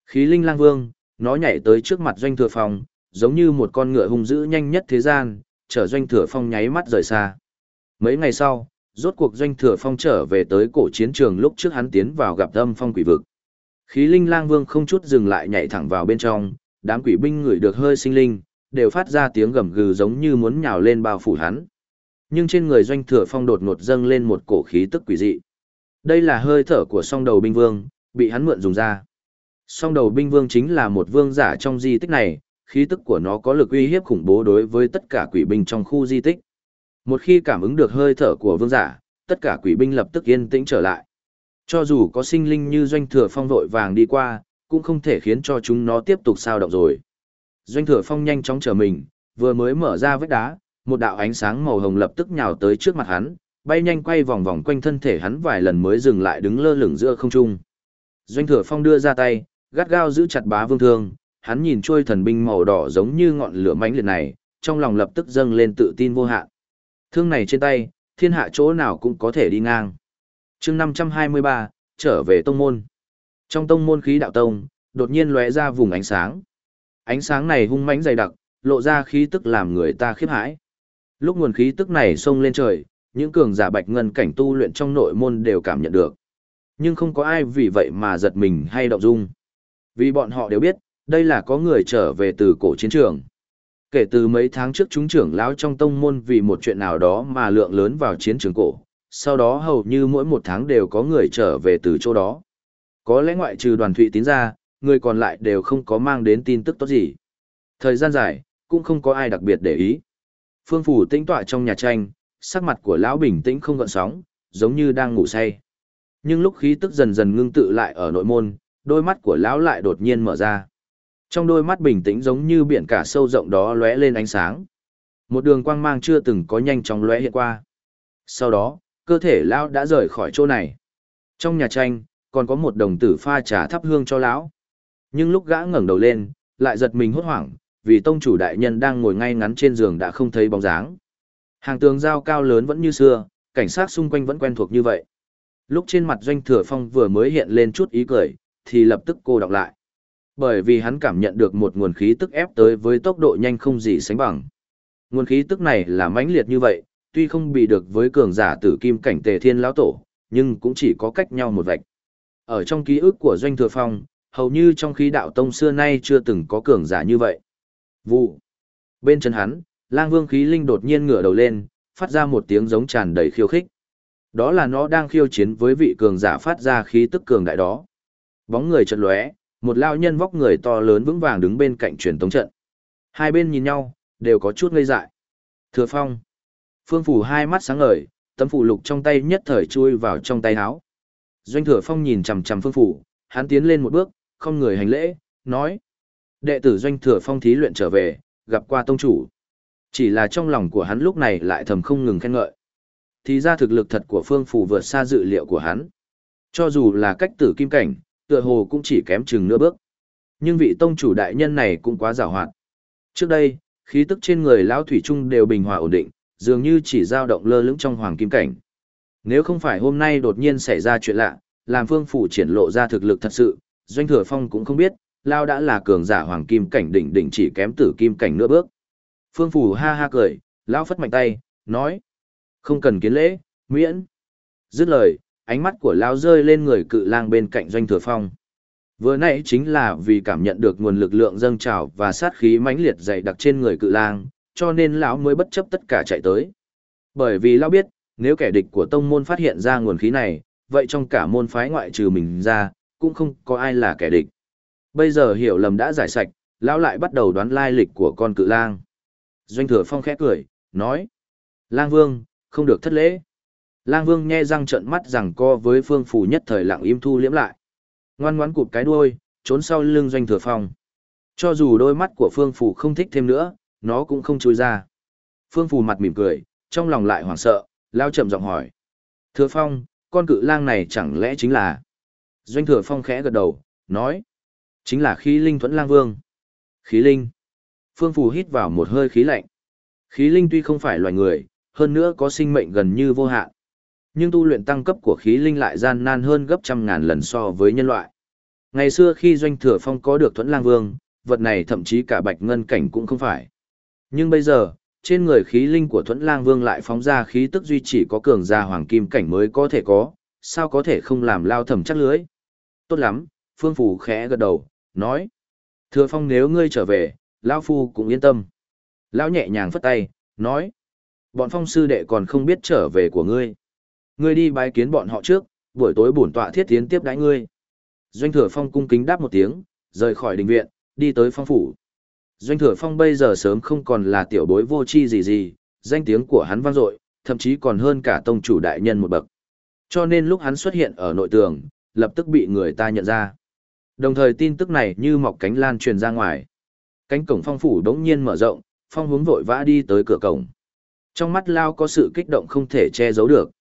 Khí linh lang vương, nó nhảy tới trước mặt doanh thừa phong, giống như một con ngựa hung dữ nhanh nhất thế gian, chở doanh thừa phong nháy mắt rời xa. Mấy ngày sau, rốt cuộc doanh thừa phong trở về tới cổ chiến trường lúc trước hắn tiến vào gặp âm phong quỷ vực. Khí linh lang vương không chút dừng lại nhảy thẳng vào bên trong, đám quỷ binh ngửi được hơi sinh linh, đều phát ra tiếng gầm gừ giống như muốn nhào lên bao phủ hắn. Nhưng trên người doanh thừa phong đột ngột dâng lên một cổ khí tức quỷ dị. Đây là hơi thở của song đầu binh vương, bị hắn mượn dùng ra. Song đầu binh vương chính là một vương giả trong di tích này, khí tức của nó có lực uy hiếp khủng bố đối với tất cả quỷ binh trong khu di tích. Một khi cảm ứng được hơi thở của vương giả, tất cả quỷ binh lập tức yên tĩnh trở lại. Cho dù có sinh linh như doanh thừa phong vội vàng đi qua, cũng không thể khiến cho chúng nó tiếp tục sao động rồi. Doanh thừa phong nhanh chóng trở mình, vừa mới mở ra vết đá, một đạo ánh sáng màu hồng lập tức nhào tới trước mặt hắn, bay nhanh quay vòng vòng quanh thân thể hắn vài lần mới dừng lại đứng lơ lửng giữa không trung. Doanh thừa phong đưa ra tay, gắt gao giữ chặt bá vương thương, hắn nhìn trôi thần binh màu đỏ giống như ngọn lửa mãnh liệt này, trong lòng lập tức dâng lên tự tin vô hạn. Thương này trên tay, thiên hạ chỗ nào cũng có thể đi ngang. chương 523, trở về tông môn. Trong tông môn khí đạo tông, đột nhiên lóe ra vùng ánh sáng. Ánh sáng này hung mãnh dày đặc, lộ ra khí tức làm người ta khiếp hãi. Lúc nguồn khí tức này xông lên trời, những cường giả bạch ngân cảnh tu luyện trong nội môn đều cảm nhận được. Nhưng không có ai vì vậy mà giật mình hay động dung. Vì bọn họ đều biết, đây là có người trở về từ cổ chiến trường. Kể từ mấy tháng trước chúng trưởng lão trong tông môn vì một chuyện nào đó mà lượng lớn vào chiến trường cổ, sau đó hầu như mỗi một tháng đều có người trở về từ chỗ đó. Có lẽ ngoại trừ đoàn thụy tín ra, người còn lại đều không có mang đến tin tức tốt gì. Thời gian dài, cũng không có ai đặc biệt để ý. Phương Phủ tĩnh tọa trong nhà tranh, sắc mặt của lão bình tĩnh không gợn sóng, giống như đang ngủ say. Nhưng lúc khí tức dần dần ngưng tự lại ở nội môn, đôi mắt của lão lại đột nhiên mở ra. Trong đôi mắt bình tĩnh giống như biển cả sâu rộng đó lóe lên ánh sáng. Một đường quang mang chưa từng có nhanh chóng lóe hiện qua. Sau đó, cơ thể lão đã rời khỏi chỗ này. Trong nhà tranh, còn có một đồng tử pha trà thắp hương cho lão. Nhưng lúc gã ngẩng đầu lên, lại giật mình hốt hoảng, vì tông chủ đại nhân đang ngồi ngay ngắn trên giường đã không thấy bóng dáng. Hàng tường giao cao lớn vẫn như xưa, cảnh sát xung quanh vẫn quen thuộc như vậy. Lúc trên mặt doanh thừa phong vừa mới hiện lên chút ý cười, thì lập tức cô đọc lại. Bởi vì hắn cảm nhận được một nguồn khí tức ép tới với tốc độ nhanh không gì sánh bằng. Nguồn khí tức này là mãnh liệt như vậy, tuy không bị được với cường giả tử kim cảnh tề thiên lão tổ, nhưng cũng chỉ có cách nhau một vạch. Ở trong ký ức của Doanh Thừa Phong, hầu như trong khí đạo tông xưa nay chưa từng có cường giả như vậy. Vụ. Bên chân hắn, lang vương khí linh đột nhiên ngửa đầu lên, phát ra một tiếng giống tràn đầy khiêu khích. Đó là nó đang khiêu chiến với vị cường giả phát ra khí tức cường đại đó. Bóng người chợt lóe, một lao nhân vóc người to lớn vững vàng đứng bên cạnh truyền tống trận. Hai bên nhìn nhau, đều có chút ngây dại. Thừa Phong. Phương Phủ hai mắt sáng ngời, tấm phủ lục trong tay nhất thời chui vào trong tay áo. Doanh Thừa Phong nhìn chằm chằm Phương Phủ, hắn tiến lên một bước, không người hành lễ, nói: "Đệ tử Doanh Thừa Phong thí luyện trở về, gặp qua tông chủ." Chỉ là trong lòng của hắn lúc này lại thầm không ngừng khen ngợi. Thì ra thực lực thật của Phương Phủ vượt xa dự liệu của hắn. Cho dù là cách tử kim cảnh, tựa hồ cũng chỉ kém chừng nửa bước. Nhưng vị tông chủ đại nhân này cũng quá giàu hoạt. Trước đây, khí tức trên người lão thủy trung đều bình hòa ổn định, dường như chỉ dao động lơ lửng trong hoàng kim cảnh. Nếu không phải hôm nay đột nhiên xảy ra chuyện lạ, làm Phương phủ triển lộ ra thực lực thật sự, Doanh Thừa Phong cũng không biết, lao đã là cường giả hoàng kim cảnh đỉnh đỉnh chỉ kém tử kim cảnh nửa bước. Phương phủ ha ha cười, lão phất mạnh tay, nói: "Không cần kiến lễ, miễn." Dứt lời, ánh mắt của lão rơi lên người cự lang bên cạnh Doanh Thừa Phong. Vừa nãy chính là vì cảm nhận được nguồn lực lượng dâng trào và sát khí mãnh liệt dày đặc trên người cự lang, cho nên lão mới bất chấp tất cả chạy tới. Bởi vì lão biết, nếu kẻ địch của tông môn phát hiện ra nguồn khí này, vậy trong cả môn phái ngoại trừ mình ra, cũng không có ai là kẻ địch. Bây giờ hiểu lầm đã giải sạch, lão lại bắt đầu đoán lai lịch của con cự lang. Doanh thừa phong khẽ cười, nói. Lang vương, không được thất lễ. Lang vương nghe răng trợn mắt rằng co với phương phù nhất thời lặng im thu liễm lại. Ngoan ngoãn cụp cái đuôi, trốn sau lưng doanh thừa phong. Cho dù đôi mắt của phương phù không thích thêm nữa, nó cũng không chui ra. Phương phù mặt mỉm cười, trong lòng lại hoảng sợ, lao chậm giọng hỏi. Thừa phong, con cự lang này chẳng lẽ chính là... Doanh thừa phong khẽ gật đầu, nói. Chính là khí linh thuẫn lang vương. Khí linh. Phương phù hít vào một hơi khí lạnh. Khí linh tuy không phải loài người, hơn nữa có sinh mệnh gần như vô hạn. Nhưng tu luyện tăng cấp của khí linh lại gian nan hơn gấp trăm ngàn lần so với nhân loại. Ngày xưa khi Doanh Thừa Phong có được Thuẫn Lang Vương, vật này thậm chí cả bạch ngân cảnh cũng không phải. Nhưng bây giờ, trên người khí linh của Thuẫn Lang Vương lại phóng ra khí tức duy chỉ có cường gia hoàng kim cảnh mới có thể có, sao có thể không làm lao thầm chắc lưới. Tốt lắm, Phương Phủ khẽ gật đầu, nói. Thừa Phong nếu ngươi trở về, Lao Phu cũng yên tâm. Lão nhẹ nhàng phất tay, nói. Bọn phong sư đệ còn không biết trở về của ngươi. Ngươi đi bái kiến bọn họ trước, buổi tối bổn tọa thiết tiến tiếp đãi ngươi. Doanh thừa phong cung kính đáp một tiếng, rời khỏi đình viện, đi tới phong phủ. Doanh thừa phong bây giờ sớm không còn là tiểu bối vô chi gì gì, danh tiếng của hắn vang dội, thậm chí còn hơn cả tông chủ đại nhân một bậc. Cho nên lúc hắn xuất hiện ở nội tường, lập tức bị người ta nhận ra. Đồng thời tin tức này như mọc cánh lan truyền ra ngoài. Cánh cổng phong phủ đống nhiên mở rộng, phong hướng vội vã đi tới cửa cổng. Trong mắt Lao có sự kích động không thể che giấu được.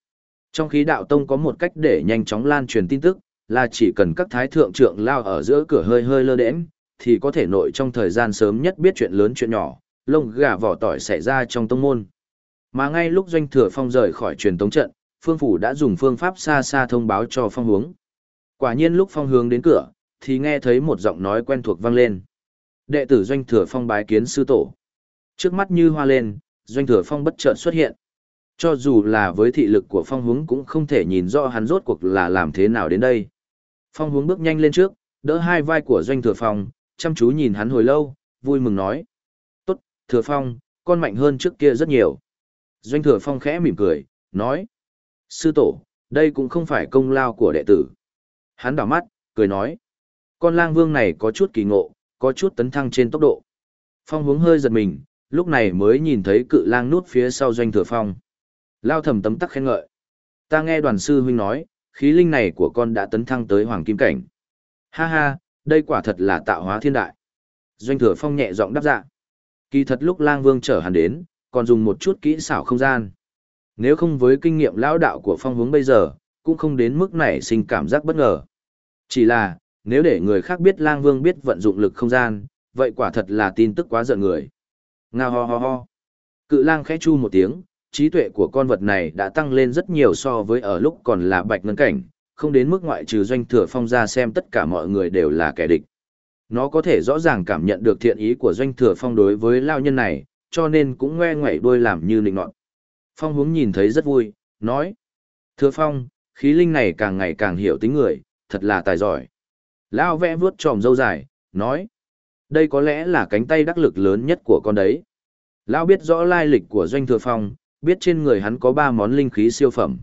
Trong khí đạo tông có một cách để nhanh chóng lan truyền tin tức, là chỉ cần các thái thượng trưởng Lao ở giữa cửa hơi hơi lơ đễnh, thì có thể nội trong thời gian sớm nhất biết chuyện lớn chuyện nhỏ, lông gà vỏ tỏi xảy ra trong tông môn. Mà ngay lúc doanh thừa phong rời khỏi truyền tống trận, phương phủ đã dùng phương pháp xa xa thông báo cho phong hướng. Quả nhiên lúc phong hướng đến cửa, thì nghe thấy một giọng nói quen thuộc vang lên. Đệ tử doanh thừa phong bái kiến sư tổ. Trước mắt như hoa lên, doanh thừa phong bất chợt xuất hiện. Cho dù là với thị lực của phong hướng cũng không thể nhìn rõ hắn rốt cuộc là làm thế nào đến đây. Phong hướng bước nhanh lên trước, đỡ hai vai của doanh thừa phong, chăm chú nhìn hắn hồi lâu, vui mừng nói. Tốt, thừa phong, con mạnh hơn trước kia rất nhiều. Doanh thừa phong khẽ mỉm cười, nói. Sư tổ, đây cũng không phải công lao của đệ tử. Hắn đảo mắt, cười nói. Con lang vương này có chút kỳ ngộ, có chút tấn thăng trên tốc độ. Phong hướng hơi giật mình, lúc này mới nhìn thấy cự lang nút phía sau doanh thừa phong. Lao thầm tấm tắc khen ngợi. Ta nghe đoàn sư huynh nói, khí linh này của con đã tấn thăng tới hoàng kim cảnh. Ha ha, đây quả thật là tạo hóa thiên đại. Doanh thừa phong nhẹ giọng đáp dạ. Kỳ thật lúc lang vương trở hẳn đến, còn dùng một chút kỹ xảo không gian. Nếu không với kinh nghiệm lão đạo của phong hướng bây giờ, cũng không đến mức này sinh cảm giác bất ngờ. Chỉ là, nếu để người khác biết lang vương biết vận dụng lực không gian, vậy quả thật là tin tức quá giận người. Nga ho ho ho. Cự lang khẽ chu một tiếng, trí tuệ của con vật này đã tăng lên rất nhiều so với ở lúc còn là bạch ngân cảnh, không đến mức ngoại trừ doanh thừa phong ra xem tất cả mọi người đều là kẻ địch. Nó có thể rõ ràng cảm nhận được thiện ý của doanh thừa phong đối với lao nhân này, cho nên cũng ngoe ngoẩy đuôi làm như nịnh nọt. Phong hướng nhìn thấy rất vui, nói. Thừa phong, khí linh này càng ngày càng hiểu tính người, thật là tài giỏi. Lao vẽ vuốt tròm dâu dài, nói. Đây có lẽ là cánh tay đắc lực lớn nhất của con đấy. Lão biết rõ lai lịch của doanh thừa phong, biết trên người hắn có ba món linh khí siêu phẩm.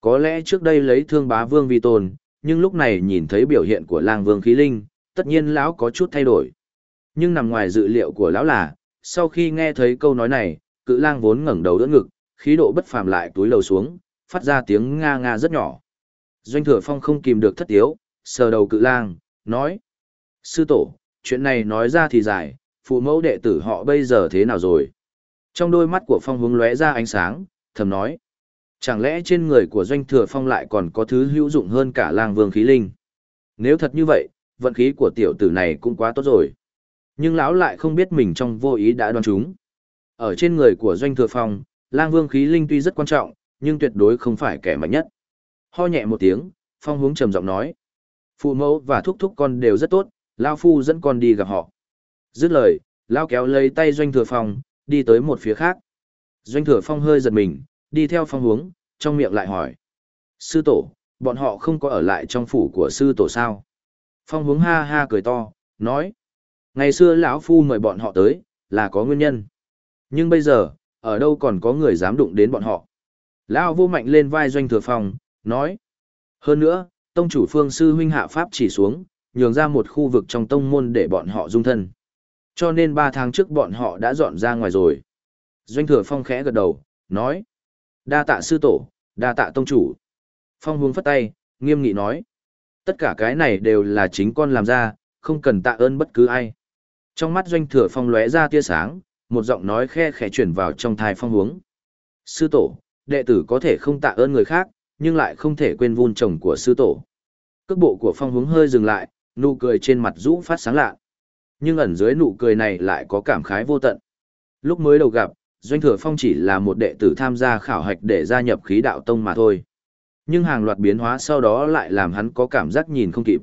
Có lẽ trước đây lấy thương bá vương vi tôn, nhưng lúc này nhìn thấy biểu hiện của lang vương khí linh, tất nhiên lão có chút thay đổi. Nhưng nằm ngoài dự liệu của lão là, sau khi nghe thấy câu nói này, cự lang vốn ngẩng đầu đỡ ngực, khí độ bất phàm lại túi lầu xuống, phát ra tiếng nga nga rất nhỏ. Doanh thừa phong không kìm được thất tiếu, sờ đầu cự lang, nói. Sư tổ, chuyện này nói ra thì dài, phụ mẫu đệ tử họ bây giờ thế nào rồi? Trong đôi mắt của phong hướng lóe ra ánh sáng, thầm nói. Chẳng lẽ trên người của doanh thừa phong lại còn có thứ hữu dụng hơn cả lang vương khí linh? Nếu thật như vậy, vận khí của tiểu tử này cũng quá tốt rồi. Nhưng lão lại không biết mình trong vô ý đã đoán chúng. Ở trên người của doanh thừa phong, lang vương khí linh tuy rất quan trọng, nhưng tuyệt đối không phải kẻ mạnh nhất. Ho nhẹ một tiếng, phong hướng trầm giọng nói. Phụ mẫu và thúc thúc con đều rất tốt, Lao Phu dẫn con đi gặp họ. Dứt lời, Lao kéo lấy tay Doanh Thừa Phong, đi tới một phía khác. Doanh Thừa Phong hơi giật mình, đi theo phong hướng, trong miệng lại hỏi. Sư tổ, bọn họ không có ở lại trong phủ của sư tổ sao? Phong hướng ha ha cười to, nói. Ngày xưa lão Phu mời bọn họ tới, là có nguyên nhân. Nhưng bây giờ, ở đâu còn có người dám đụng đến bọn họ? Lão vô mạnh lên vai Doanh Thừa Phong, nói. Hơn nữa, tông chủ phương sư huynh hạ pháp chỉ xuống, nhường ra một khu vực trong tông môn để bọn họ dung thân. Cho nên ba tháng trước bọn họ đã dọn ra ngoài rồi. Doanh thừa phong khẽ gật đầu, nói. Đa tạ sư tổ, đa tạ tông chủ. Phong hướng phất tay, nghiêm nghị nói. Tất cả cái này đều là chính con làm ra, không cần tạ ơn bất cứ ai. Trong mắt doanh thừa phong lóe ra tia sáng, một giọng nói khe khẽ chuyển vào trong thai phong hướng. Sư tổ, đệ tử có thể không tạ ơn người khác, nhưng lại không thể quên vun trồng của sư tổ. Cước bộ của phong hướng hơi dừng lại, nụ cười trên mặt rũ phát sáng lạ. Nhưng ẩn dưới nụ cười này lại có cảm khái vô tận. Lúc mới đầu gặp, Doanh Thừa Phong chỉ là một đệ tử tham gia khảo hạch để gia nhập khí đạo tông mà thôi. Nhưng hàng loạt biến hóa sau đó lại làm hắn có cảm giác nhìn không kịp.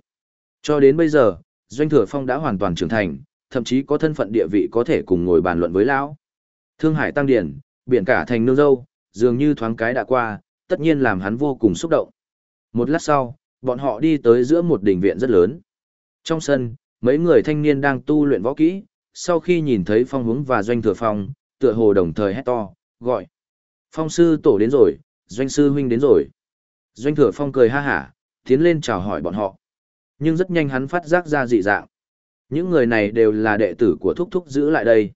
Cho đến bây giờ, Doanh Thừa Phong đã hoàn toàn trưởng thành, thậm chí có thân phận địa vị có thể cùng ngồi bàn luận với lão. Thương Hải tăng điển, biển cả thành nương dâu, dường như thoáng cái đã qua, tất nhiên làm hắn vô cùng xúc động. Một lát sau, bọn họ đi tới giữa một đình viện rất lớn. Trong sân, mấy người thanh niên đang tu luyện võ kỹ, sau khi nhìn thấy phong hướng và doanh thừa phong, tựa hồ đồng thời hét to, gọi. Phong sư tổ đến rồi, doanh sư huynh đến rồi. Doanh thừa phong cười ha hả, tiến lên chào hỏi bọn họ. Nhưng rất nhanh hắn phát giác ra dị dạng. Những người này đều là đệ tử của thúc thúc giữ lại đây.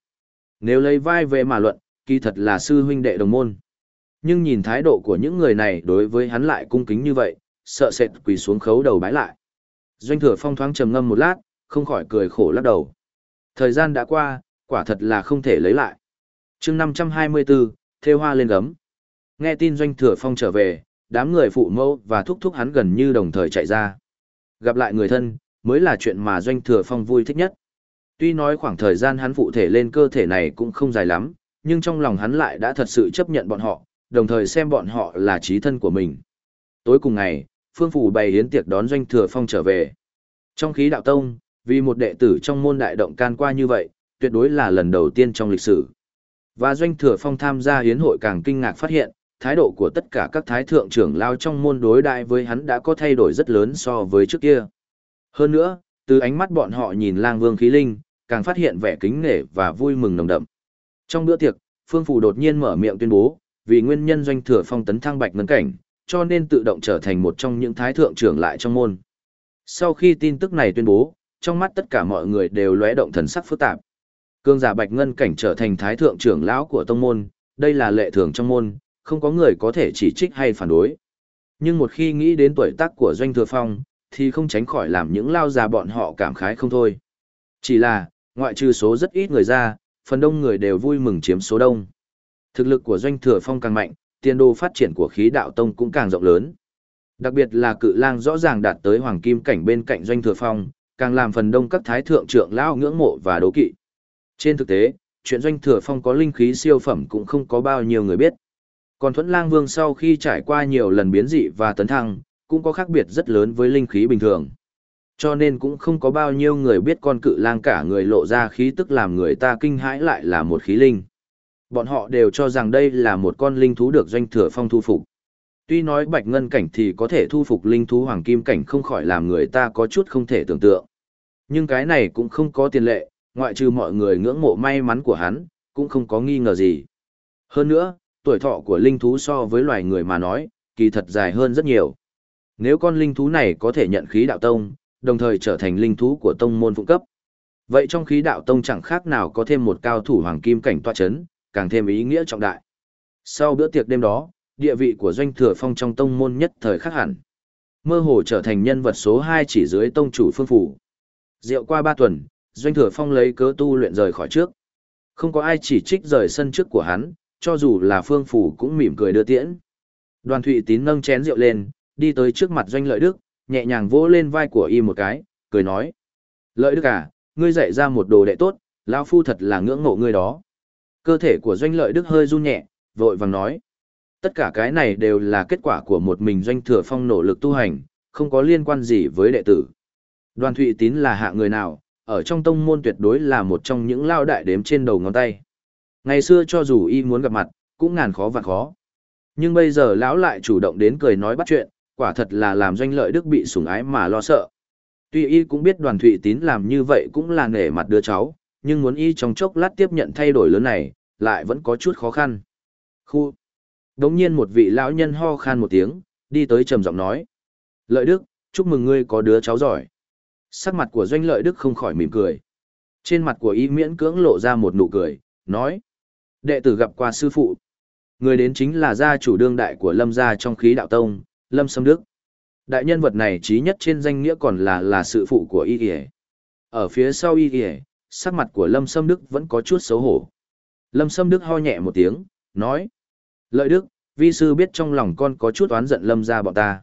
Nếu lấy vai về mà luận, kỳ thật là sư huynh đệ đồng môn. Nhưng nhìn thái độ của những người này đối với hắn lại cung kính như vậy, sợ sệt quỳ xuống khấu đầu bái lại. Doanh thừa phong thoáng trầm ngâm một lát, không khỏi cười khổ lắc đầu. Thời gian đã qua, quả thật là không thể lấy lại. chương 524, theo hoa lên gấm. Nghe tin doanh thừa phong trở về, đám người phụ mẫu và thúc thúc hắn gần như đồng thời chạy ra. Gặp lại người thân, mới là chuyện mà doanh thừa phong vui thích nhất. Tuy nói khoảng thời gian hắn phụ thể lên cơ thể này cũng không dài lắm, nhưng trong lòng hắn lại đã thật sự chấp nhận bọn họ, đồng thời xem bọn họ là trí thân của mình. Tối cùng ngày, Phương Phủ bày hiến tiệc đón Doanh Thừa Phong trở về. Trong khí đạo tông, vì một đệ tử trong môn đại động can qua như vậy, tuyệt đối là lần đầu tiên trong lịch sử. Và Doanh Thừa Phong tham gia hiến hội càng kinh ngạc phát hiện, thái độ của tất cả các thái thượng trưởng lao trong môn đối đại với hắn đã có thay đổi rất lớn so với trước kia. Hơn nữa, từ ánh mắt bọn họ nhìn lang vương khí linh, càng phát hiện vẻ kính nể và vui mừng nồng đậm. Trong bữa tiệc, Phương Phủ đột nhiên mở miệng tuyên bố, vì nguyên nhân doanh thừa phong tấn thăng bạch ngân cảnh, cho nên tự động trở thành một trong những thái thượng trưởng lại trong môn. Sau khi tin tức này tuyên bố, trong mắt tất cả mọi người đều lóe động thần sắc phức tạp. Cương giả bạch ngân cảnh trở thành thái thượng trưởng lão của tông môn, đây là lệ thường trong môn, không có người có thể chỉ trích hay phản đối. Nhưng một khi nghĩ đến tuổi tác của doanh thừa phong, thì không tránh khỏi làm những lao già bọn họ cảm khái không thôi. Chỉ là, ngoại trừ số rất ít người ra, phần đông người đều vui mừng chiếm số đông. Thực lực của doanh thừa phong càng mạnh, tiền đồ phát triển của khí đạo tông cũng càng rộng lớn. Đặc biệt là cự lang rõ ràng đạt tới hoàng kim cảnh bên cạnh doanh thừa phong, càng làm phần đông các thái thượng trưởng lão ngưỡng mộ và đố kỵ. Trên thực tế, chuyện doanh thừa phong có linh khí siêu phẩm cũng không có bao nhiêu người biết. Còn thuẫn lang vương sau khi trải qua nhiều lần biến dị và tấn thăng, cũng có khác biệt rất lớn với linh khí bình thường. Cho nên cũng không có bao nhiêu người biết con cự lang cả người lộ ra khí tức làm người ta kinh hãi lại là một khí linh. Bọn họ đều cho rằng đây là một con linh thú được doanh thừa phong thu phục. Tuy nói bạch ngân cảnh thì có thể thu phục linh thú hoàng kim cảnh không khỏi làm người ta có chút không thể tưởng tượng. Nhưng cái này cũng không có tiền lệ, ngoại trừ mọi người ngưỡng mộ may mắn của hắn, cũng không có nghi ngờ gì. Hơn nữa, tuổi thọ của linh thú so với loài người mà nói, kỳ thật dài hơn rất nhiều. Nếu con linh thú này có thể nhận khí đạo tông, đồng thời trở thành linh thú của tông môn phụ cấp. Vậy trong khí đạo tông chẳng khác nào có thêm một cao thủ hoàng kim cảnh tọa chấn, càng thêm ý nghĩa trọng đại. Sau bữa tiệc đêm đó, địa vị của doanh thừa phong trong tông môn nhất thời khác hẳn. Mơ hồ trở thành nhân vật số 2 chỉ dưới tông chủ phương phủ. Rượu qua 3 tuần, doanh thừa phong lấy cớ tu luyện rời khỏi trước. Không có ai chỉ trích rời sân trước của hắn, cho dù là phương phủ cũng mỉm cười đưa tiễn. Đoàn Thụy Tín nâng chén rượu lên, đi tới trước mặt doanh lợi đức, nhẹ nhàng vỗ lên vai của y một cái, cười nói. Lợi đức à, ngươi dạy ra một đồ đệ tốt, lão phu thật là ngưỡng mộ ngươi đó. Cơ thể của doanh lợi đức hơi run nhẹ, vội vàng nói. Tất cả cái này đều là kết quả của một mình doanh thừa phong nỗ lực tu hành, không có liên quan gì với đệ tử. Đoàn Thụy Tín là hạ người nào, ở trong tông môn tuyệt đối là một trong những lao đại đếm trên đầu ngón tay. Ngày xưa cho dù y muốn gặp mặt, cũng ngàn khó và khó. Nhưng bây giờ lão lại chủ động đến cười nói bắt chuyện, quả thật là làm doanh lợi đức bị sủng ái mà lo sợ. Tuy y cũng biết đoàn thụy tín làm như vậy cũng là nể mặt đứa cháu, nhưng muốn y trong chốc lát tiếp nhận thay đổi lớn này, lại vẫn có chút khó khăn. Khu! Đống nhiên một vị lão nhân ho khan một tiếng, đi tới trầm giọng nói. Lợi đức, chúc mừng ngươi có đứa cháu giỏi. Sắc mặt của doanh lợi đức không khỏi mỉm cười. Trên mặt của y miễn cưỡng lộ ra một nụ cười, nói. Đệ tử gặp qua sư phụ. Người đến chính là gia chủ đương đại của lâm gia trong khí đạo tông, lâm sâm đức. Đại nhân vật này trí nhất trên danh nghĩa còn là là sự phụ của y kìa. Ở phía sau y kìa, sắc mặt của lâm sâm đức vẫn có chút xấu hổ. Lâm sâm đức ho nhẹ một tiếng, nói. Lợi đức, vi sư biết trong lòng con có chút oán giận lâm gia bọn ta.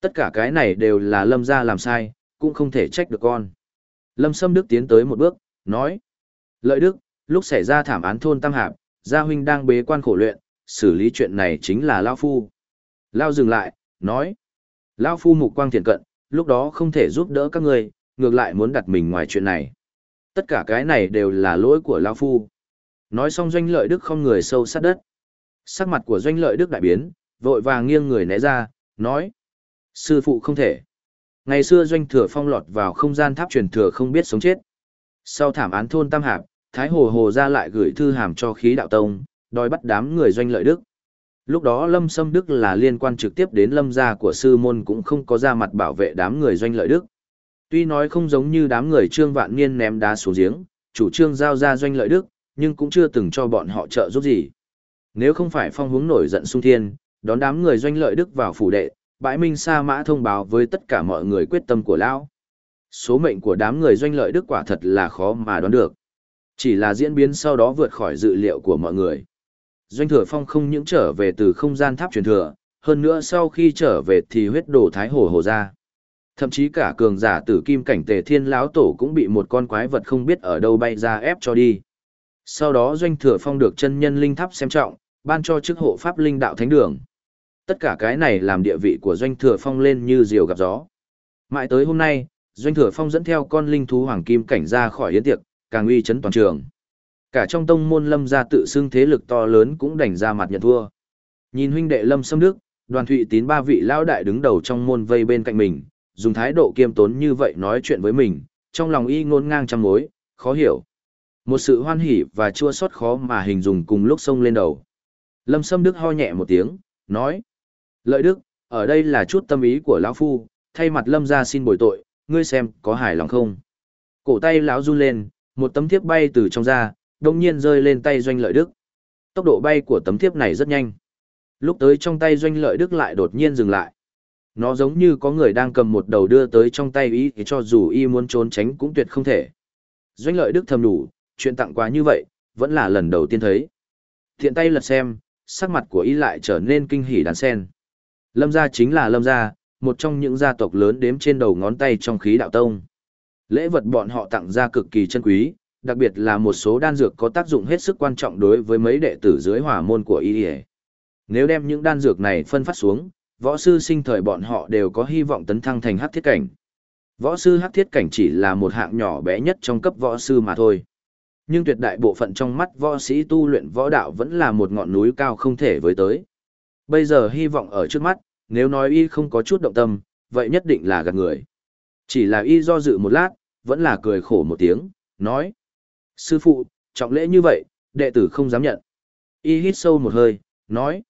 Tất cả cái này đều là lâm gia làm sai, cũng không thể trách được con. Lâm Sâm Đức tiến tới một bước, nói. Lợi Đức, lúc xảy ra thảm án thôn Tam Hạp, Gia Huynh đang bế quan khổ luyện, xử lý chuyện này chính là Lao Phu. Lao dừng lại, nói. Lao Phu mục quang thiền cận, lúc đó không thể giúp đỡ các người, ngược lại muốn đặt mình ngoài chuyện này. Tất cả cái này đều là lỗi của Lao Phu. Nói xong doanh lợi đức không người sâu sát đất. Sắc mặt của doanh lợi đức đại biến, vội vàng nghiêng người né ra, nói. Sư phụ không thể. Ngày xưa doanh thừa phong lọt vào không gian tháp truyền thừa không biết sống chết. Sau thảm án thôn Tam Hạp, Thái Hồ Hồ ra lại gửi thư hàm cho khí đạo tông, đòi bắt đám người doanh lợi đức. Lúc đó Lâm Sâm Đức là liên quan trực tiếp đến lâm gia của sư môn cũng không có ra mặt bảo vệ đám người doanh lợi đức. Tuy nói không giống như đám người trương vạn niên ném đá xuống giếng, chủ trương giao ra doanh lợi đức, nhưng cũng chưa từng cho bọn họ trợ giúp gì. Nếu không phải phong hướng nổi giận sung thiên, đón đám người doanh lợi đức vào phủ đệ, bãi minh sa mã thông báo với tất cả mọi người quyết tâm của lão. Số mệnh của đám người doanh lợi đức quả thật là khó mà đoán được. Chỉ là diễn biến sau đó vượt khỏi dự liệu của mọi người. Doanh thừa phong không những trở về từ không gian tháp truyền thừa hơn nữa sau khi trở về thì huyết đổ thái hồ hồ ra thậm chí cả cường giả tử kim cảnh tề thiên lão tổ cũng bị một con quái vật không biết ở đâu bay ra ép cho đi sau đó doanh thừa phong được chân nhân linh tháp xem trọng ban cho chức hộ pháp linh đạo thánh đường Tất cả cái này làm địa vị của Doanh Thừa Phong lên như diều gặp gió. Mãi tới hôm nay, Doanh Thừa Phong dẫn theo con linh thú hoàng kim cảnh ra khỏi yến tiệc, càng uy chấn toàn trường. Cả trong tông môn Lâm gia tự xưng thế lực to lớn cũng đành ra mặt nhận thua. Nhìn huynh đệ Lâm Sâm Đức, Đoàn Thụy Tín ba vị lão đại đứng đầu trong môn vây bên cạnh mình, dùng thái độ kiêm tốn như vậy nói chuyện với mình, trong lòng y ngôn ngang trăm mối, khó hiểu. Một sự hoan hỉ và chua xót khó mà hình dung cùng lúc sông lên đầu. Lâm Sâm Đức ho nhẹ một tiếng, nói: Lợi Đức, ở đây là chút tâm ý của lão phu, thay mặt Lâm gia xin bồi tội, ngươi xem có hài lòng không? Cổ tay lão run lên, một tấm thiếp bay từ trong ra, đồng nhiên rơi lên tay Doanh Lợi Đức. Tốc độ bay của tấm thiếp này rất nhanh. Lúc tới trong tay Doanh Lợi Đức lại đột nhiên dừng lại. Nó giống như có người đang cầm một đầu đưa tới trong tay ý thì cho dù y muốn trốn tránh cũng tuyệt không thể. Doanh Lợi Đức thầm đủ, chuyện tặng quà như vậy, vẫn là lần đầu tiên thấy. Thiện tay lật xem, sắc mặt của y lại trở nên kinh hỉ đàn sen. Lâm gia chính là Lâm gia, một trong những gia tộc lớn đếm trên đầu ngón tay trong khí đạo tông. Lễ vật bọn họ tặng ra cực kỳ chân quý, đặc biệt là một số đan dược có tác dụng hết sức quan trọng đối với mấy đệ tử dưới hỏa môn của y Nếu đem những đan dược này phân phát xuống, võ sư sinh thời bọn họ đều có hy vọng tấn thăng thành hắc thiết cảnh. Võ sư hắc thiết cảnh chỉ là một hạng nhỏ bé nhất trong cấp võ sư mà thôi. Nhưng tuyệt đại bộ phận trong mắt võ sĩ tu luyện võ đạo vẫn là một ngọn núi cao không thể với tới. Bây giờ hy vọng ở trước mắt, nếu nói y không có chút động tâm, vậy nhất định là gạt người. Chỉ là y do dự một lát, vẫn là cười khổ một tiếng, nói. Sư phụ, trọng lễ như vậy, đệ tử không dám nhận. Y hít sâu một hơi, nói.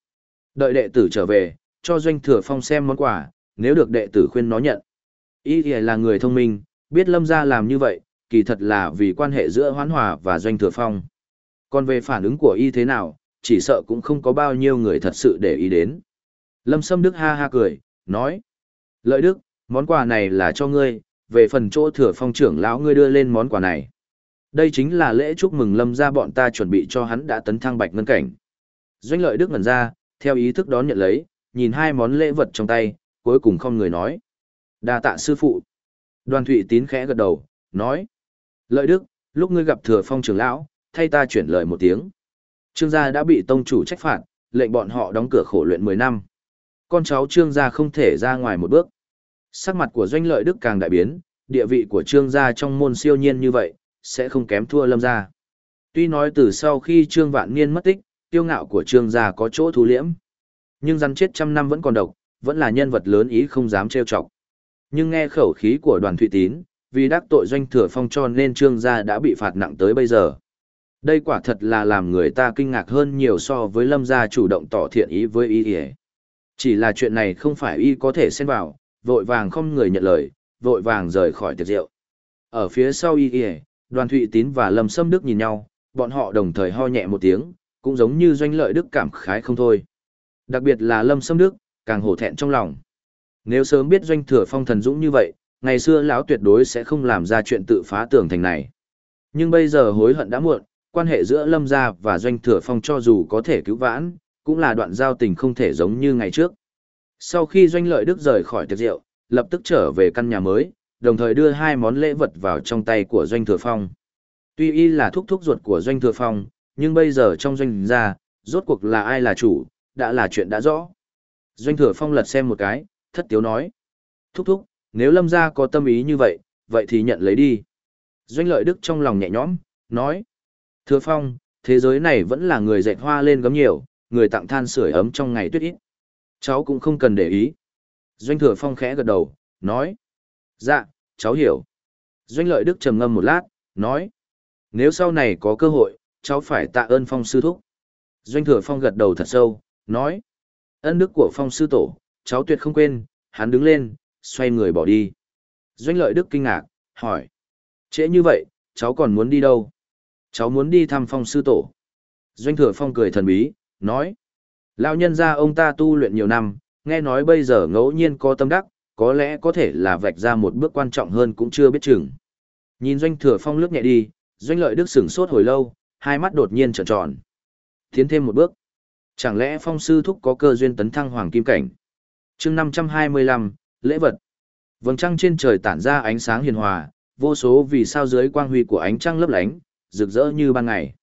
Đợi đệ tử trở về, cho doanh thừa phong xem món quà, nếu được đệ tử khuyên nó nhận. Y là người thông minh, biết lâm gia làm như vậy, kỳ thật là vì quan hệ giữa hoán hòa và doanh thừa phong. Còn về phản ứng của y thế nào, chỉ sợ cũng không có bao nhiêu người thật sự để ý đến. Lâm Sâm Đức ha ha cười, nói. Lợi Đức, món quà này là cho ngươi, về phần chỗ thừa phong trưởng lão ngươi đưa lên món quà này. Đây chính là lễ chúc mừng lâm gia bọn ta chuẩn bị cho hắn đã tấn thăng bạch ngân cảnh. Doanh lợi đức ngẩn ra, theo ý thức đón nhận lấy, nhìn hai món lễ vật trong tay, cuối cùng không người nói. đa tạ sư phụ. Đoàn thụy tín khẽ gật đầu, nói. Lợi đức, lúc ngươi gặp thừa phong trưởng lão, thay ta chuyển lời một tiếng. Trương gia đã bị tông chủ trách phạt, lệnh bọn họ đóng cửa khổ luyện 10 năm. Con cháu trương gia không thể ra ngoài một bước. Sắc mặt của doanh lợi đức càng đại biến, địa vị của trương gia trong môn siêu nhiên như vậy, sẽ không kém thua lâm gia. Tuy nói từ sau khi trương vạn niên mất tích, tiêu ngạo của trương gia có chỗ thú liễm. Nhưng rắn chết trăm năm vẫn còn độc, vẫn là nhân vật lớn ý không dám trêu chọc. Nhưng nghe khẩu khí của đoàn thụy tín, vì đắc tội doanh thừa phong cho nên trương gia đã bị phạt nặng tới bây giờ. Đây quả thật là làm người ta kinh ngạc hơn nhiều so với lâm gia chủ động tỏ thiện ý với y y. Chỉ là chuyện này không phải y có thể xen vào, vội vàng không người nhận lời, vội vàng rời khỏi tiệc rượu. Ở phía sau y y, đoàn thụy tín và lâm sâm đức nhìn nhau, bọn họ đồng thời ho nhẹ một tiếng, cũng giống như doanh lợi đức cảm khái không thôi. Đặc biệt là lâm sâm đức, càng hổ thẹn trong lòng. Nếu sớm biết doanh thừa phong thần dũng như vậy, ngày xưa lão tuyệt đối sẽ không làm ra chuyện tự phá tường thành này. Nhưng bây giờ hối hận đã muộn, quan hệ giữa Lâm gia và Doanh Thừa Phong cho dù có thể cứu vãn, cũng là đoạn giao tình không thể giống như ngày trước. Sau khi Doanh Lợi Đức rời khỏi tiệc rượu, lập tức trở về căn nhà mới, đồng thời đưa hai món lễ vật vào trong tay của Doanh Thừa Phong. Tuy y là thúc thúc ruột của Doanh Thừa Phong, nhưng bây giờ trong doanh gia, rốt cuộc là ai là chủ, đã là chuyện đã rõ. Doanh Thừa Phong lật xem một cái, thất tiếu nói. Thúc thúc, nếu Lâm gia có tâm ý như vậy, vậy thì nhận lấy đi. Doanh Lợi Đức trong lòng nhẹ nhõm, nói. Thừa Phong, thế giới này vẫn là người dạy hoa lên gấm nhiều, người tặng than sưởi ấm trong ngày tuyết ít. Cháu cũng không cần để ý. Doanh Thừa Phong khẽ gật đầu, nói. Dạ, cháu hiểu. Doanh Lợi Đức trầm ngâm một lát, nói. Nếu sau này có cơ hội, cháu phải tạ ơn Phong sư thúc. Doanh Thừa Phong gật đầu thật sâu, nói. Ân đức của Phong sư tổ, cháu tuyệt không quên, hắn đứng lên, xoay người bỏ đi. Doanh Lợi Đức kinh ngạc, hỏi. Trễ như vậy, cháu còn muốn đi đâu? Cháu muốn đi thăm phong sư tổ. Doanh thừa phong cười thần bí, nói. Lão nhân gia ông ta tu luyện nhiều năm, nghe nói bây giờ ngẫu nhiên có tâm đắc, có lẽ có thể là vạch ra một bước quan trọng hơn cũng chưa biết chừng. Nhìn doanh thừa phong lướt nhẹ đi, doanh lợi đức sửng sốt hồi lâu, hai mắt đột nhiên trợn tròn. Tiến thêm một bước. Chẳng lẽ phong sư thúc có cơ duyên tấn thăng hoàng kim cảnh? chương 525, lễ vật. Vầng trăng trên trời tản ra ánh sáng hiền hòa, vô số vì sao dưới quang huy của ánh trăng lấp lánh, rực rỡ như ban ngày.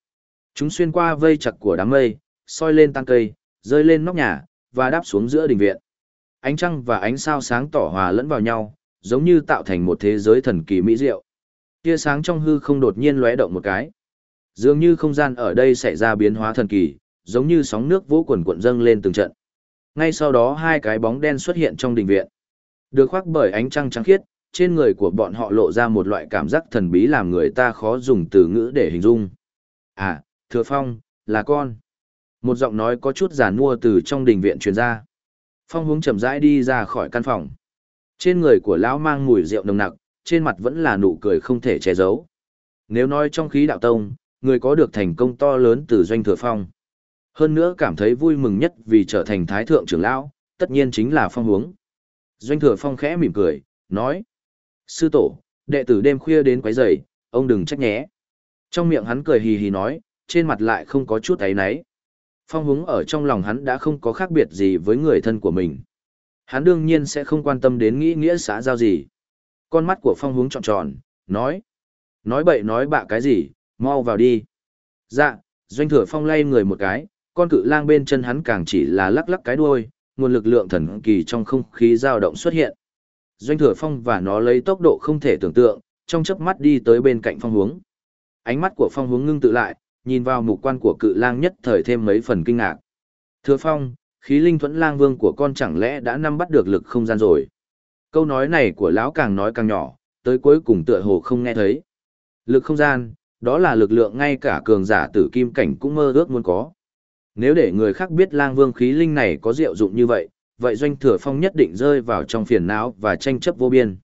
Chúng xuyên qua vây chặt của đám mây, soi lên tăng cây, rơi lên nóc nhà, và đáp xuống giữa đình viện. Ánh trăng và ánh sao sáng tỏ hòa lẫn vào nhau, giống như tạo thành một thế giới thần kỳ mỹ diệu. Tia sáng trong hư không đột nhiên lóe động một cái. Dường như không gian ở đây xảy ra biến hóa thần kỳ, giống như sóng nước vỗ quần cuộn dâng lên từng trận. Ngay sau đó hai cái bóng đen xuất hiện trong đình viện. Được khoác bởi ánh trăng trắng khiết, trên người của bọn họ lộ ra một loại cảm giác thần bí làm người ta khó dùng từ ngữ để hình dung. À, thừa phong, là con. Một giọng nói có chút giả mua từ trong đình viện truyền ra. Phong hướng chậm rãi đi ra khỏi căn phòng. Trên người của lão mang mùi rượu nồng nặc, trên mặt vẫn là nụ cười không thể che giấu. Nếu nói trong khí đạo tông, người có được thành công to lớn từ doanh thừa phong. Hơn nữa cảm thấy vui mừng nhất vì trở thành thái thượng trưởng lão, tất nhiên chính là phong hướng. Doanh thừa phong khẽ mỉm cười, nói sư tổ, đệ tử đêm khuya đến quấy rầy, ông đừng trách nhé. Trong miệng hắn cười hì hì nói, trên mặt lại không có chút ấy náy. Phong húng ở trong lòng hắn đã không có khác biệt gì với người thân của mình. Hắn đương nhiên sẽ không quan tâm đến nghĩ nghĩa xã giao gì. Con mắt của phong húng tròn tròn, nói. Nói bậy nói bạ cái gì, mau vào đi. Dạ, doanh thừa phong lay người một cái, con cự lang bên chân hắn càng chỉ là lắc lắc cái đuôi, nguồn lực lượng thần kỳ trong không khí dao động xuất hiện. Doanh thừa phong và nó lấy tốc độ không thể tưởng tượng, trong chớp mắt đi tới bên cạnh phong hướng. Ánh mắt của phong hướng ngưng tự lại, nhìn vào mục quan của cự lang nhất thời thêm mấy phần kinh ngạc. Thừa phong, khí linh thuẫn lang vương của con chẳng lẽ đã nắm bắt được lực không gian rồi. Câu nói này của lão càng nói càng nhỏ, tới cuối cùng tựa hồ không nghe thấy. Lực không gian, đó là lực lượng ngay cả cường giả tử kim cảnh cũng mơ ước muốn có. Nếu để người khác biết lang vương khí linh này có diệu dụng như vậy, vậy doanh thừa phong nhất định rơi vào trong phiền não và tranh chấp vô biên.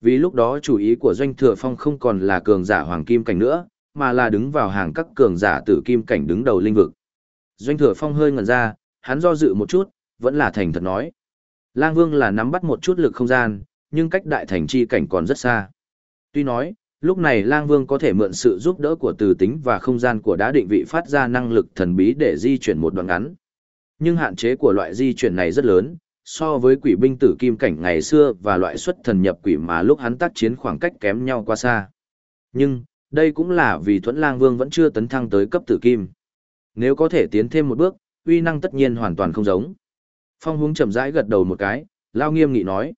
Vì lúc đó chủ ý của doanh thừa phong không còn là cường giả hoàng kim cảnh nữa, mà là đứng vào hàng các cường giả tử kim cảnh đứng đầu linh vực. Doanh thừa phong hơi ngẩn ra, hắn do dự một chút, vẫn là thành thật nói. Lang vương là nắm bắt một chút lực không gian, nhưng cách đại thành chi cảnh còn rất xa. Tuy nói, lúc này lang vương có thể mượn sự giúp đỡ của từ tính và không gian của đá định vị phát ra năng lực thần bí để di chuyển một đoạn ngắn. Nhưng hạn chế của loại di chuyển này rất lớn, so với quỷ binh tử kim cảnh ngày xưa và loại xuất thần nhập quỷ mà lúc hắn tác chiến khoảng cách kém nhau quá xa. Nhưng, đây cũng là vì Thuẫn Lang Vương vẫn chưa tấn thăng tới cấp tử kim. Nếu có thể tiến thêm một bước, uy năng tất nhiên hoàn toàn không giống. Phong hướng chậm rãi gật đầu một cái, lao nghiêm nghị nói.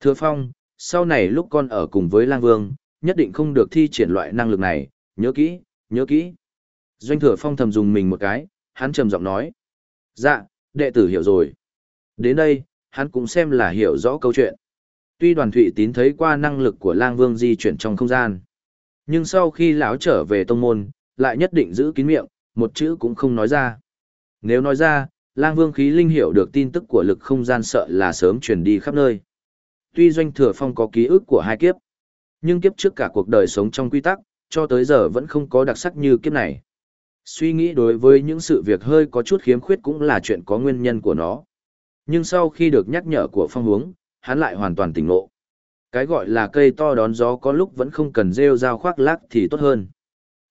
Thưa Phong, sau này lúc con ở cùng với Lang Vương, nhất định không được thi triển loại năng lực này, nhớ kỹ, nhớ kỹ. Doanh thừa Phong thầm dùng mình một cái, hắn trầm giọng nói. Dạ, đệ tử hiểu rồi. Đến đây, hắn cũng xem là hiểu rõ câu chuyện. Tuy đoàn thụy tín thấy qua năng lực của lang vương di chuyển trong không gian. Nhưng sau khi lão trở về tông môn, lại nhất định giữ kín miệng, một chữ cũng không nói ra. Nếu nói ra, lang vương khí linh hiểu được tin tức của lực không gian sợ là sớm truyền đi khắp nơi. Tuy doanh thừa phong có ký ức của hai kiếp, nhưng kiếp trước cả cuộc đời sống trong quy tắc, cho tới giờ vẫn không có đặc sắc như kiếp này. Suy nghĩ đối với những sự việc hơi có chút khiếm khuyết cũng là chuyện có nguyên nhân của nó. Nhưng sau khi được nhắc nhở của phong hướng, hắn lại hoàn toàn tỉnh ngộ. Cái gọi là cây to đón gió có lúc vẫn không cần rêu rao khoác lác thì tốt hơn.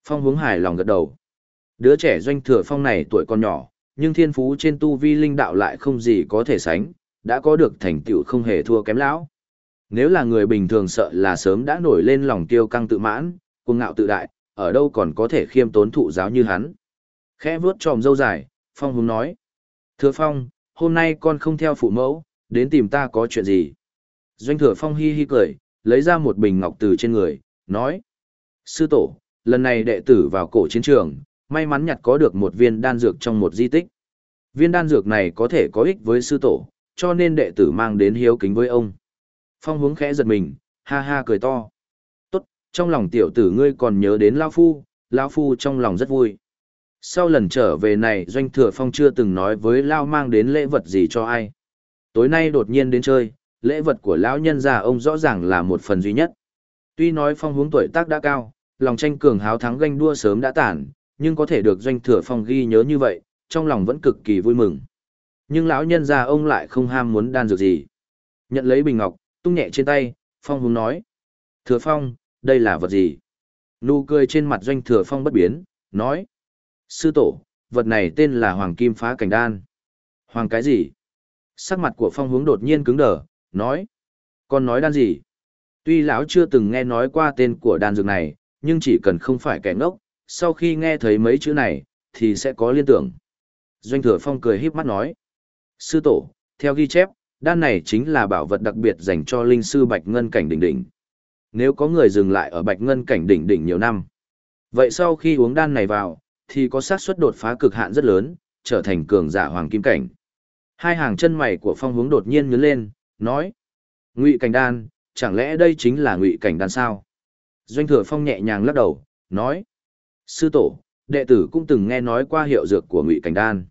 Phong hướng hài lòng gật đầu. Đứa trẻ doanh thừa phong này tuổi còn nhỏ, nhưng thiên phú trên tu vi linh đạo lại không gì có thể sánh, đã có được thành tựu không hề thua kém lão. Nếu là người bình thường sợ là sớm đã nổi lên lòng tiêu căng tự mãn, cuồng ngạo tự đại, ở đâu còn có thể khiêm tốn thụ giáo như hắn. Khẽ vuốt tròm dâu dài, Phong Hùng nói. Thưa Phong, hôm nay con không theo phụ mẫu, đến tìm ta có chuyện gì? Doanh thừa phong hi hi cười, lấy ra một bình ngọc từ trên người, nói. Sư tổ, lần này đệ tử vào cổ chiến trường, may mắn nhặt có được một viên đan dược trong một di tích. Viên đan dược này có thể có ích với sư tổ, cho nên đệ tử mang đến hiếu kính với ông. Phong hướng khẽ giật mình, ha ha cười to. Tốt, trong lòng tiểu tử ngươi còn nhớ đến Lao Phu, Lao Phu trong lòng rất vui. Sau lần trở về này Doanh Thừa Phong chưa từng nói với Lao mang đến lễ vật gì cho ai. Tối nay đột nhiên đến chơi, lễ vật của lão nhân già ông rõ ràng là một phần duy nhất. Tuy nói Phong hướng tuổi tác đã cao, lòng tranh cường háo thắng ganh đua sớm đã tản, nhưng có thể được Doanh Thừa Phong ghi nhớ như vậy, trong lòng vẫn cực kỳ vui mừng. Nhưng lão nhân già ông lại không ham muốn đan dược gì. Nhận lấy bình ngọc, tung nhẹ trên tay, Phong hướng nói. Thừa Phong, đây là vật gì? Nụ cười trên mặt Doanh Thừa Phong bất biến, nói. Sư tổ, vật này tên là Hoàng Kim Phá Cảnh Đan. Hoàng cái gì? Sắc mặt của phong hướng đột nhiên cứng đờ, nói. Con nói đan gì? Tuy lão chưa từng nghe nói qua tên của đan dược này, nhưng chỉ cần không phải kẻ ngốc, sau khi nghe thấy mấy chữ này, thì sẽ có liên tưởng. Doanh thừa phong cười híp mắt nói. Sư tổ, theo ghi chép, đan này chính là bảo vật đặc biệt dành cho linh sư Bạch Ngân Cảnh Đỉnh Đỉnh. Nếu có người dừng lại ở Bạch Ngân Cảnh Đỉnh Đỉnh nhiều năm, vậy sau khi uống đan này vào, thì có xác suất đột phá cực hạn rất lớn, trở thành cường giả hoàng kim cảnh. Hai hàng chân mày của phong hướng đột nhiên nhướng lên, nói. Ngụy cảnh đan, chẳng lẽ đây chính là ngụy cảnh đan sao? Doanh thừa phong nhẹ nhàng lắc đầu, nói. Sư tổ, đệ tử cũng từng nghe nói qua hiệu dược của ngụy cảnh đan.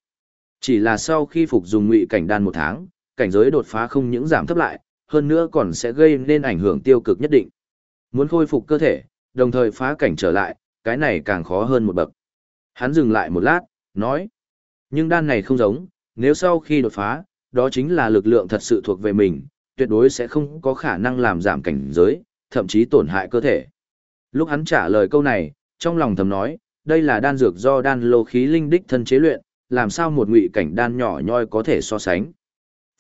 Chỉ là sau khi phục dùng ngụy cảnh đan một tháng, cảnh giới đột phá không những giảm thấp lại, hơn nữa còn sẽ gây nên ảnh hưởng tiêu cực nhất định. Muốn khôi phục cơ thể, đồng thời phá cảnh trở lại, cái này càng khó hơn một bậc. Hắn dừng lại một lát, nói. Nhưng đan này không giống, nếu sau khi đột phá, đó chính là lực lượng thật sự thuộc về mình, tuyệt đối sẽ không có khả năng làm giảm cảnh giới, thậm chí tổn hại cơ thể. Lúc hắn trả lời câu này, trong lòng thầm nói, đây là đan dược do đan lô khí linh đích thân chế luyện, làm sao một ngụy cảnh đan nhỏ nhoi có thể so sánh.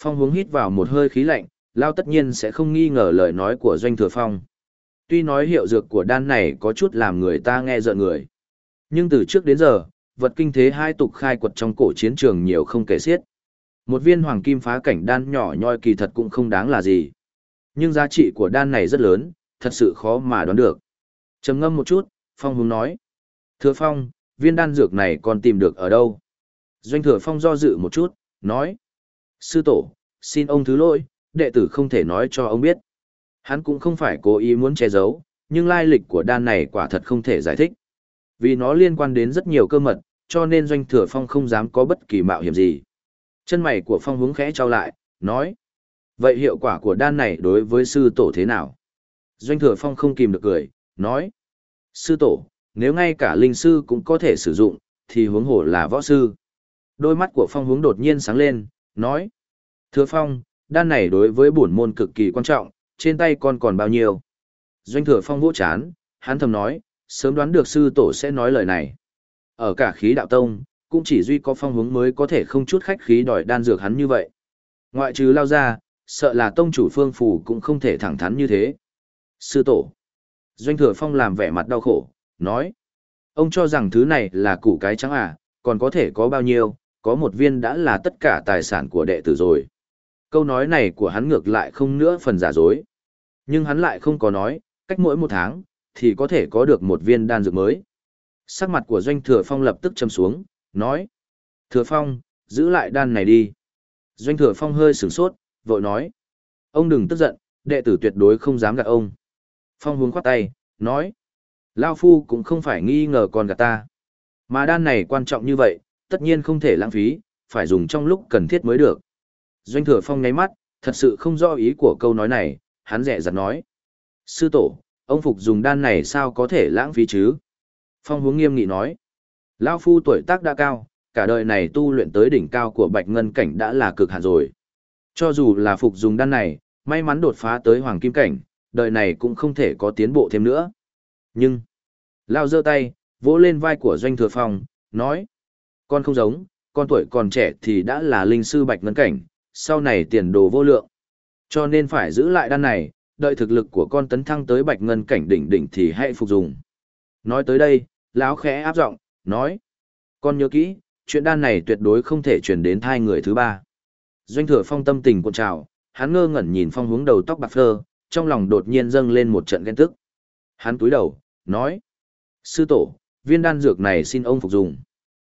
Phong hướng hít vào một hơi khí lạnh, lao tất nhiên sẽ không nghi ngờ lời nói của doanh thừa phong. Tuy nói hiệu dược của đan này có chút làm người ta nghe giận người. Nhưng từ trước đến giờ, vật kinh thế hai tục khai quật trong cổ chiến trường nhiều không kể xiết. Một viên hoàng kim phá cảnh đan nhỏ nhoi kỳ thật cũng không đáng là gì. Nhưng giá trị của đan này rất lớn, thật sự khó mà đoán được. trầm ngâm một chút, Phong Hùng nói. Thưa Phong, viên đan dược này còn tìm được ở đâu? Doanh thừa Phong do dự một chút, nói. Sư tổ, xin ông thứ lỗi, đệ tử không thể nói cho ông biết. Hắn cũng không phải cố ý muốn che giấu, nhưng lai lịch của đan này quả thật không thể giải thích. Vì nó liên quan đến rất nhiều cơ mật, cho nên doanh thừa phong không dám có bất kỳ mạo hiểm gì. Chân mày của phong hướng khẽ trao lại, nói. Vậy hiệu quả của đan này đối với sư tổ thế nào? Doanh thừa phong không kìm được cười, nói. Sư tổ, nếu ngay cả linh sư cũng có thể sử dụng, thì huống hồ là võ sư. Đôi mắt của phong hướng đột nhiên sáng lên, nói. Thừa phong, đan này đối với bổn môn cực kỳ quan trọng, trên tay con còn bao nhiêu? Doanh thừa phong vỗ chán, hắn thầm nói, sớm đoán được sư tổ sẽ nói lời này. Ở cả khí đạo tông, cũng chỉ duy có phong hướng mới có thể không chút khách khí đòi đan dược hắn như vậy. Ngoại trừ lao ra, sợ là tông chủ phương phủ cũng không thể thẳng thắn như thế. Sư tổ. Doanh thừa phong làm vẻ mặt đau khổ, nói. Ông cho rằng thứ này là củ cái trắng à, còn có thể có bao nhiêu, có một viên đã là tất cả tài sản của đệ tử rồi. Câu nói này của hắn ngược lại không nữa phần giả dối. Nhưng hắn lại không có nói, cách mỗi một tháng, thì có thể có được một viên đan dược mới. Sắc mặt của Doanh Thừa Phong lập tức châm xuống, nói. Thừa Phong, giữ lại đan này đi. Doanh Thừa Phong hơi sửng sốt, vội nói. Ông đừng tức giận, đệ tử tuyệt đối không dám gạt ông. Phong hướng khoát tay, nói. Lao Phu cũng không phải nghi ngờ còn gạt ta. Mà đan này quan trọng như vậy, tất nhiên không thể lãng phí, phải dùng trong lúc cần thiết mới được. Doanh Thừa Phong ngáy mắt, thật sự không rõ ý của câu nói này, hắn rẻ rặt nói. Sư tổ, ông Phục dùng đan này sao có thể lãng phí chứ? Phong hướng nghiêm nghị nói. Lao Phu tuổi tác đã cao, cả đời này tu luyện tới đỉnh cao của bạch ngân cảnh đã là cực hạn rồi. Cho dù là Phục dùng đan này, may mắn đột phá tới hoàng kim cảnh, đời này cũng không thể có tiến bộ thêm nữa. Nhưng, Lao giơ tay, vỗ lên vai của Doanh Thừa Phong, nói. Con không giống, con tuổi còn trẻ thì đã là linh sư bạch ngân cảnh, sau này tiền đồ vô lượng. Cho nên phải giữ lại đan này, đợi thực lực của con tấn thăng tới bạch ngân cảnh đỉnh đỉnh thì hãy phục dùng. Nói tới đây, lão khẽ áp giọng, nói. Con nhớ kỹ, chuyện đan này tuyệt đối không thể truyền đến thai người thứ ba. Doanh thừa phong tâm tình cuộn trào, hắn ngơ ngẩn nhìn phong hướng đầu tóc bạc phơ, trong lòng đột nhiên dâng lên một trận ghen tức. Hắn túi đầu, nói. Sư tổ, viên đan dược này xin ông phục dùng.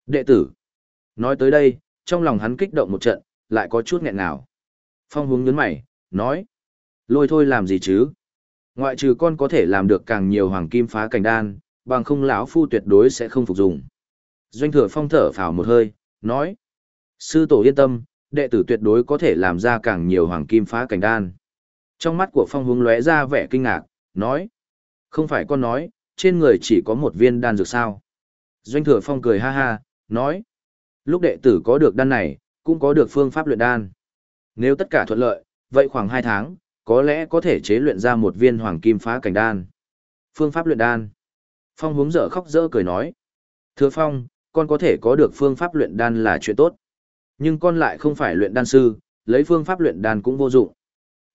Đệ tử. Nói tới đây, trong lòng hắn kích động một trận, lại có chút nghẹn nào. Phong hướng nhấn mày, nói. Lôi thôi làm gì chứ? Ngoại trừ con có thể làm được càng nhiều hoàng kim phá cảnh đan, bằng không lão phu tuyệt đối sẽ không phục dùng. Doanh thừa phong thở phào một hơi, nói. Sư tổ yên tâm, đệ tử tuyệt đối có thể làm ra càng nhiều hoàng kim phá cảnh đan. Trong mắt của phong hướng lóe ra vẻ kinh ngạc, nói. Không phải con nói, trên người chỉ có một viên đan dược sao. Doanh thừa phong cười ha ha, nói. Lúc đệ tử có được đan này, cũng có được phương pháp luyện đan. Nếu tất cả thuận lợi, vậy khoảng 2 tháng, có lẽ có thể chế luyện ra một viên hoàng kim phá cảnh đan. Phương pháp luyện đan. Phong hướng dở khóc dở cười nói. Thưa Phong, con có thể có được phương pháp luyện đan là chuyện tốt. Nhưng con lại không phải luyện đan sư, lấy phương pháp luyện đan cũng vô dụng.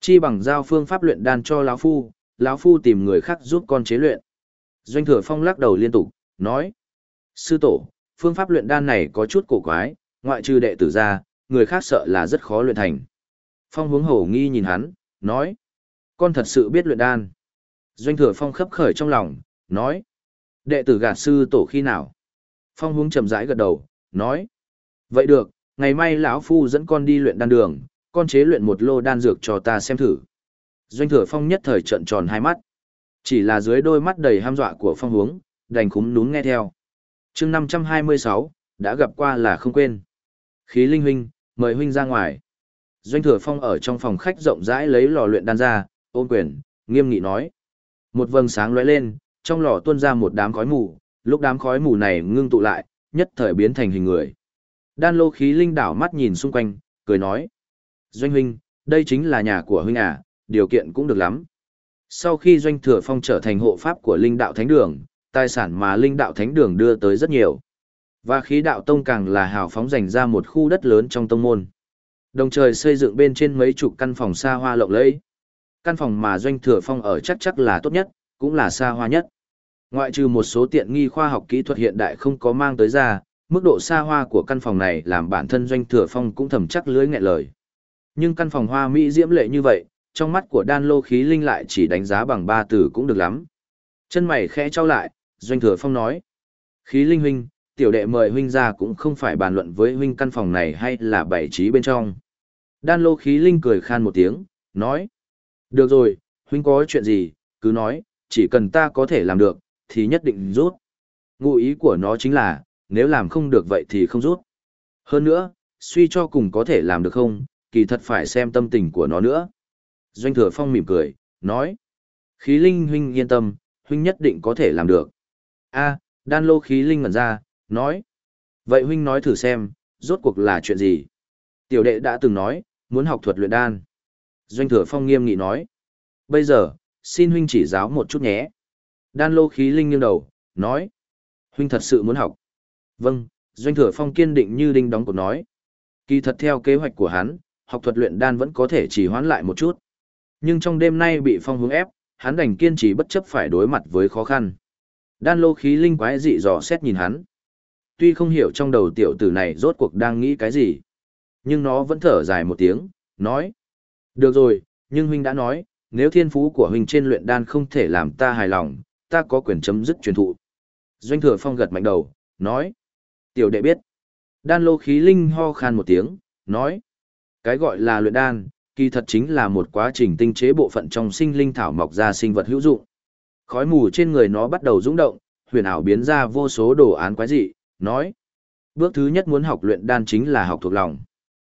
Chi bằng giao phương pháp luyện đan cho lão phu, lão phu tìm người khác giúp con chế luyện. Doanh Thừa Phong lắc đầu liên tục, nói: "Sư tổ, phương pháp luyện đan này có chút cổ quái, ngoại trừ đệ tử ra, người khác sợ là rất khó luyện thành." Phong Hướng Hổ nghi nhìn hắn, nói: "Con thật sự biết luyện đan?" Doanh Thừa Phong khấp khởi trong lòng, nói: "Đệ tử gạt sư tổ khi nào?" Phong Hướng chậm rãi gật đầu, nói: "Vậy được, ngày mai lão phu dẫn con đi luyện đan đường, con chế luyện một lô đan dược cho ta xem thử." Doanh Thừa Phong nhất thời trợn tròn hai mắt. Chỉ là dưới đôi mắt đầy ham dọa của Phong Hướng, đành khúm núm nghe theo. Chương 526, đã gặp qua là không quên. Khí Linh huynh, mời huynh ra ngoài. Doanh Thừa Phong ở trong phòng khách rộng rãi lấy lò luyện đan ra, ôm quyền, nghiêm nghị nói. Một vầng sáng lóe lên, trong lò tuôn ra một đám khói mù, lúc đám khói mù này ngưng tụ lại, nhất thời biến thành hình người. Đan lô khí linh đảo mắt nhìn xung quanh, cười nói. Doanh huynh, đây chính là nhà của huynh à, điều kiện cũng được lắm. Sau khi Doanh Thừa Phong trở thành hộ pháp của linh đạo thánh đường, tài sản mà linh đạo thánh đường đưa tới rất nhiều. Và khí đạo tông càng là hào phóng dành ra một khu đất lớn trong tông môn. Đồng thời xây dựng bên trên mấy chục căn phòng xa hoa lộng lẫy. Căn phòng mà Doanh Thừa Phong ở chắc chắc là tốt nhất, cũng là xa hoa nhất. Ngoại trừ một số tiện nghi khoa học kỹ thuật hiện đại không có mang tới ra, mức độ xa hoa của căn phòng này làm bản thân Doanh Thừa Phong cũng thầm chắc lưới nghẹn lời. Nhưng căn phòng hoa mỹ diễm lệ như vậy, trong mắt của đan lô khí linh lại chỉ đánh giá bằng ba từ cũng được lắm. Chân mày khẽ trao lại, Doanh Thừa Phong nói. Khí linh huynh, tiểu đệ mời huynh ra cũng không phải bàn luận với huynh căn phòng này hay là bảy trí bên trong. Đan lô khí linh cười khan một tiếng, nói. Được rồi, huynh có chuyện gì, cứ nói, chỉ cần ta có thể làm được, thì nhất định rút. Ngụ ý của nó chính là, nếu làm không được vậy thì không rút. Hơn nữa, suy cho cùng có thể làm được không, kỳ thật phải xem tâm tình của nó nữa. Doanh thừa phong mỉm cười, nói. Khí linh huynh yên tâm, huynh nhất định có thể làm được a đan lô khí linh ngẩn ra, nói. Vậy huynh nói thử xem, rốt cuộc là chuyện gì? Tiểu đệ đã từng nói, muốn học thuật luyện đan. Doanh thừa phong nghiêm nghị nói. Bây giờ, xin huynh chỉ giáo một chút nhé. Đan lô khí linh nghiêng đầu, nói. Huynh thật sự muốn học. Vâng, Doanh Thừa Phong kiên định như đinh đóng cột nói. Kỳ thật theo kế hoạch của hắn, học thuật luyện đan vẫn có thể chỉ hoãn lại một chút. Nhưng trong đêm nay bị phong hướng ép, hắn đành kiên trì bất chấp phải đối mặt với khó khăn. Đan lô khí linh quái dị dò xét nhìn hắn. Tuy không hiểu trong đầu tiểu tử này rốt cuộc đang nghĩ cái gì, nhưng nó vẫn thở dài một tiếng, nói. Được rồi, nhưng huynh đã nói, nếu thiên phú của huynh trên luyện đan không thể làm ta hài lòng, ta có quyền chấm dứt truyền thụ. Doanh thừa phong gật mạnh đầu, nói. Tiểu đệ biết. Đan lô khí linh ho khan một tiếng, nói. Cái gọi là luyện đan, kỳ thật chính là một quá trình tinh chế bộ phận trong sinh linh thảo mọc ra sinh vật hữu dụng. Khói mù trên người nó bắt đầu rung động, huyền ảo biến ra vô số đồ án quái dị, nói. Bước thứ nhất muốn học luyện đan chính là học thuộc lòng.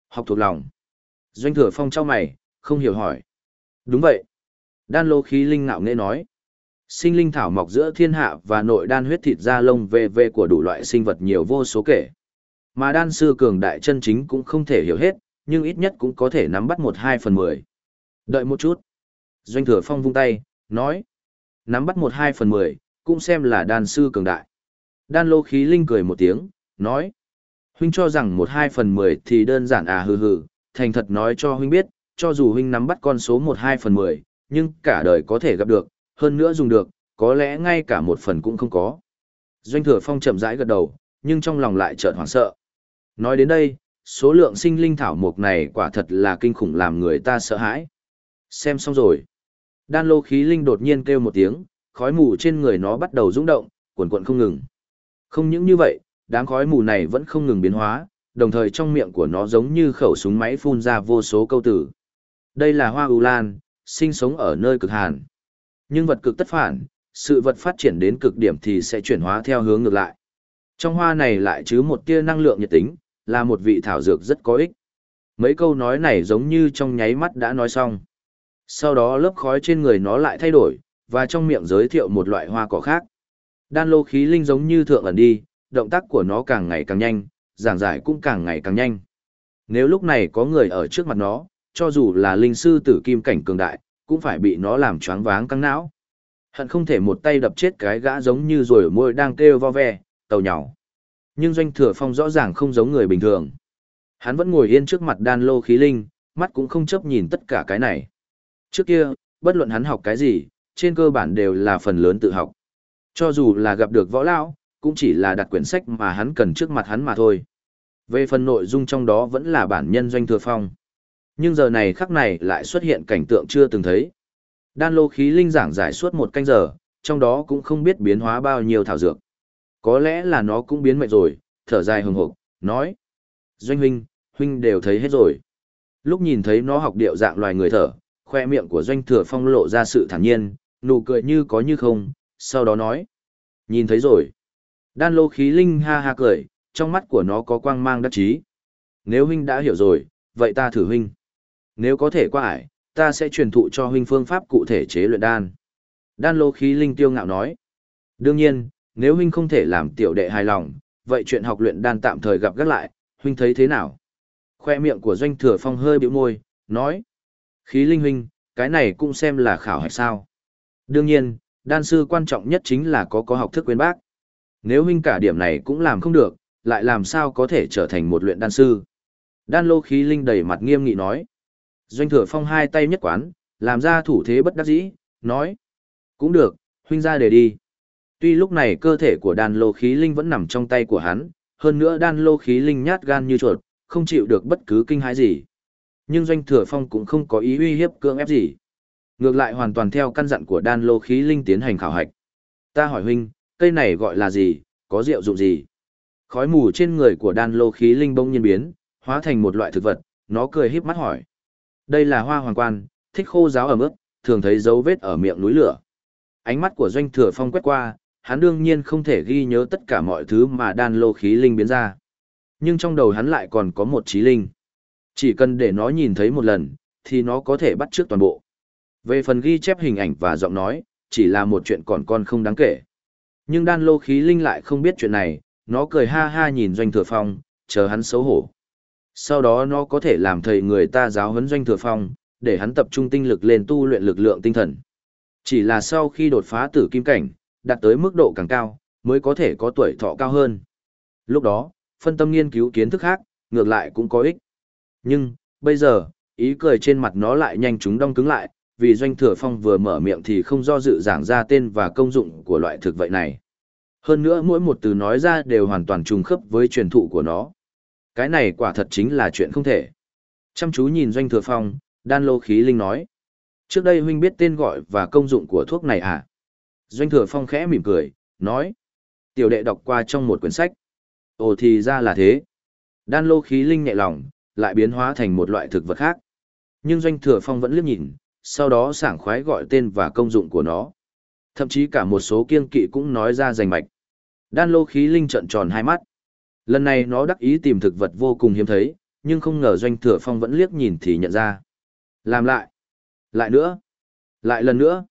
Học thuộc lòng. Doanh thừa phong trao mày, không hiểu hỏi. Đúng vậy. Đan lô khí linh ngạo nghệ nói. Sinh linh thảo mọc giữa thiên hạ và nội đan huyết thịt da lông về về của đủ loại sinh vật nhiều vô số kể. Mà đan sư cường đại chân chính cũng không thể hiểu hết, nhưng ít nhất cũng có thể nắm bắt một hai phần mười. Đợi một chút. Doanh thừa phong vung tay, nói. Nắm bắt một hai phần mười, cũng xem là đan sư cường đại. Đan lô khí linh cười một tiếng, nói. Huynh cho rằng một hai phần mười thì đơn giản à hừ hừ, thành thật nói cho huynh biết, cho dù huynh nắm bắt con số một hai phần mười, nhưng cả đời có thể gặp được, hơn nữa dùng được, có lẽ ngay cả một phần cũng không có. Doanh thừa phong chậm rãi gật đầu, nhưng trong lòng lại chợt hoảng sợ. Nói đến đây, số lượng sinh linh thảo mộc này quả thật là kinh khủng làm người ta sợ hãi. Xem xong rồi. Đan lô khí linh đột nhiên kêu một tiếng, khói mù trên người nó bắt đầu rung động, cuộn cuộn không ngừng. Không những như vậy, đám khói mù này vẫn không ngừng biến hóa, đồng thời trong miệng của nó giống như khẩu súng máy phun ra vô số câu tử. Đây là hoa ưu lan, sinh sống ở nơi cực hàn. Nhưng vật cực tất phản, sự vật phát triển đến cực điểm thì sẽ chuyển hóa theo hướng ngược lại. Trong hoa này lại chứa một tia năng lượng nhiệt tính, là một vị thảo dược rất có ích. Mấy câu nói này giống như trong nháy mắt đã nói xong. Sau đó lớp khói trên người nó lại thay đổi, và trong miệng giới thiệu một loại hoa cỏ khác. Đan lô khí linh giống như thượng ẩn đi, động tác của nó càng ngày càng nhanh, giảng giải cũng càng ngày càng nhanh. Nếu lúc này có người ở trước mặt nó, cho dù là linh sư tử kim cảnh cường đại, cũng phải bị nó làm choáng váng căng não. Hận không thể một tay đập chết cái gã giống như rồi môi đang kêu vo ve, tàu nhỏ. Nhưng doanh thừa phong rõ ràng không giống người bình thường. Hắn vẫn ngồi yên trước mặt đan lô khí linh, mắt cũng không chấp nhìn tất cả cái này. Trước kia, bất luận hắn học cái gì, trên cơ bản đều là phần lớn tự học. Cho dù là gặp được võ lão, cũng chỉ là đặt quyển sách mà hắn cần trước mặt hắn mà thôi. Về phần nội dung trong đó vẫn là bản nhân doanh thừa phong. Nhưng giờ này khắc này lại xuất hiện cảnh tượng chưa từng thấy. Đan lô khí linh giảng giải suốt một canh giờ, trong đó cũng không biết biến hóa bao nhiêu thảo dược. Có lẽ là nó cũng biến mệnh rồi, thở dài hừng hực, nói. Doanh huynh, huynh đều thấy hết rồi. Lúc nhìn thấy nó học điệu dạng loài người thở, khoe miệng của doanh thừa phong lộ ra sự thản nhiên, nụ cười như có như không, sau đó nói. Nhìn thấy rồi. Đan lô khí linh ha ha cười, trong mắt của nó có quang mang đắc chí. Nếu huynh đã hiểu rồi, vậy ta thử huynh. Nếu có thể qua ải, ta sẽ truyền thụ cho huynh phương pháp cụ thể chế luyện đan. Đan lô khí linh tiêu ngạo nói. Đương nhiên, nếu huynh không thể làm tiểu đệ hài lòng, vậy chuyện học luyện đan tạm thời gặp gác lại, huynh thấy thế nào? Khoe miệng của doanh thừa phong hơi bĩu môi, nói. Khí linh huynh, cái này cũng xem là khảo hạch sao. Đương nhiên, đan sư quan trọng nhất chính là có có học thức quyến bác. Nếu huynh cả điểm này cũng làm không được, lại làm sao có thể trở thành một luyện đan sư? Đan lô khí linh đầy mặt nghiêm nghị nói. Doanh thừa phong hai tay nhất quán, làm ra thủ thế bất đắc dĩ, nói. Cũng được, huynh ra để đi. Tuy lúc này cơ thể của đan lô khí linh vẫn nằm trong tay của hắn, hơn nữa đan lô khí linh nhát gan như chuột, không chịu được bất cứ kinh hãi gì. Nhưng doanh thừa phong cũng không có ý uy hiếp cưỡng ép gì. Ngược lại hoàn toàn theo căn dặn của đan lô khí linh tiến hành khảo hạch. Ta hỏi huynh, cây này gọi là gì, có rượu dụng gì? Khói mù trên người của đan lô khí linh bỗng nhiên biến, hóa thành một loại thực vật, nó cười híp mắt hỏi. Đây là hoa hoàng quan, thích khô giáo ở mức, thường thấy dấu vết ở miệng núi lửa. Ánh mắt của doanh thừa phong quét qua, hắn đương nhiên không thể ghi nhớ tất cả mọi thứ mà đan lô khí linh biến ra. Nhưng trong đầu hắn lại còn có một trí linh. Chỉ cần để nó nhìn thấy một lần, thì nó có thể bắt trước toàn bộ. Về phần ghi chép hình ảnh và giọng nói, chỉ là một chuyện còn con không đáng kể. Nhưng đan lô khí linh lại không biết chuyện này, nó cười ha ha nhìn doanh thừa phong, chờ hắn xấu hổ. Sau đó nó có thể làm thầy người ta giáo huấn doanh thừa phong, để hắn tập trung tinh lực lên tu luyện lực lượng tinh thần. Chỉ là sau khi đột phá tử kim cảnh, đạt tới mức độ càng cao, mới có thể có tuổi thọ cao hơn. Lúc đó, phân tâm nghiên cứu kiến thức khác, ngược lại cũng có ích. Nhưng, bây giờ, ý cười trên mặt nó lại nhanh chóng đông cứng lại, vì doanh thừa phong vừa mở miệng thì không do dự giảng ra tên và công dụng của loại thực vậy này. Hơn nữa mỗi một từ nói ra đều hoàn toàn trùng khớp với truyền thụ của nó. Cái này quả thật chính là chuyện không thể. Chăm chú nhìn doanh thừa phong, đan lô khí linh nói. Trước đây huynh biết tên gọi và công dụng của thuốc này à? Doanh thừa phong khẽ mỉm cười, nói. Tiểu đệ đọc qua trong một quyển sách. Ồ thì ra là thế. Đan lô khí linh nhẹ lòng, lại biến hóa thành một loại thực vật khác. Nhưng doanh thừa phong vẫn liếc nhìn, sau đó sảng khoái gọi tên và công dụng của nó. Thậm chí cả một số kiên kỵ cũng nói ra rành mạch. Đan lô khí linh trợn tròn hai mắt. Lần này nó đắc ý tìm thực vật vô cùng hiếm thấy, nhưng không ngờ doanh thừa phong vẫn liếc nhìn thì nhận ra. Làm lại. Lại nữa. Lại lần nữa.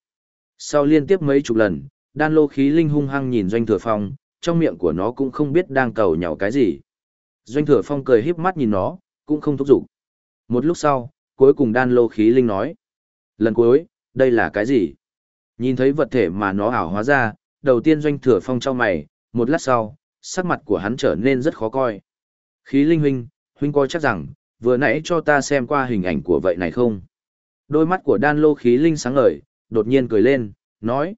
Sau liên tiếp mấy chục lần, đan lô khí linh hung hăng nhìn doanh thừa phong, trong miệng của nó cũng không biết đang cầu nhào cái gì. Doanh thừa phong cười híp mắt nhìn nó, cũng không thúc giục. Một lúc sau, cuối cùng đan lô khí linh nói. Lần cuối, đây là cái gì? Nhìn thấy vật thể mà nó ảo hóa ra, đầu tiên doanh thừa phong trao mày, một lát sau, sắc mặt của hắn trở nên rất khó coi. Khí linh huynh, huynh coi chắc rằng, vừa nãy cho ta xem qua hình ảnh của vậy này không? Đôi mắt của đan lô khí linh sáng ngời, đột nhiên cười lên, nói.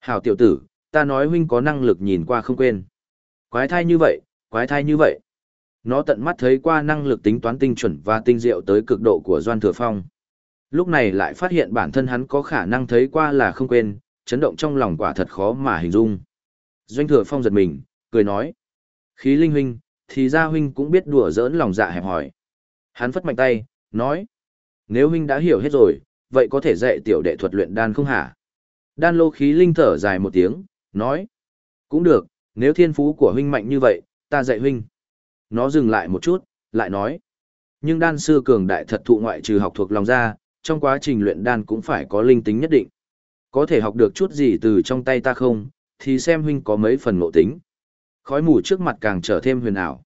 Hảo tiểu tử, ta nói huynh có năng lực nhìn qua không quên. Quái thai như vậy, quái thai như vậy. Nó tận mắt thấy qua năng lực tính toán tinh chuẩn và tinh diệu tới cực độ của Doan Thừa Phong. Lúc này lại phát hiện bản thân hắn có khả năng thấy qua là không quên, chấn động trong lòng quả thật khó mà hình dung. Doanh Thừa Phong giật mình, cười nói. Khí linh huynh, thì ra huynh cũng biết đùa giỡn lòng dạ hẹp hỏi. Hắn phất mạnh tay, nói. Nếu huynh đã hiểu hết rồi, vậy có thể dạy tiểu đệ thuật luyện đan không hả? Đan lô khí linh thở dài một tiếng, nói. Cũng được, nếu thiên phú của huynh mạnh như vậy, ta dạy huynh. Nó dừng lại một chút, lại nói. Nhưng đan sư cường đại thật thụ ngoại trừ học thuộc lòng ra, trong quá trình luyện đan cũng phải có linh tính nhất định. Có thể học được chút gì từ trong tay ta không, thì xem huynh có mấy phần ngộ tính. Khói mù trước mặt càng trở thêm huyền ảo.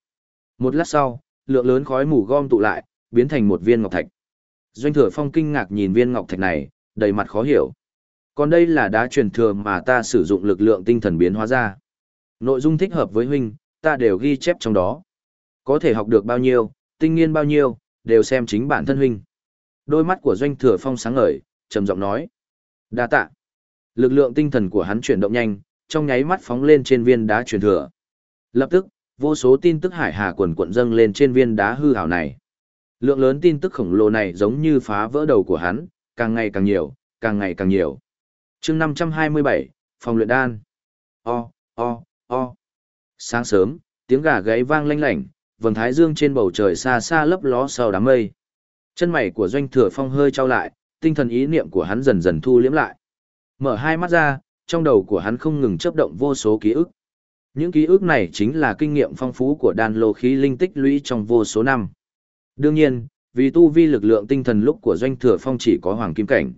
Một lát sau, lượng lớn khói mù gom tụ lại, biến thành một viên ngọc thạch. Doanh thừa phong kinh ngạc nhìn viên ngọc thạch này, đầy mặt khó hiểu. Còn đây là đá truyền thừa mà ta sử dụng lực lượng tinh thần biến hóa ra. Nội dung thích hợp với huynh, ta đều ghi chép trong đó. Có thể học được bao nhiêu, tinh nghiên bao nhiêu, đều xem chính bản thân huynh. Đôi mắt của doanh thừa phong sáng ngời, trầm giọng nói. đa tạ. Lực lượng tinh thần của hắn chuyển động nhanh, trong nháy mắt phóng lên trên viên đá truyền thừa. Lập tức, vô số tin tức hải hà quần quận dâng lên trên viên đá hư hảo này. Lượng lớn tin tức khổng lồ này giống như phá vỡ đầu của hắn, càng ngày càng nhiều, càng ngày càng nhiều. chương 527, phòng luyện đan. O, o, o. Sáng sớm, tiếng gà gáy vang lanh lảnh, vầng thái dương trên bầu trời xa xa lấp ló sau đám mây. Chân mày của doanh thừa phong hơi trao lại, tinh thần ý niệm của hắn dần dần thu liếm lại. Mở hai mắt ra, trong đầu của hắn không ngừng chấp động vô số ký ức. Những ký ức này chính là kinh nghiệm phong phú của đan lô khí linh tích lũy trong vô số năm. Đương nhiên, vì tu vi lực lượng tinh thần lúc của doanh thừa phong chỉ có hoàng kim cảnh.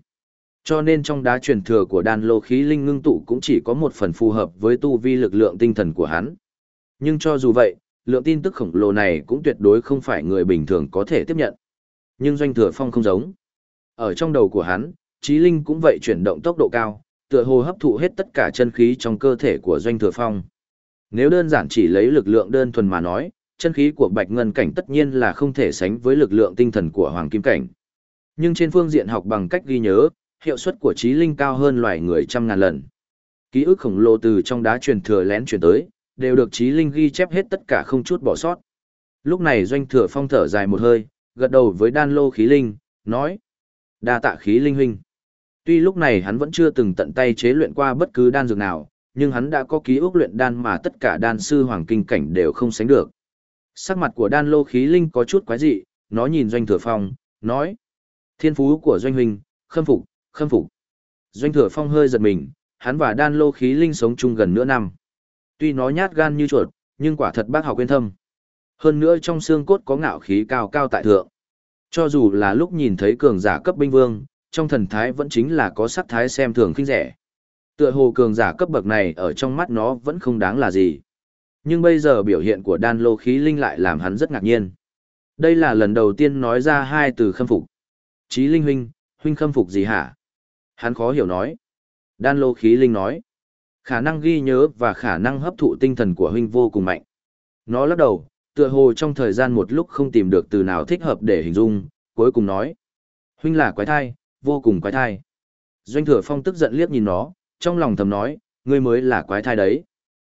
Cho nên trong đá truyền thừa của đan lô khí linh ngưng tụ cũng chỉ có một phần phù hợp với tu vi lực lượng tinh thần của hắn. Nhưng cho dù vậy, lượng tin tức khổng lồ này cũng tuyệt đối không phải người bình thường có thể tiếp nhận. Nhưng doanh thừa phong không giống. Ở trong đầu của hắn, trí linh cũng vậy chuyển động tốc độ cao, tựa hồ hấp thụ hết tất cả chân khí trong cơ thể của doanh thừa phong. Nếu đơn giản chỉ lấy lực lượng đơn thuần mà nói, chân khí của bạch ngân cảnh tất nhiên là không thể sánh với lực lượng tinh thần của hoàng kim cảnh. Nhưng trên phương diện học bằng cách ghi nhớ, hiệu suất của trí linh cao hơn loài người trăm ngàn lần. Ký ức khổng lồ từ trong đá truyền thừa lén truyền tới, đều được trí linh ghi chép hết tất cả không chút bỏ sót. Lúc này doanh thừa phong thở dài một hơi, gật đầu với đan lô khí linh, nói. đa tạ khí linh huynh. Tuy lúc này hắn vẫn chưa từng tận tay chế luyện qua bất cứ đan dược nào, nhưng hắn đã có ký ức luyện đan mà tất cả đan sư hoàng kinh cảnh đều không sánh được. Sắc mặt của đan lô khí linh có chút quái dị, nó nhìn doanh thừa phong, nói. Thiên phú của doanh huynh, khâm phục, khâm phục. Doanh thừa phong hơi giật mình, hắn và đan lô khí linh sống chung gần nửa năm. Tuy nó nhát gan như chuột, nhưng quả thật bác học quên thâm. Hơn nữa trong xương cốt có ngạo khí cao cao tại thượng. Cho dù là lúc nhìn thấy cường giả cấp binh vương, trong thần thái vẫn chính là có sắc thái xem thường khinh rẻ. Tựa hồ cường giả cấp bậc này ở trong mắt nó vẫn không đáng là gì. Nhưng bây giờ biểu hiện của đan lô khí linh lại làm hắn rất ngạc nhiên. Đây là lần đầu tiên nói ra hai từ khâm phục. Chí linh huynh, huynh khâm phục gì hả? Hắn khó hiểu nói. Đan lô khí linh nói. Khả năng ghi nhớ và khả năng hấp thụ tinh thần của huynh vô cùng mạnh. Nó lắc đầu, tựa hồ trong thời gian một lúc không tìm được từ nào thích hợp để hình dung, cuối cùng nói. Huynh là quái thai, vô cùng quái thai. Doanh thừa phong tức giận liếc nhìn nó, trong lòng thầm nói, ngươi mới là quái thai đấy.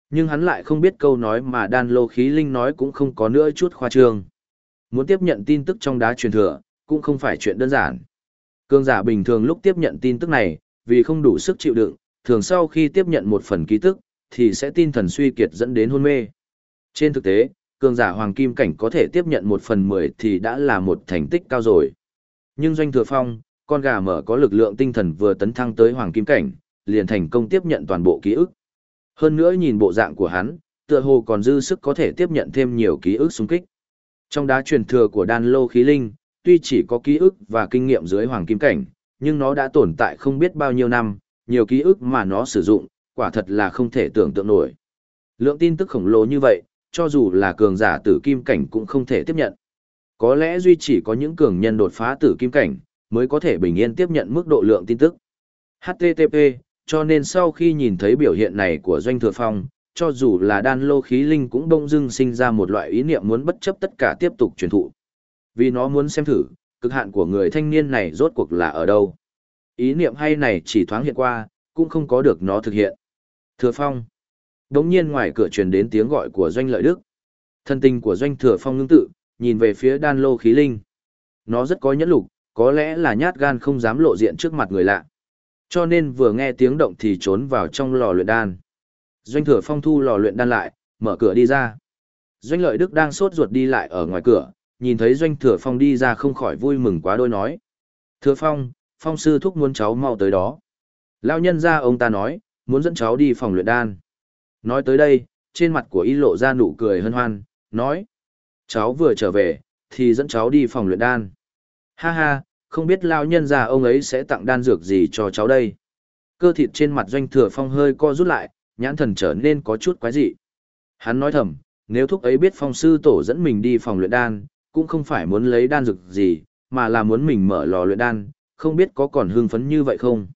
Nhưng hắn lại không biết câu nói mà đan lô khí linh nói cũng không có nữa chút khoa trương. Muốn tiếp nhận tin tức trong đá truyền thừa, cũng không phải chuyện đơn giản. Cương giả bình thường lúc tiếp nhận tin tức này, vì không đủ sức chịu đựng, thường sau khi tiếp nhận một phần ký tức, thì sẽ tin thần suy kiệt dẫn đến hôn mê. Trên thực tế, cường giả hoàng kim cảnh có thể tiếp nhận một phần mười thì đã là một thành tích cao rồi. Nhưng doanh thừa phong, con gà mở có lực lượng tinh thần vừa tấn thăng tới hoàng kim cảnh, liền thành công tiếp nhận toàn bộ ký ức. Hơn nữa nhìn bộ dạng của hắn, tựa hồ còn dư sức có thể tiếp nhận thêm nhiều ký ức xung kích. Trong đá truyền thừa của đan lô khí linh, tuy chỉ có ký ức và kinh nghiệm dưới hoàng kim cảnh, nhưng nó đã tồn tại không biết bao nhiêu năm, nhiều ký ức mà nó sử dụng, quả thật là không thể tưởng tượng nổi. Lượng tin tức khổng lồ như vậy, cho dù là cường giả tử kim cảnh cũng không thể tiếp nhận. Có lẽ duy chỉ có những cường nhân đột phá tử kim cảnh, mới có thể bình yên tiếp nhận mức độ lượng tin tức. HTTP, cho nên sau khi nhìn thấy biểu hiện này của Doanh Thừa Phong, cho dù là đan lô khí linh cũng đông dưng sinh ra một loại ý niệm muốn bất chấp tất cả tiếp tục truyền thụ. Vì nó muốn xem thử, cực hạn của người thanh niên này rốt cuộc là ở đâu. Ý niệm hay này chỉ thoáng hiện qua, cũng không có được nó thực hiện. Thừa Phong. Đống nhiên ngoài cửa truyền đến tiếng gọi của Doanh Lợi Đức. Thân tình của Doanh Thừa Phong ngưng tự, nhìn về phía đan lô khí linh. Nó rất có nhẫn lục, có lẽ là nhát gan không dám lộ diện trước mặt người lạ. Cho nên vừa nghe tiếng động thì trốn vào trong lò luyện đan. Doanh Thừa Phong thu lò luyện đan lại, mở cửa đi ra. Doanh Lợi Đức đang sốt ruột đi lại ở ngoài cửa, nhìn thấy Doanh Thừa Phong đi ra không khỏi vui mừng quá đôi nói. Thừa Phong, Phong sư thúc muốn cháu mau tới đó. Lão nhân ra ông ta nói, muốn dẫn cháu đi phòng luyện đan. Nói tới đây, trên mặt của y lộ ra nụ cười hân hoan, nói. Cháu vừa trở về, thì dẫn cháu đi phòng luyện đan. Ha ha, không biết lão nhân già ông ấy sẽ tặng đan dược gì cho cháu đây. Cơ thịt trên mặt doanh thừa phong hơi co rút lại, nhãn thần trở nên có chút quái dị. Hắn nói thầm, nếu thúc ấy biết phong sư tổ dẫn mình đi phòng luyện đan, cũng không phải muốn lấy đan dược gì, mà là muốn mình mở lò luyện đan, không biết có còn hưng phấn như vậy không.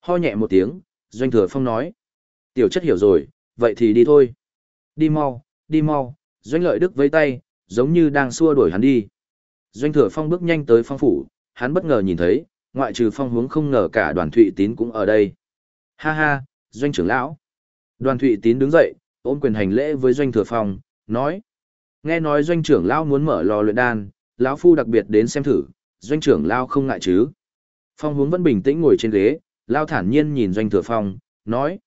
Ho nhẹ một tiếng, doanh thừa phong nói. Tiểu chất hiểu rồi, vậy thì đi thôi. Đi mau, đi mau, doanh lợi đức vẫy tay, giống như đang xua đuổi hắn đi. Doanh thừa phong bước nhanh tới phong phủ, hắn bất ngờ nhìn thấy, ngoại trừ phong hướng không ngờ cả đoàn thụy tín cũng ở đây. Ha ha, doanh trưởng lão. Đoàn thụy tín đứng dậy, ôm quyền hành lễ với doanh thừa phong, nói. Nghe nói doanh trưởng lão muốn mở lò luyện đan, lão phu đặc biệt đến xem thử, doanh trưởng lão không ngại chứ. Phong hướng vẫn bình tĩnh ngồi trên ghế, lao thản nhiên nhìn doanh thừa phong, nói.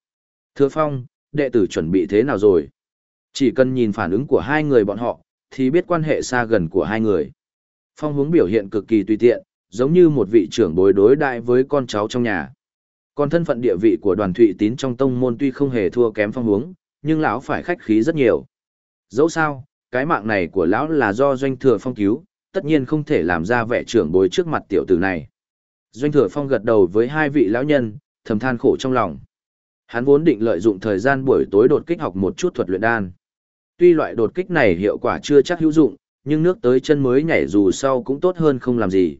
Thừa phong, đệ tử chuẩn bị thế nào rồi? Chỉ cần nhìn phản ứng của hai người bọn họ, thì biết quan hệ xa gần của hai người. Phong hướng biểu hiện cực kỳ tùy tiện, giống như một vị trưởng bối đối đại với con cháu trong nhà. Còn thân phận địa vị của đoàn thụy tín trong tông môn tuy không hề thua kém phong hướng, nhưng lão phải khách khí rất nhiều. Dẫu sao, cái mạng này của lão là do doanh thừa phong cứu, tất nhiên không thể làm ra vẻ trưởng bối trước mặt tiểu tử này. Doanh thừa phong gật đầu với hai vị lão nhân, thầm than khổ trong lòng. Hắn vốn định lợi dụng thời gian buổi tối đột kích học một chút thuật luyện đan. Tuy loại đột kích này hiệu quả chưa chắc hữu dụng, nhưng nước tới chân mới nhảy dù sau cũng tốt hơn không làm gì.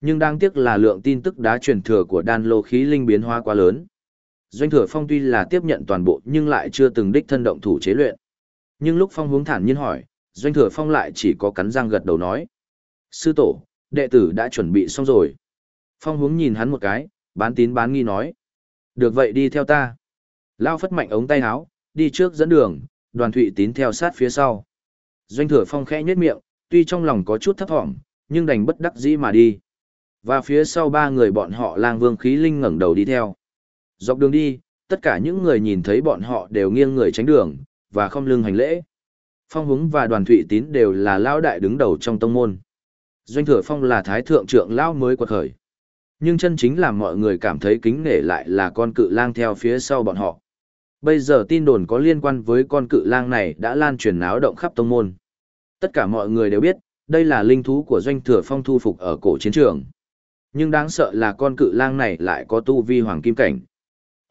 Nhưng đáng tiếc là lượng tin tức đá truyền thừa của đan lô khí linh biến hóa quá lớn. Doanh thừa phong tuy là tiếp nhận toàn bộ nhưng lại chưa từng đích thân động thủ chế luyện. Nhưng lúc phong hướng thản nhiên hỏi, doanh thừa phong lại chỉ có cắn răng gật đầu nói. Sư tổ, đệ tử đã chuẩn bị xong rồi. Phong hướng nhìn hắn một cái, bán tín bán nghi nói. Được vậy đi theo ta. Lao phất mạnh ống tay áo, đi trước dẫn đường, đoàn thụy tín theo sát phía sau. Doanh thừa phong khẽ nhếch miệng, tuy trong lòng có chút thấp thỏm, nhưng đành bất đắc dĩ mà đi. Và phía sau ba người bọn họ lang vương khí linh ngẩng đầu đi theo. Dọc đường đi, tất cả những người nhìn thấy bọn họ đều nghiêng người tránh đường, và không lưng hành lễ. Phong húng và đoàn thụy tín đều là lao đại đứng đầu trong tông môn. Doanh thừa phong là thái thượng trưởng lao mới quật khởi. Nhưng chân chính làm mọi người cảm thấy kính nể lại là con cự lang theo phía sau bọn họ. Bây giờ tin đồn có liên quan với con cự lang này đã lan truyền náo động khắp tông môn. Tất cả mọi người đều biết, đây là linh thú của doanh thừa phong thu phục ở cổ chiến trường. Nhưng đáng sợ là con cự lang này lại có tu vi hoàng kim cảnh.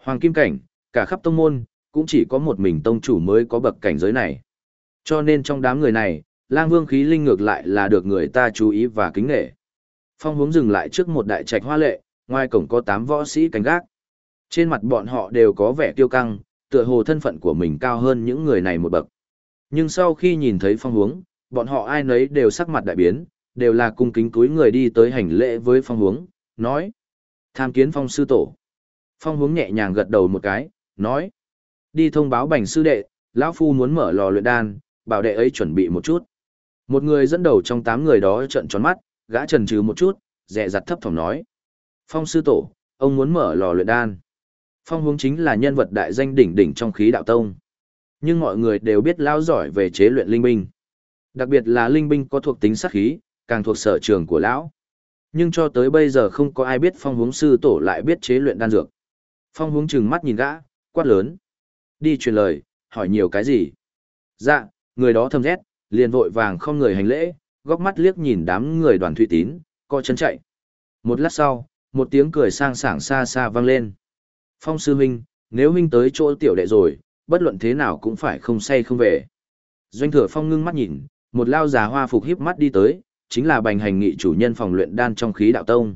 Hoàng kim cảnh, cả khắp tông môn, cũng chỉ có một mình tông chủ mới có bậc cảnh giới này. Cho nên trong đám người này, lang vương khí linh ngược lại là được người ta chú ý và kính nghệ. Phong hướng dừng lại trước một đại trạch hoa lệ, ngoài cổng có tám võ sĩ canh gác. Trên mặt bọn họ đều có vẻ tiêu căng, tựa hồ thân phận của mình cao hơn những người này một bậc. Nhưng sau khi nhìn thấy phong hướng, bọn họ ai nấy đều sắc mặt đại biến, đều là cung kính túi người đi tới hành lễ với phong hướng, nói. Tham kiến phong sư tổ. Phong hướng nhẹ nhàng gật đầu một cái, nói. Đi thông báo bành sư đệ, lão phu muốn mở lò luyện đan, bảo đệ ấy chuẩn bị một chút. Một người dẫn đầu trong tám người đó trợn tròn mắt, gã trần trừ một chút, dè dặt thấp thỏm nói. Phong sư tổ, ông muốn mở lò luyện đan. Phong hướng chính là nhân vật đại danh đỉnh đỉnh trong khí đạo tông. Nhưng mọi người đều biết lão giỏi về chế luyện linh binh. Đặc biệt là linh binh có thuộc tính sát khí, càng thuộc sở trường của lão. Nhưng cho tới bây giờ không có ai biết phong hướng sư tổ lại biết chế luyện đan dược. Phong hướng chừng mắt nhìn gã, quát lớn. Đi truyền lời, hỏi nhiều cái gì? Dạ, người đó thầm rét, liền vội vàng không người hành lễ, góc mắt liếc nhìn đám người đoàn thủy tín, co chân chạy. Một lát sau, một tiếng cười sang sảng xa xa vang lên. Phong sư huynh, nếu huynh tới chỗ tiểu đệ rồi, bất luận thế nào cũng phải không say không về. Doanh thừa phong ngưng mắt nhìn, một lao già hoa phục híp mắt đi tới, chính là bành hành nghị chủ nhân phòng luyện đan trong khí đạo tông.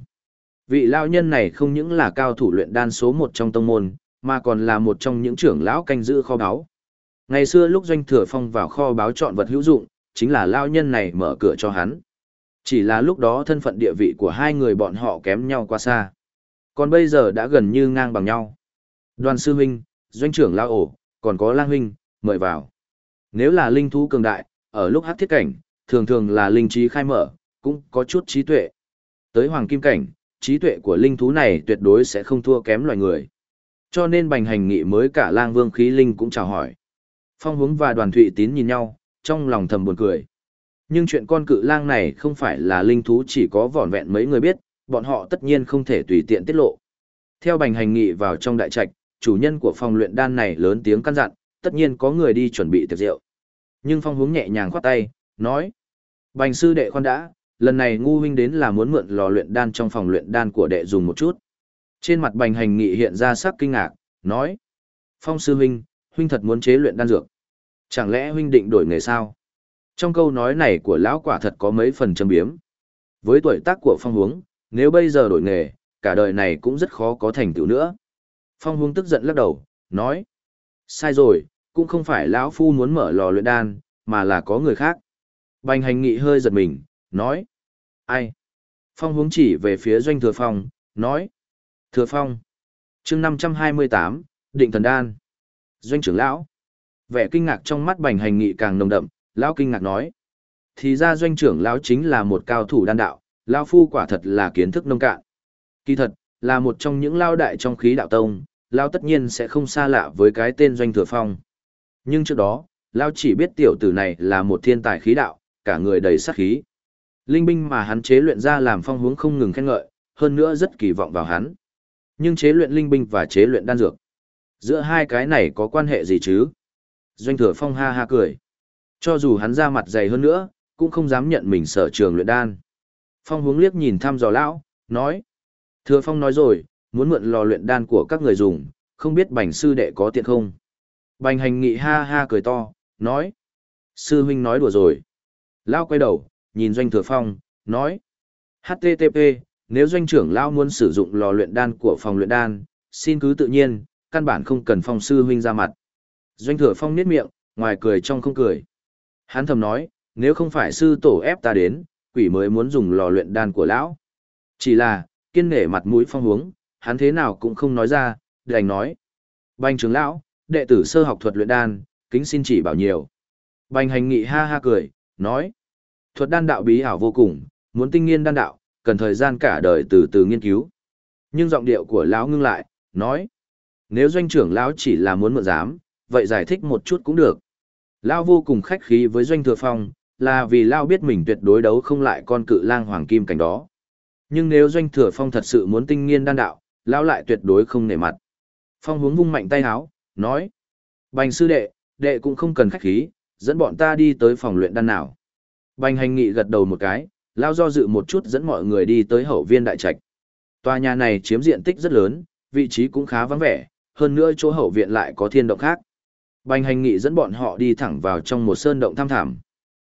Vị lao nhân này không những là cao thủ luyện đan số một trong tông môn, mà còn là một trong những trưởng lão canh giữ kho báu. Ngày xưa lúc doanh thừa phong vào kho báo chọn vật hữu dụng, chính là lao nhân này mở cửa cho hắn. Chỉ là lúc đó thân phận địa vị của hai người bọn họ kém nhau quá xa. Còn bây giờ đã gần như ngang bằng nhau. Đoàn sư huynh, doanh trưởng lao ổ, còn có lang huynh, mời vào. Nếu là linh thú cường đại, ở lúc hát thiết cảnh, thường thường là linh trí khai mở, cũng có chút trí tuệ. Tới hoàng kim cảnh, trí tuệ của linh thú này tuyệt đối sẽ không thua kém loài người. Cho nên bành hành nghị mới cả lang vương khí linh cũng chào hỏi. Phong hướng và đoàn thụy tín nhìn nhau, trong lòng thầm buồn cười. Nhưng chuyện con cự lang này không phải là linh thú chỉ có vỏn vẹn mấy người biết, bọn họ tất nhiên không thể tùy tiện tiết lộ. Theo bành hành nghị vào trong đại trạch, chủ nhân của phòng luyện đan này lớn tiếng căn dặn, tất nhiên có người đi chuẩn bị tiệc rượu. Nhưng phong hướng nhẹ nhàng khoát tay, nói. Bành sư đệ khoan đã, lần này ngu huynh đến là muốn mượn lò luyện đan trong phòng luyện đan của đệ dùng một chút. Trên mặt bành hành nghị hiện ra sắc kinh ngạc, nói. Phong sư huynh, huynh thật muốn chế luyện đan dược. Chẳng lẽ huynh định đổi nghề sao? Trong câu nói này của lão quả thật có mấy phần châm biếm. Với tuổi tác của phong huống, nếu bây giờ đổi nghề, cả đời này cũng rất khó có thành tựu nữa. Phong huống tức giận lắc đầu, nói. Sai rồi, cũng không phải lão phu muốn mở lò luyện đan, mà là có người khác. Bành hành nghị hơi giật mình, nói. Ai? Phong huống chỉ về phía doanh thừa phong, nói. Thừa phong. chương 528, định thần đan. Doanh trưởng lão. Vẻ kinh ngạc trong mắt bành hành nghị càng nồng đậm, lão kinh ngạc nói. Thì ra doanh trưởng lão chính là một cao thủ đan đạo, lão phu quả thật là kiến thức nông cạn. Kỳ thật, là một trong những lao đại trong khí đạo tông, lão tất nhiên sẽ không xa lạ với cái tên doanh thừa phong. Nhưng trước đó, lão chỉ biết tiểu tử này là một thiên tài khí đạo, cả người đầy sát khí. Linh binh mà hắn chế luyện ra làm phong hướng không ngừng khen ngợi, hơn nữa rất kỳ vọng vào hắn. Nhưng chế luyện linh binh và chế luyện đan dược, giữa hai cái này có quan hệ gì chứ? Doanh thừa phong ha ha cười. Cho dù hắn ra mặt dày hơn nữa, cũng không dám nhận mình sở trường luyện đan. Phong hướng liếc nhìn thăm dò lão, nói. Thừa phong nói rồi, muốn mượn lò luyện đan của các người dùng, không biết bành sư đệ có tiện không? Bành hành nghị ha ha cười to, nói. Sư huynh nói đùa rồi. Lão quay đầu, nhìn doanh thừa phong, nói. HTTP, nếu doanh trưởng Lão muốn sử dụng lò luyện đan của phòng luyện đan, xin cứ tự nhiên, căn bản không cần phong sư huynh ra mặt. Doanh thừa phong niết miệng, ngoài cười trong không cười. Hắn thầm nói, nếu không phải sư tổ ép ta đến, quỷ mới muốn dùng lò luyện đan của lão. Chỉ là, kiên nể mặt mũi phong hướng, hắn thế nào cũng không nói ra, đành nói. Bành trưởng lão, đệ tử sơ học thuật luyện đan, kính xin chỉ bảo nhiều. Bành hành nghị ha ha cười, nói. Thuật đan đạo bí ảo vô cùng, muốn tinh nghiên đan đạo, cần thời gian cả đời từ từ nghiên cứu. Nhưng giọng điệu của lão ngưng lại, nói. Nếu doanh trưởng lão chỉ là muốn mượn giám, vậy giải thích một chút cũng được. Lao vô cùng khách khí với Doanh Thừa Phong, là vì Lao biết mình tuyệt đối đấu không lại con cự lang hoàng kim cảnh đó. Nhưng nếu Doanh Thừa Phong thật sự muốn tinh nghiên đan đạo, Lao lại tuyệt đối không nể mặt. Phong hướng vung mạnh tay háo, nói. Bành sư đệ, đệ cũng không cần khách khí, dẫn bọn ta đi tới phòng luyện đan nào. Bành hành nghị gật đầu một cái, Lao do dự một chút dẫn mọi người đi tới hậu viên đại trạch. Tòa nhà này chiếm diện tích rất lớn, vị trí cũng khá vắng vẻ, hơn nữa chỗ hậu viện lại có thiên động khác. Bành hành nghị dẫn bọn họ đi thẳng vào trong một sơn động tham thảm.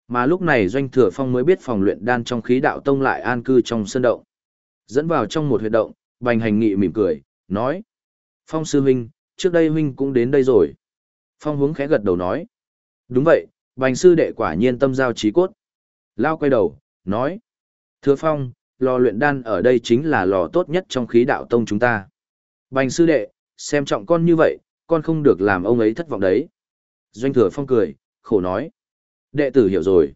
Mà lúc này Doanh Thừa Phong mới biết phòng luyện đan trong khí đạo tông lại an cư trong sơn động. Dẫn vào trong một huyệt động, bành hành nghị mỉm cười, nói. Phong sư huynh, trước đây huynh cũng đến đây rồi. Phong hướng khẽ gật đầu nói. Đúng vậy, bành sư đệ quả nhiên tâm giao trí cốt. Lao quay đầu, nói. Thừa Phong, lò luyện đan ở đây chính là lò tốt nhất trong khí đạo tông chúng ta. Bành sư đệ, xem trọng con như vậy, con không được làm ông ấy thất vọng đấy. Doanh thừa Phong cười, khổ nói. Đệ tử hiểu rồi.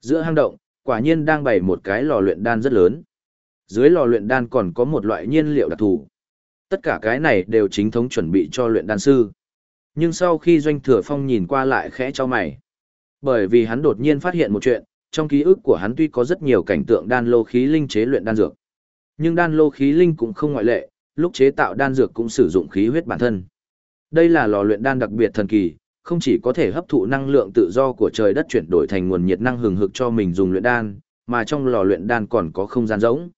Giữa hang động, quả nhiên đang bày một cái lò luyện đan rất lớn. Dưới lò luyện đan còn có một loại nhiên liệu đặc thù. Tất cả cái này đều chính thống chuẩn bị cho luyện đan sư. Nhưng sau khi Doanh Thừa Phong nhìn qua lại khẽ cho mày. Bởi vì hắn đột nhiên phát hiện một chuyện, trong ký ức của hắn tuy có rất nhiều cảnh tượng đan lô khí linh chế luyện đan dược. Nhưng đan lô khí linh cũng không ngoại lệ, lúc chế tạo đan dược cũng sử dụng khí huyết bản thân. Đây là lò luyện đan đặc biệt thần kỳ, không chỉ có thể hấp thụ năng lượng tự do của trời đất chuyển đổi thành nguồn nhiệt năng hừng hực cho mình dùng luyện đan, mà trong lò luyện đan còn có không gian rỗng.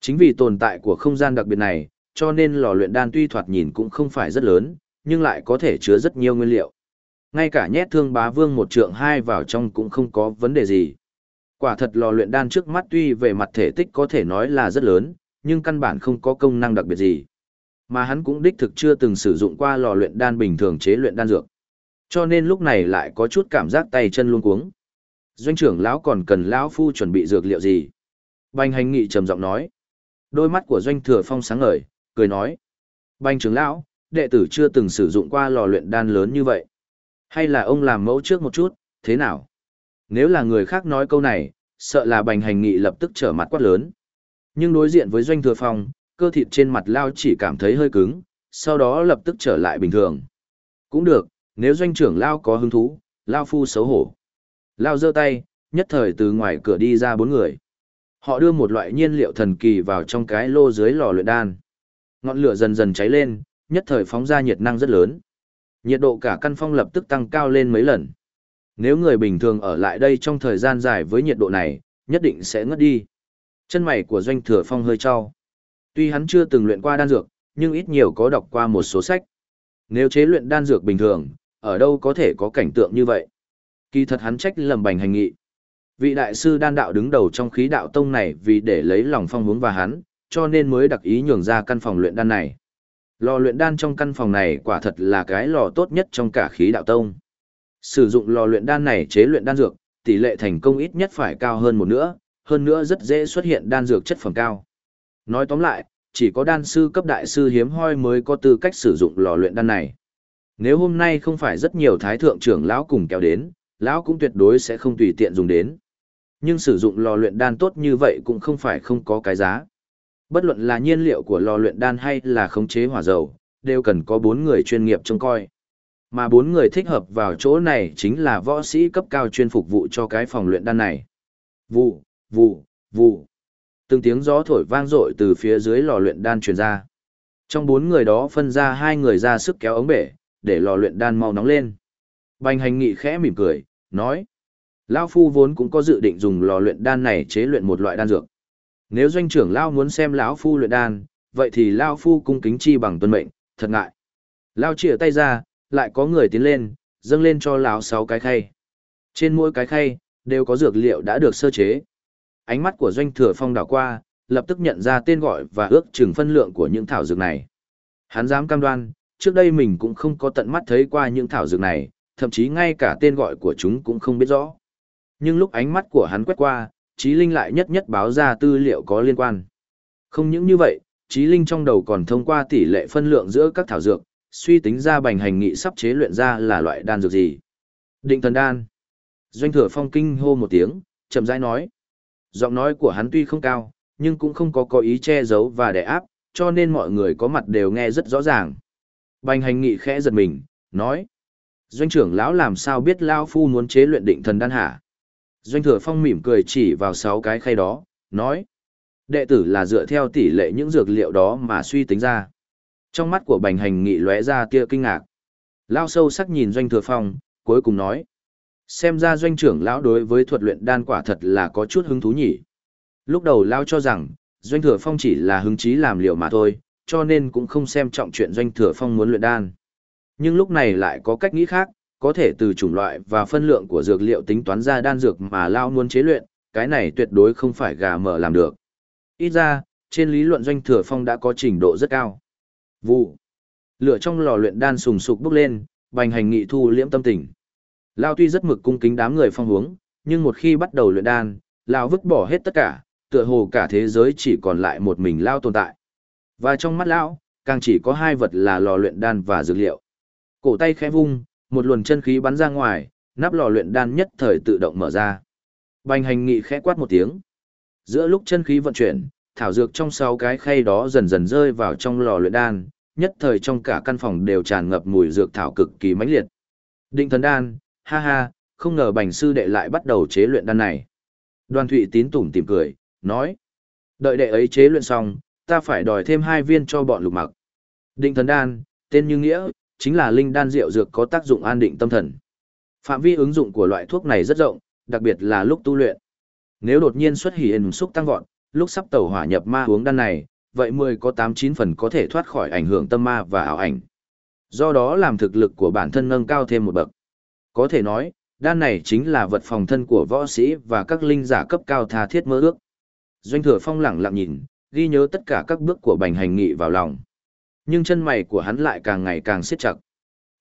Chính vì tồn tại của không gian đặc biệt này, cho nên lò luyện đan tuy thoạt nhìn cũng không phải rất lớn, nhưng lại có thể chứa rất nhiều nguyên liệu. Ngay cả nhét thương bá vương một trượng hai vào trong cũng không có vấn đề gì. Quả thật lò luyện đan trước mắt tuy về mặt thể tích có thể nói là rất lớn, nhưng căn bản không có công năng đặc biệt gì. Mà hắn cũng đích thực chưa từng sử dụng qua lò luyện đan bình thường chế luyện đan dược. Cho nên lúc này lại có chút cảm giác tay chân luống cuống. Doanh trưởng lão còn cần lão phu chuẩn bị dược liệu gì? Bành hành nghị trầm giọng nói. Đôi mắt của doanh thừa phong sáng ngời, cười nói. Bành trưởng lão, đệ tử chưa từng sử dụng qua lò luyện đan lớn như vậy. Hay là ông làm mẫu trước một chút, thế nào? Nếu là người khác nói câu này, sợ là bành hành nghị lập tức trở mặt quát lớn. Nhưng đối diện với doanh thừa phong, cơ thịt trên mặt lao chỉ cảm thấy hơi cứng, sau đó lập tức trở lại bình thường. Cũng được, nếu doanh trưởng lao có hứng thú, lao phu xấu hổ. Lao giơ tay, nhất thời từ ngoài cửa đi ra bốn người. Họ đưa một loại nhiên liệu thần kỳ vào trong cái lô dưới lò luyện đan. Ngọn lửa dần dần cháy lên, nhất thời phóng ra nhiệt năng rất lớn. Nhiệt độ cả căn phòng lập tức tăng cao lên mấy lần. Nếu người bình thường ở lại đây trong thời gian dài với nhiệt độ này, nhất định sẽ ngất đi. Chân mày của doanh thừa phong hơi trao. Tuy hắn chưa từng luyện qua đan dược, nhưng ít nhiều có đọc qua một số sách. Nếu chế luyện đan dược bình thường, ở đâu có thể có cảnh tượng như vậy? Kỳ thật hắn trách lầm bành hành nghị. Vị đại sư đan đạo đứng đầu trong khí đạo tông này vì để lấy lòng phong hướng và hắn, cho nên mới đặc ý nhường ra căn phòng luyện đan này. Lò luyện đan trong căn phòng này quả thật là cái lò tốt nhất trong cả khí đạo tông. Sử dụng lò luyện đan này chế luyện đan dược, tỷ lệ thành công ít nhất phải cao hơn một nữa, hơn nữa rất dễ xuất hiện đan dược chất phẩm cao. Nói tóm lại, chỉ có đan sư cấp đại sư hiếm hoi mới có tư cách sử dụng lò luyện đan này. Nếu hôm nay không phải rất nhiều thái thượng trưởng lão cùng kéo đến, lão cũng tuyệt đối sẽ không tùy tiện dùng đến. Nhưng sử dụng lò luyện đan tốt như vậy cũng không phải không có cái giá. Bất luận là nhiên liệu của lò luyện đan hay là khống chế hỏa dầu, đều cần có bốn người chuyên nghiệp trông coi. Mà bốn người thích hợp vào chỗ này chính là võ sĩ cấp cao chuyên phục vụ cho cái phòng luyện đan này. Vụ, vụ, vụ. Từng tiếng gió thổi vang dội từ phía dưới lò luyện đan truyền ra. Trong bốn người đó phân ra hai người ra sức kéo ống bể, để lò luyện đan mau nóng lên. Bành hành nghị khẽ mỉm cười, nói. Lao Phu vốn cũng có dự định dùng lò luyện đan này chế luyện một loại đan dược. Nếu doanh trưởng Lao muốn xem lão Phu luyện đan, vậy thì Lao Phu cung kính chi bằng tuân mệnh, thật ngại. Lao chìa tay ra, lại có người tiến lên, dâng lên cho lão sáu cái khay. Trên mỗi cái khay, đều có dược liệu đã được sơ chế. Ánh mắt của doanh thừa phong đảo qua, lập tức nhận ra tên gọi và ước chừng phân lượng của những thảo dược này. Hắn dám cam đoan, trước đây mình cũng không có tận mắt thấy qua những thảo dược này, thậm chí ngay cả tên gọi của chúng cũng không biết rõ. Nhưng lúc ánh mắt của hắn quét qua, Trí Linh lại nhất nhất báo ra tư liệu có liên quan. Không những như vậy, Trí Linh trong đầu còn thông qua tỷ lệ phân lượng giữa các thảo dược, suy tính ra bành hành nghị sắp chế luyện ra là loại đan dược gì. Định thần đan. Doanh thừa phong kinh hô một tiếng, chậm rãi nói. Giọng nói của hắn tuy không cao, nhưng cũng không có có ý che giấu và đè áp, cho nên mọi người có mặt đều nghe rất rõ ràng. Bành hành nghị khẽ giật mình, nói. Doanh trưởng lão làm sao biết Lao Phu muốn chế luyện định thần đan hả? Doanh thừa phong mỉm cười chỉ vào sáu cái khay đó, nói. Đệ tử là dựa theo tỷ lệ những dược liệu đó mà suy tính ra. Trong mắt của bành hành nghị lóe ra tia kinh ngạc. Lao sâu sắc nhìn doanh thừa phong, cuối cùng nói. Xem ra doanh trưởng lão đối với thuật luyện đan quả thật là có chút hứng thú nhỉ. Lúc đầu lão cho rằng, doanh thừa phong chỉ là hứng chí làm liệu mà thôi, cho nên cũng không xem trọng chuyện doanh thừa phong muốn luyện đan. Nhưng lúc này lại có cách nghĩ khác, có thể từ chủng loại và phân lượng của dược liệu tính toán ra đan dược mà lão muốn chế luyện, cái này tuyệt đối không phải gà mở làm được. Ít ra, trên lý luận doanh thừa phong đã có trình độ rất cao. Vụ. Lửa trong lò luyện đan sùng sục bốc lên, bành hành nghị thu liễm tâm tình. Lao tuy rất mực cung kính đám người phong hướng, nhưng một khi bắt đầu luyện đan, Lao vứt bỏ hết tất cả, tựa hồ cả thế giới chỉ còn lại một mình Lao tồn tại. Và trong mắt Lão, càng chỉ có hai vật là lò luyện đan và dược liệu. Cổ tay khẽ vung, một luồng chân khí bắn ra ngoài, nắp lò luyện đan nhất thời tự động mở ra. Bành hành nghị khẽ quát một tiếng. Giữa lúc chân khí vận chuyển, thảo dược trong sáu cái khay đó dần dần rơi vào trong lò luyện đan, nhất thời trong cả căn phòng đều tràn ngập mùi dược thảo cực kỳ mãnh liệt. Định thần đan, ha ha, không ngờ bành sư đệ lại bắt đầu chế luyện đan này. Đoàn thụy tín tủm tìm cười, nói. Đợi đệ ấy chế luyện xong, ta phải đòi thêm hai viên cho bọn lục mặc. Định thần đan, tên như nghĩa, chính là linh đan rượu dược có tác dụng an định tâm thần. Phạm vi ứng dụng của loại thuốc này rất rộng, đặc biệt là lúc tu luyện. Nếu đột nhiên xuất hiện xúc tăng vọt, lúc sắp tẩu hỏa nhập ma uống đan này, vậy 10 có 8-9 phần có thể thoát khỏi ảnh hưởng tâm ma và ảo ảnh. Do đó làm thực lực của bản thân nâng cao thêm một bậc. Có thể nói, đan này chính là vật phòng thân của võ sĩ và các linh giả cấp cao tha thiết mơ ước. Doanh thừa phong lẳng lặng nhìn, ghi nhớ tất cả các bước của bành hành nghị vào lòng. Nhưng chân mày của hắn lại càng ngày càng siết chặt.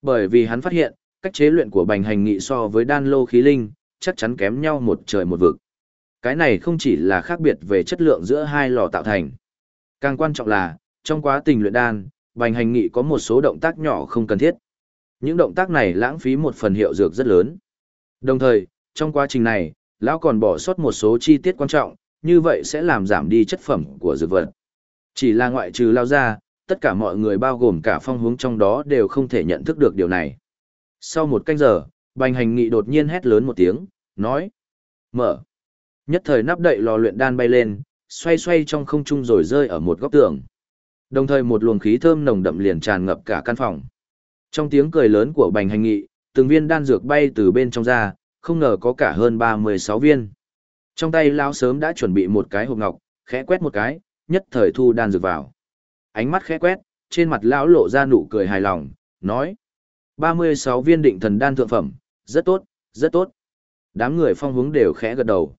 Bởi vì hắn phát hiện, cách chế luyện của bành hành nghị so với đan lô khí linh, chắc chắn kém nhau một trời một vực. Cái này không chỉ là khác biệt về chất lượng giữa hai lò tạo thành. Càng quan trọng là, trong quá trình luyện đan, bành hành nghị có một số động tác nhỏ không cần thiết. Những động tác này lãng phí một phần hiệu dược rất lớn. Đồng thời, trong quá trình này, lão còn bỏ sót một số chi tiết quan trọng, như vậy sẽ làm giảm đi chất phẩm của dược vật. Chỉ là ngoại trừ lao ra, tất cả mọi người bao gồm cả phong hướng trong đó đều không thể nhận thức được điều này. Sau một canh giờ, bành hành nghị đột nhiên hét lớn một tiếng, nói. Mở. Nhất thời nắp đậy lò luyện đan bay lên, xoay xoay trong không trung rồi rơi ở một góc tường. Đồng thời một luồng khí thơm nồng đậm liền tràn ngập cả căn phòng. Trong tiếng cười lớn của bành hành nghị, từng viên đan dược bay từ bên trong ra, không ngờ có cả hơn 36 viên. Trong tay lão sớm đã chuẩn bị một cái hộp ngọc, khẽ quét một cái, nhất thời thu đan dược vào. Ánh mắt khẽ quét, trên mặt lão lộ ra nụ cười hài lòng, nói: "36 viên định thần đan thượng phẩm, rất tốt, rất tốt." Đám người phong hướng đều khẽ gật đầu.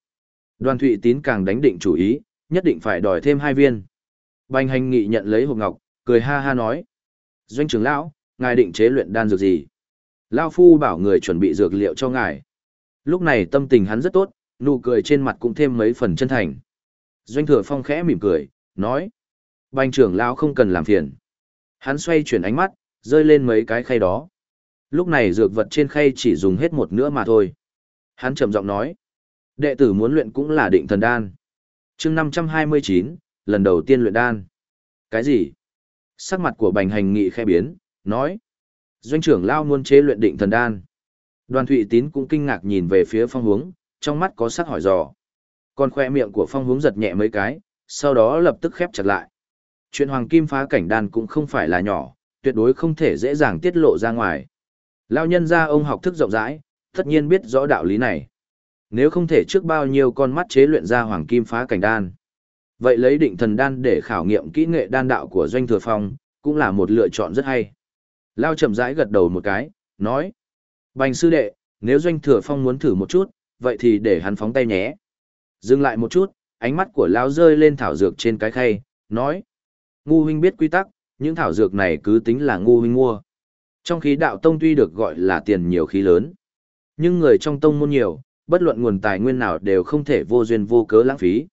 Đoàn Thụy Tín càng đánh định chủ ý, nhất định phải đòi thêm hai viên. Bành hành nghị nhận lấy hộp ngọc, cười ha ha nói. Doanh trưởng lão, ngài định chế luyện đan dược gì? Lão phu bảo người chuẩn bị dược liệu cho ngài. Lúc này tâm tình hắn rất tốt, nụ cười trên mặt cũng thêm mấy phần chân thành. Doanh thừa phong khẽ mỉm cười, nói. Bành trưởng lão không cần làm phiền. Hắn xoay chuyển ánh mắt, rơi lên mấy cái khay đó. Lúc này dược vật trên khay chỉ dùng hết một nửa mà thôi. Hắn trầm giọng nói. Đệ tử muốn luyện cũng là định thần đan. chương 529, lần đầu tiên luyện đan. Cái gì? Sắc mặt của bành hành nghị khẽ biến, nói. Doanh trưởng lao muốn chế luyện định thần đan. Đoàn Thụy Tín cũng kinh ngạc nhìn về phía phong hướng, trong mắt có sắc hỏi dò. Còn khoe miệng của phong hướng giật nhẹ mấy cái, sau đó lập tức khép chặt lại. Chuyện hoàng kim phá cảnh đan cũng không phải là nhỏ, tuyệt đối không thể dễ dàng tiết lộ ra ngoài. Lao nhân ra ông học thức rộng rãi, tất nhiên biết rõ đạo lý này. Nếu không thể trước bao nhiêu con mắt chế luyện ra hoàng kim phá cảnh đan. Vậy lấy định thần đan để khảo nghiệm kỹ nghệ đan đạo của doanh thừa phong, cũng là một lựa chọn rất hay. Lao chậm rãi gật đầu một cái, nói. Bành sư đệ, nếu doanh thừa phong muốn thử một chút, vậy thì để hắn phóng tay nhé. Dừng lại một chút, ánh mắt của Lao rơi lên thảo dược trên cái khay, nói. Ngu huynh biết quy tắc, những thảo dược này cứ tính là ngu huynh mua. Trong khí đạo tông tuy được gọi là tiền nhiều khí lớn, nhưng người trong tông môn nhiều, bất luận nguồn tài nguyên nào đều không thể vô duyên vô cớ lãng phí.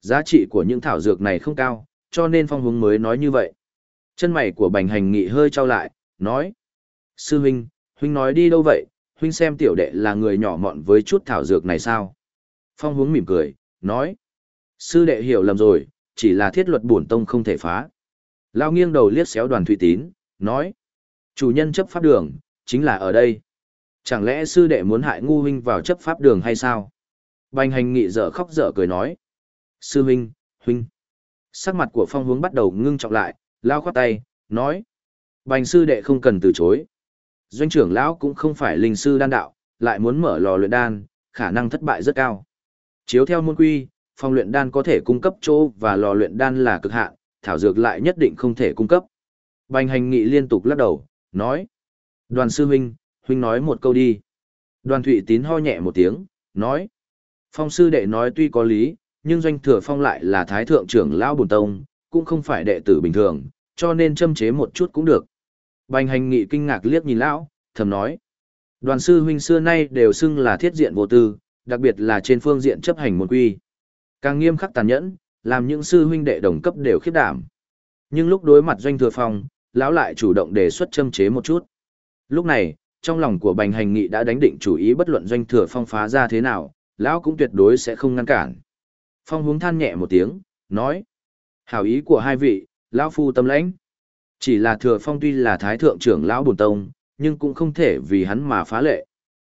Giá trị của những thảo dược này không cao, cho nên phong hướng mới nói như vậy. Chân mày của bành hành nghị hơi trao lại, nói. Sư huynh, huynh nói đi đâu vậy, huynh xem tiểu đệ là người nhỏ mọn với chút thảo dược này sao? Phong hướng mỉm cười, nói. Sư đệ hiểu lầm rồi, chỉ là thiết luật bổn tông không thể phá. Lao nghiêng đầu liếc xéo đoàn thủy tín, nói. Chủ nhân chấp pháp đường, chính là ở đây. Chẳng lẽ sư đệ muốn hại ngu huynh vào chấp pháp đường hay sao? Bành hành nghị dở khóc dở cười nói. Sư huynh, huynh. Sắc mặt của phong hướng bắt đầu ngưng trọng lại, lao khoát tay, nói. Bành sư đệ không cần từ chối. Doanh trưởng lão cũng không phải linh sư đan đạo, lại muốn mở lò luyện đan, khả năng thất bại rất cao. Chiếu theo môn quy, phòng luyện đan có thể cung cấp chỗ và lò luyện đan là cực hạn, thảo dược lại nhất định không thể cung cấp. Bành hành nghị liên tục lắc đầu, nói. Đoàn sư huynh, huynh nói một câu đi. Đoàn Thụy Tín ho nhẹ một tiếng, nói. Phong sư đệ nói tuy có lý, nhưng doanh thừa phong lại là thái thượng trưởng lão bổn tông, cũng không phải đệ tử bình thường, cho nên châm chế một chút cũng được. Bành hành nghị kinh ngạc liếc nhìn lão, thầm nói. Đoàn sư huynh xưa nay đều xưng là thiết diện vô tư, đặc biệt là trên phương diện chấp hành môn quy. Càng nghiêm khắc tàn nhẫn, làm những sư huynh đệ đồng cấp đều khiếp đảm. Nhưng lúc đối mặt doanh thừa phong, lão lại chủ động đề xuất châm chế một chút. Lúc này, trong lòng của bành hành nghị đã đánh định chủ ý bất luận doanh thừa phong phá ra thế nào, lão cũng tuyệt đối sẽ không ngăn cản. Phong hướng than nhẹ một tiếng, nói. Hảo ý của hai vị, lão phu tâm lãnh. Chỉ là thừa phong tuy là thái thượng trưởng lão bổn tông, nhưng cũng không thể vì hắn mà phá lệ.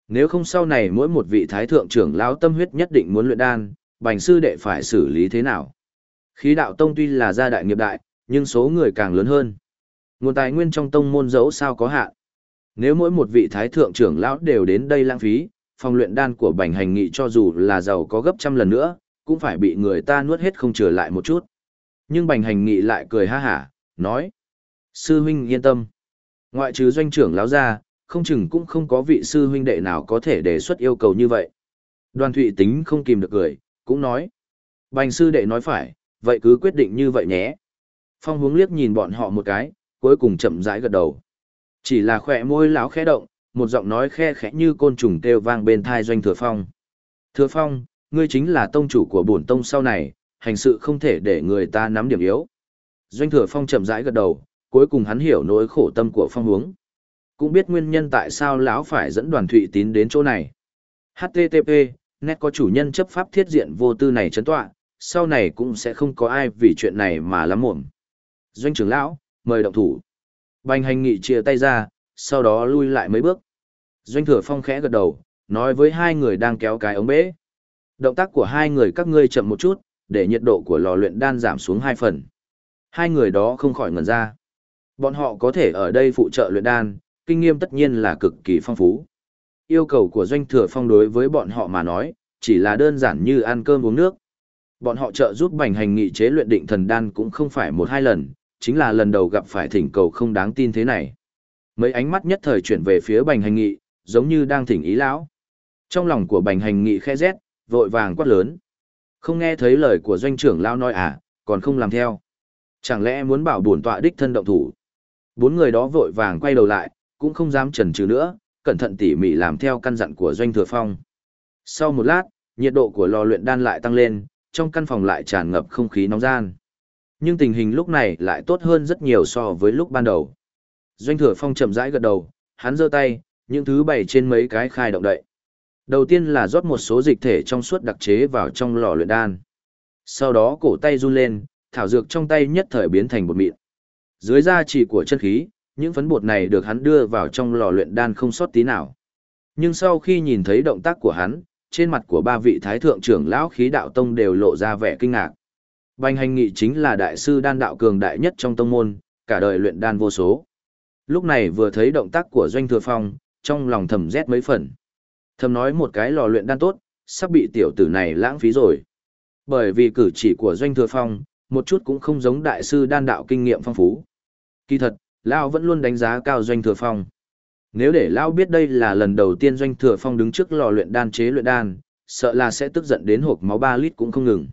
Nếu không sau này mỗi một vị thái thượng trưởng lão tâm huyết nhất định muốn luyện đan, bành sư đệ phải xử lý thế nào? Khí đạo tông tuy là gia đại nghiệp đại, nhưng số người càng lớn hơn. Nguồn tài nguyên trong tông môn dẫu sao có hạn. Nếu mỗi một vị thái thượng trưởng lão đều đến đây lãng phí, phòng luyện đan của bành hành nghị cho dù là giàu có gấp trăm lần nữa, cũng phải bị người ta nuốt hết không trở lại một chút. Nhưng bành hành nghị lại cười ha hả, nói. Sư huynh yên tâm. Ngoại trừ doanh trưởng lão ra, không chừng cũng không có vị sư huynh đệ nào có thể đề xuất yêu cầu như vậy. Đoàn thụy tính không kìm được cười, cũng nói. Bành sư đệ nói phải, vậy cứ quyết định như vậy nhé. Phong hướng liếc nhìn bọn họ một cái, cuối cùng chậm rãi gật đầu. Chỉ là khỏe môi lão khẽ động, một giọng nói khe khẽ như côn trùng kêu vang bên thai doanh thừa phong. Thừa phong, ngươi chính là tông chủ của bổn tông sau này, hành sự không thể để người ta nắm điểm yếu. Doanh thừa phong chậm rãi gật đầu, cuối cùng hắn hiểu nỗi khổ tâm của phong hướng. Cũng biết nguyên nhân tại sao lão phải dẫn đoàn thụy tín đến chỗ này. HTTP, net có chủ nhân chấp pháp thiết diện vô tư này chấn tọa, sau này cũng sẽ không có ai vì chuyện này mà lắm muộn. Doanh trưởng lão, mời động thủ. Bành hành nghị chia tay ra, sau đó lui lại mấy bước. Doanh thừa phong khẽ gật đầu, nói với hai người đang kéo cái ống bể. Động tác của hai người các ngươi chậm một chút, để nhiệt độ của lò luyện đan giảm xuống hai phần. Hai người đó không khỏi ngẩn ra. Bọn họ có thể ở đây phụ trợ luyện đan, kinh nghiệm tất nhiên là cực kỳ phong phú. Yêu cầu của doanh thừa phong đối với bọn họ mà nói, chỉ là đơn giản như ăn cơm uống nước. Bọn họ trợ giúp bành hành nghị chế luyện định thần đan cũng không phải một hai lần, chính là lần đầu gặp phải thỉnh cầu không đáng tin thế này. Mấy ánh mắt nhất thời chuyển về phía bành hành nghị, giống như đang thỉnh ý lão. Trong lòng của bành hành nghị khe rét, vội vàng quát lớn. Không nghe thấy lời của doanh trưởng lão nói à, còn không làm theo. Chẳng lẽ muốn bảo bổn tọa đích thân động thủ. Bốn người đó vội vàng quay đầu lại, cũng không dám chần chừ nữa, cẩn thận tỉ mỉ làm theo căn dặn của doanh thừa phong. Sau một lát, nhiệt độ của lò luyện đan lại tăng lên, trong căn phòng lại tràn ngập không khí nóng gian. Nhưng tình hình lúc này lại tốt hơn rất nhiều so với lúc ban đầu. Doanh thừa phong chậm rãi gật đầu, hắn giơ tay, những thứ bày trên mấy cái khai động đậy. Đầu tiên là rót một số dịch thể trong suốt đặc chế vào trong lò luyện đan. Sau đó cổ tay run lên, thảo dược trong tay nhất thời biến thành bột mịn. Dưới da chỉ của chân khí, những phấn bột này được hắn đưa vào trong lò luyện đan không sót tí nào. Nhưng sau khi nhìn thấy động tác của hắn, trên mặt của ba vị thái thượng trưởng lão khí đạo tông đều lộ ra vẻ kinh ngạc. Bành hành nghị chính là đại sư đan đạo cường đại nhất trong tông môn, cả đời luyện đan vô số. Lúc này vừa thấy động tác của doanh thừa phong, trong lòng thầm rét mấy phần. Thầm nói một cái lò luyện đan tốt, sắp bị tiểu tử này lãng phí rồi. Bởi vì cử chỉ của doanh thừa phong, một chút cũng không giống đại sư đan đạo kinh nghiệm phong phú. Kỳ thật, Lao vẫn luôn đánh giá cao doanh thừa phong. Nếu để Lao biết đây là lần đầu tiên doanh thừa phong đứng trước lò luyện đan chế luyện đan, sợ là sẽ tức giận đến hộp máu 3 lít cũng không ngừng.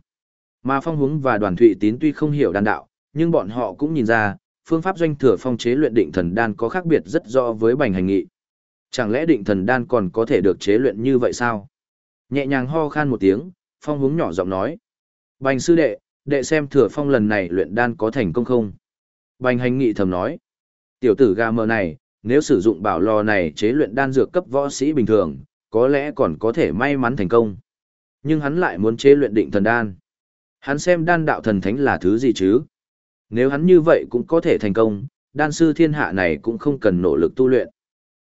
Mà phong Húng và đoàn thụy tín tuy không hiểu đan đạo, nhưng bọn họ cũng nhìn ra, phương pháp doanh thừa phong chế luyện định thần đan có khác biệt rất rõ với bành hành nghị. Chẳng lẽ định thần đan còn có thể được chế luyện như vậy sao? Nhẹ nhàng ho khan một tiếng, phong Húng nhỏ giọng nói. Bành sư đệ, đệ xem thừa phong lần này luyện đan có thành công không? Bành hành nghị thầm nói. Tiểu tử gà mờ này, nếu sử dụng bảo lò này chế luyện đan dược cấp võ sĩ bình thường, có lẽ còn có thể may mắn thành công. Nhưng hắn lại muốn chế luyện định thần đan. Hắn xem đan đạo thần thánh là thứ gì chứ? Nếu hắn như vậy cũng có thể thành công, đan sư thiên hạ này cũng không cần nỗ lực tu luyện.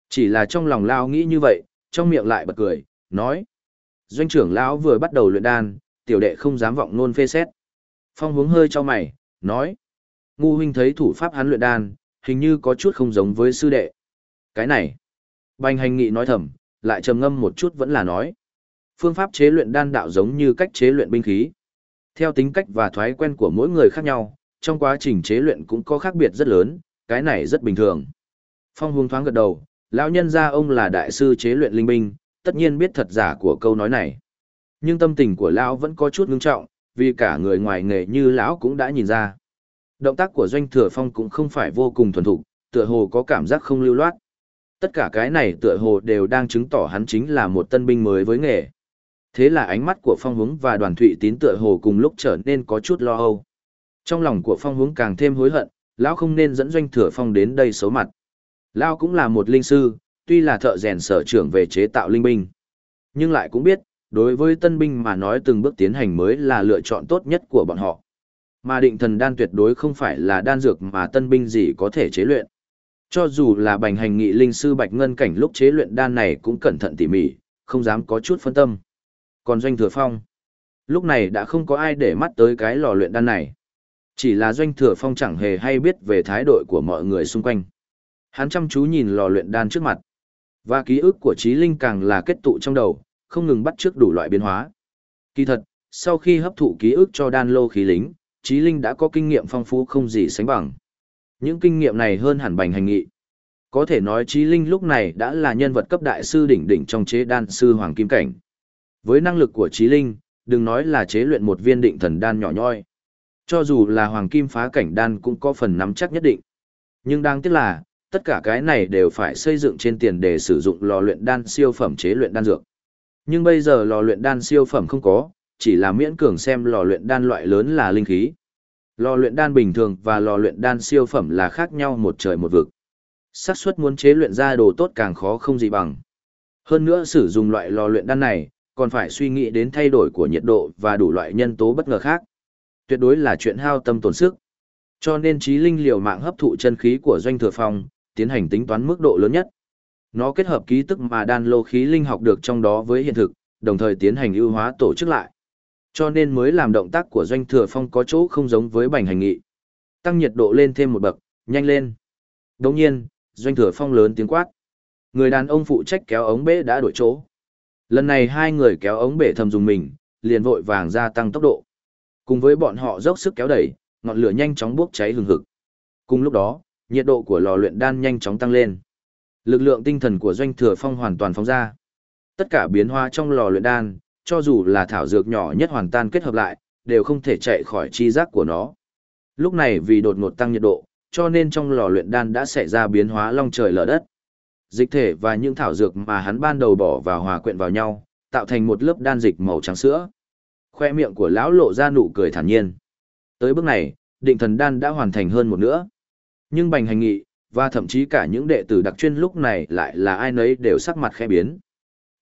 Chỉ là trong lòng Lao nghĩ như vậy, trong miệng lại bật cười, nói. Doanh trưởng lão vừa bắt đầu luyện đan, tiểu đệ không dám vọng nôn phê xét. Phong hướng hơi cho mày, nói. Ngu huynh thấy thủ pháp hắn luyện đan, hình như có chút không giống với sư đệ. Cái này. Bành hành nghị nói thầm, lại trầm ngâm một chút vẫn là nói. Phương pháp chế luyện đan đạo giống như cách chế luyện binh khí. Theo tính cách và thói quen của mỗi người khác nhau, trong quá trình chế luyện cũng có khác biệt rất lớn, cái này rất bình thường. Phong Hùng thoáng gật đầu, lão nhân gia ông là đại sư chế luyện linh binh, tất nhiên biết thật giả của câu nói này. Nhưng tâm tình của lão vẫn có chút ngưng trọng, vì cả người ngoài nghề như lão cũng đã nhìn ra. Động tác của Doanh Thừa Phong cũng không phải vô cùng thuần thục, tựa hồ có cảm giác không lưu loát. Tất cả cái này tựa hồ đều đang chứng tỏ hắn chính là một tân binh mới với nghề. Thế là ánh mắt của Phong Hướng và Đoàn Thụy Tín tựa hồ cùng lúc trở nên có chút lo âu. Trong lòng của Phong Hướng càng thêm hối hận, lão không nên dẫn doanh thừa phong đến đây xấu mặt. Lão cũng là một linh sư, tuy là thợ rèn sở trưởng về chế tạo linh binh, nhưng lại cũng biết, đối với tân binh mà nói từng bước tiến hành mới là lựa chọn tốt nhất của bọn họ. Mà định thần đan tuyệt đối không phải là đan dược mà tân binh gì có thể chế luyện. Cho dù là bành hành nghị linh sư Bạch Ngân Cảnh lúc chế luyện đan này cũng cẩn thận tỉ mỉ, không dám có chút phân tâm. Còn Doanh Thừa Phong, lúc này đã không có ai để mắt tới cái lò luyện đan này. Chỉ là Doanh Thừa Phong chẳng hề hay biết về thái độ của mọi người xung quanh. Hắn chăm chú nhìn lò luyện đan trước mặt. Và ký ức của trí linh càng là kết tụ trong đầu, không ngừng bắt trước đủ loại biến hóa. Kỳ thật, sau khi hấp thụ ký ức cho đan lô khí lính, Chí linh đã có kinh nghiệm phong phú không gì sánh bằng. Những kinh nghiệm này hơn hẳn bành hành nghị. Có thể nói Chí linh lúc này đã là nhân vật cấp đại sư đỉnh đỉnh trong chế đan sư Hoàng Kim Cảnh. Với năng lực của Chí linh, đừng nói là chế luyện một viên định thần đan nhỏ nhoi. Cho dù là Hoàng Kim phá cảnh đan cũng có phần nắm chắc nhất định. Nhưng đáng tiếc là, tất cả cái này đều phải xây dựng trên tiền để sử dụng lò luyện đan siêu phẩm chế luyện đan dược. Nhưng bây giờ lò luyện đan siêu phẩm không có, chỉ là miễn cường xem lò luyện đan loại lớn là linh khí. Lò luyện đan bình thường và lò luyện đan siêu phẩm là khác nhau một trời một vực. xác suất muốn chế luyện ra đồ tốt càng khó không gì bằng. Hơn nữa sử dụng loại lò luyện đan này, còn phải suy nghĩ đến thay đổi của nhiệt độ và đủ loại nhân tố bất ngờ khác. Tuyệt đối là chuyện hao tâm tổn sức. Cho nên trí linh liều mạng hấp thụ chân khí của doanh thừa phong, tiến hành tính toán mức độ lớn nhất. Nó kết hợp ký tức mà đan lô khí linh học được trong đó với hiện thực, đồng thời tiến hành ưu hóa tổ chức lại. Cho nên mới làm động tác của doanh thừa phong có chỗ không giống với bành hành nghị. Tăng nhiệt độ lên thêm một bậc, nhanh lên. Đồng nhiên, doanh thừa phong lớn tiếng quát. Người đàn ông phụ trách kéo ống bể đã đổi chỗ. Lần này hai người kéo ống bể thầm dùng mình, liền vội vàng gia tăng tốc độ. Cùng với bọn họ dốc sức kéo đẩy, ngọn lửa nhanh chóng bốc cháy hừng hực. Cùng lúc đó, nhiệt độ của lò luyện đan nhanh chóng tăng lên. Lực lượng tinh thần của doanh thừa phong hoàn toàn phóng ra. Tất cả biến hóa trong lò luyện đan, cho dù là thảo dược nhỏ nhất hoàn tan kết hợp lại, đều không thể chạy khỏi chi giác của nó. Lúc này vì đột ngột tăng nhiệt độ, cho nên trong lò luyện đan đã xảy ra biến hóa long trời lở đất. Dịch thể và những thảo dược mà hắn ban đầu bỏ vào hòa quyện vào nhau, tạo thành một lớp đan dịch màu trắng sữa. Khoe miệng của lão lộ ra nụ cười thản nhiên. Tới bước này, định thần đan đã hoàn thành hơn một nữa. Nhưng bành hành nghị, và thậm chí cả những đệ tử đặc chuyên lúc này lại là ai nấy đều sắc mặt khẽ biến.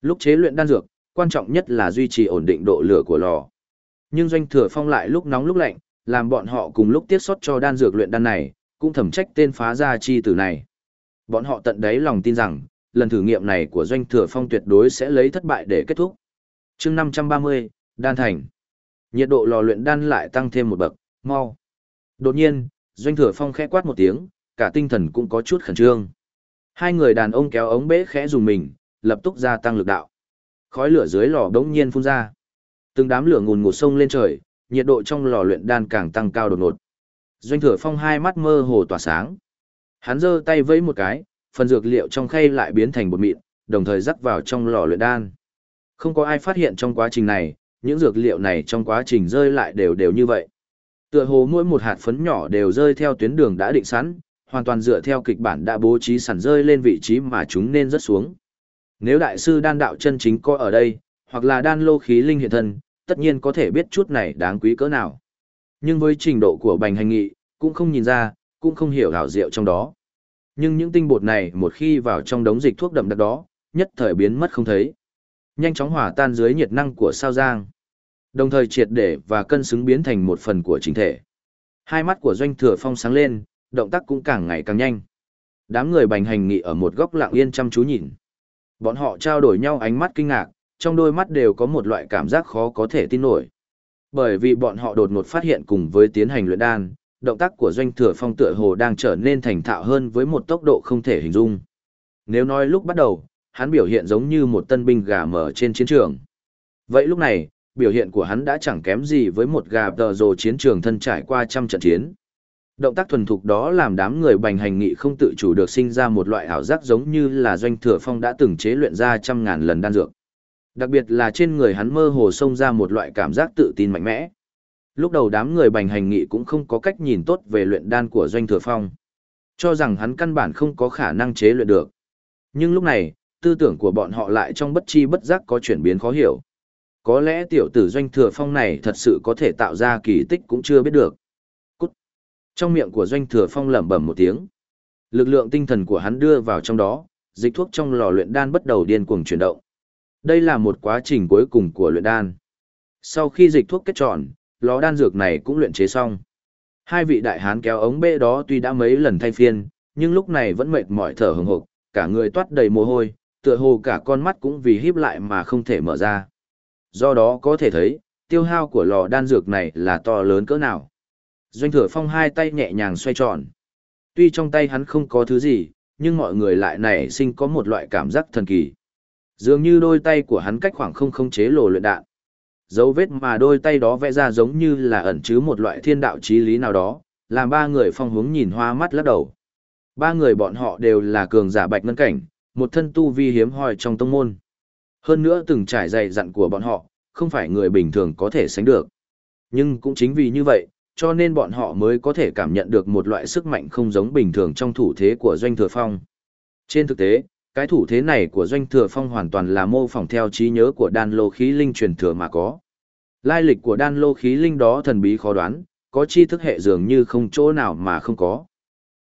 Lúc chế luyện đan dược, quan trọng nhất là duy trì ổn định độ lửa của lò. Nhưng doanh thừa phong lại lúc nóng lúc lạnh, làm bọn họ cùng lúc tiết xót cho đan dược luyện đan này, cũng thẩm trách tên phá gia chi tử này. Bọn họ tận đáy lòng tin rằng, lần thử nghiệm này của doanh thừa phong tuyệt đối sẽ lấy thất bại để kết thúc. chương 530, đan thành. Nhiệt độ lò luyện đan lại tăng thêm một bậc, mau. Đột nhiên, doanh thừa phong khẽ quát một tiếng, cả tinh thần cũng có chút khẩn trương. Hai người đàn ông kéo ống bế khẽ dùng mình, lập tức gia tăng lực đạo. Khói lửa dưới lò đống nhiên phun ra. Từng đám lửa ngùn ngụt sông lên trời, nhiệt độ trong lò luyện đan càng tăng cao đột ngột. Doanh thừa phong hai mắt mơ hồ tỏa sáng. Hắn giơ tay vẫy một cái, phần dược liệu trong khay lại biến thành bột mịn, đồng thời rắc vào trong lò luyện đan. Không có ai phát hiện trong quá trình này, những dược liệu này trong quá trình rơi lại đều đều như vậy. Tựa hồ mỗi một hạt phấn nhỏ đều rơi theo tuyến đường đã định sẵn, hoàn toàn dựa theo kịch bản đã bố trí sẵn rơi lên vị trí mà chúng nên rớt xuống. Nếu đại sư đan đạo chân chính có ở đây, hoặc là đan lô khí linh hiện thân, tất nhiên có thể biết chút này đáng quý cỡ nào. Nhưng với trình độ của bành hành nghị, cũng không nhìn ra, cũng không hiểu hảo diệu trong đó. Nhưng những tinh bột này một khi vào trong đống dịch thuốc đậm đặc đó, nhất thời biến mất không thấy. Nhanh chóng hòa tan dưới nhiệt năng của sao giang. Đồng thời triệt để và cân xứng biến thành một phần của chính thể. Hai mắt của doanh thừa phong sáng lên, động tác cũng càng ngày càng nhanh. Đám người bành hành nghị ở một góc lặng yên chăm chú nhìn. Bọn họ trao đổi nhau ánh mắt kinh ngạc, trong đôi mắt đều có một loại cảm giác khó có thể tin nổi. Bởi vì bọn họ đột ngột phát hiện cùng với tiến hành luyện đan, động tác của doanh thừa phong tựa hồ đang trở nên thành thạo hơn với một tốc độ không thể hình dung. Nếu nói lúc bắt đầu, hắn biểu hiện giống như một tân binh gà mở trên chiến trường. Vậy lúc này, biểu hiện của hắn đã chẳng kém gì với một gà tờ rồ chiến trường thân trải qua trăm trận chiến. Động tác thuần thục đó làm đám người bành hành nghị không tự chủ được sinh ra một loại ảo giác giống như là doanh thừa phong đã từng chế luyện ra trăm ngàn lần đan dược. Đặc biệt là trên người hắn mơ hồ xông ra một loại cảm giác tự tin mạnh mẽ. Lúc đầu đám người bành hành nghị cũng không có cách nhìn tốt về luyện đan của doanh thừa phong. Cho rằng hắn căn bản không có khả năng chế luyện được. Nhưng lúc này, tư tưởng của bọn họ lại trong bất chi bất giác có chuyển biến khó hiểu. Có lẽ tiểu tử doanh thừa phong này thật sự có thể tạo ra kỳ tích cũng chưa biết được. Trong miệng của doanh thừa phong lẩm bẩm một tiếng. Lực lượng tinh thần của hắn đưa vào trong đó, dịch thuốc trong lò luyện đan bắt đầu điên cuồng chuyển động. Đây là một quá trình cuối cùng của luyện đan. Sau khi dịch thuốc kết tròn, lò đan dược này cũng luyện chế xong. Hai vị đại hán kéo ống bê đó tuy đã mấy lần thay phiên, nhưng lúc này vẫn mệt mỏi thở hừng hực, cả người toát đầy mồ hôi, tựa hồ cả con mắt cũng vì híp lại mà không thể mở ra. Do đó có thể thấy, tiêu hao của lò đan dược này là to lớn cỡ nào. Doanh thừa phong hai tay nhẹ nhàng xoay tròn. Tuy trong tay hắn không có thứ gì, nhưng mọi người lại nảy sinh có một loại cảm giác thần kỳ. Dường như đôi tay của hắn cách khoảng không không chế lồ luyện đạn. Dấu vết mà đôi tay đó vẽ ra giống như là ẩn chứa một loại thiên đạo chí lý nào đó, làm ba người phong hướng nhìn hoa mắt lắc đầu. Ba người bọn họ đều là cường giả bạch ngân cảnh, một thân tu vi hiếm hoi trong tông môn. Hơn nữa từng trải dày dặn của bọn họ, không phải người bình thường có thể sánh được. Nhưng cũng chính vì như vậy, cho nên bọn họ mới có thể cảm nhận được một loại sức mạnh không giống bình thường trong thủ thế của Doanh Thừa Phong. Trên thực tế, cái thủ thế này của Doanh Thừa Phong hoàn toàn là mô phỏng theo trí nhớ của đan lô khí linh truyền thừa mà có. Lai lịch của đan lô khí linh đó thần bí khó đoán, có chi thức hệ dường như không chỗ nào mà không có.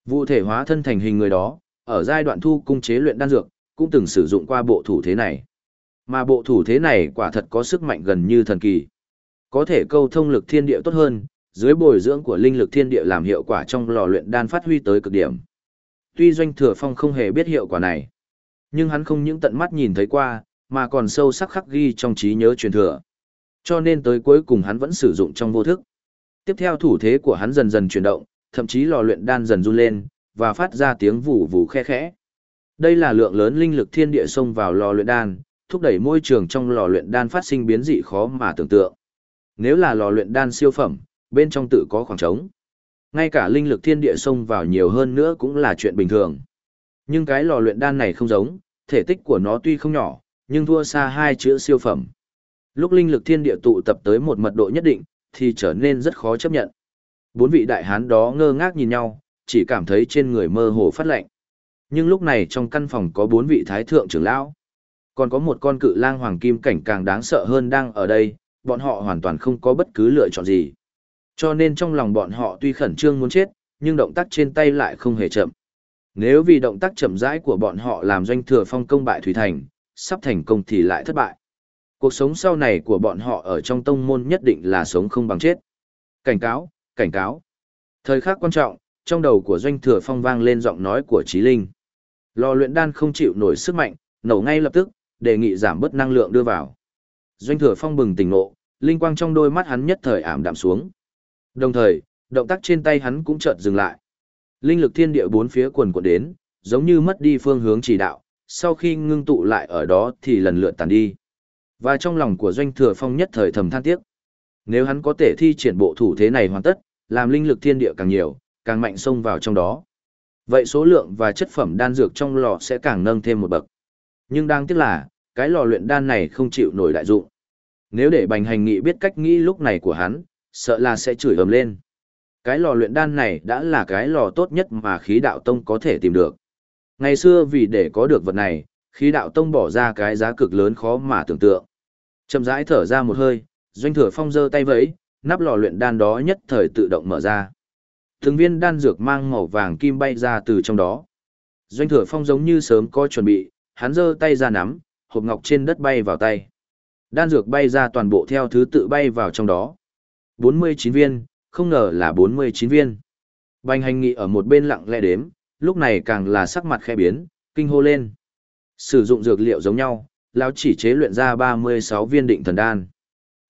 Vụ thể hóa thân thành hình người đó, ở giai đoạn thu cung chế luyện đan dược, cũng từng sử dụng qua bộ thủ thế này. Mà bộ thủ thế này quả thật có sức mạnh gần như thần kỳ. Có thể câu thông lực thiên địa tốt hơn, dưới bồi dưỡng của linh lực thiên địa làm hiệu quả trong lò luyện đan phát huy tới cực điểm. Tuy doanh thừa phong không hề biết hiệu quả này, nhưng hắn không những tận mắt nhìn thấy qua, mà còn sâu sắc khắc ghi trong trí nhớ truyền thừa. Cho nên tới cuối cùng hắn vẫn sử dụng trong vô thức. Tiếp theo thủ thế của hắn dần dần chuyển động, thậm chí lò luyện đan dần run lên, và phát ra tiếng vù vù khe khẽ. Đây là lượng lớn linh lực thiên địa xông vào lò luyện đan, thúc đẩy môi trường trong lò luyện đan phát sinh biến dị khó mà tưởng tượng. Nếu là lò luyện đan siêu phẩm, bên trong tự có khoảng trống. Ngay cả linh lực thiên địa xông vào nhiều hơn nữa cũng là chuyện bình thường. Nhưng cái lò luyện đan này không giống, thể tích của nó tuy không nhỏ, nhưng thua xa hai chữ siêu phẩm. Lúc linh lực thiên địa tụ tập tới một mật độ nhất định, thì trở nên rất khó chấp nhận. Bốn vị đại hán đó ngơ ngác nhìn nhau, chỉ cảm thấy trên người mơ hồ phát lạnh. Nhưng lúc này trong căn phòng có bốn vị thái thượng trưởng lão. Còn có một con cự lang hoàng kim cảnh càng đáng sợ hơn đang ở đây, bọn họ hoàn toàn không có bất cứ lựa chọn gì. Cho nên trong lòng bọn họ tuy khẩn trương muốn chết, nhưng động tác trên tay lại không hề chậm. Nếu vì động tác chậm rãi của bọn họ làm doanh thừa phong công bại Thủy Thành, sắp thành công thì lại thất bại. Cuộc sống sau này của bọn họ ở trong tông môn nhất định là sống không bằng chết. Cảnh cáo, cảnh cáo. Thời khắc quan trọng, trong đầu của doanh thừa phong vang lên giọng nói của trí linh lò luyện đan không chịu nổi sức mạnh nổ ngay lập tức đề nghị giảm bớt năng lượng đưa vào doanh thừa phong bừng tỉnh nộ, linh quang trong đôi mắt hắn nhất thời ảm đạm xuống đồng thời động tác trên tay hắn cũng chợt dừng lại linh lực thiên địa bốn phía quần quần đến giống như mất đi phương hướng chỉ đạo sau khi ngưng tụ lại ở đó thì lần lượt tàn đi và trong lòng của doanh thừa phong nhất thời thầm than tiếc nếu hắn có thể thi triển bộ thủ thế này hoàn tất làm linh lực thiên địa càng nhiều càng mạnh xông vào trong đó. Vậy số lượng và chất phẩm đan dược trong lò sẽ càng nâng thêm một bậc. Nhưng đáng tiếc là, cái lò luyện đan này không chịu nổi đại dụng. Nếu để bành hành nghị biết cách nghĩ lúc này của hắn, sợ là sẽ chửi ầm lên. Cái lò luyện đan này đã là cái lò tốt nhất mà khí đạo tông có thể tìm được. Ngày xưa vì để có được vật này, khí đạo tông bỏ ra cái giá cực lớn khó mà tưởng tượng. Chậm rãi thở ra một hơi, doanh thừa phong giơ tay vẫy, nắp lò luyện đan đó nhất thời tự động mở ra. Thường viên đan dược mang màu vàng kim bay ra từ trong đó. Doanh thừa phong giống như sớm có chuẩn bị, hắn giơ tay ra nắm, hộp ngọc trên đất bay vào tay. Đan dược bay ra toàn bộ theo thứ tự bay vào trong đó. 49 viên, không ngờ là 49 viên. Bành hành nghị ở một bên lặng lẽ đếm, lúc này càng là sắc mặt khẽ biến, kinh hô lên. Sử dụng dược liệu giống nhau, lão chỉ chế luyện ra 36 viên định thần đan.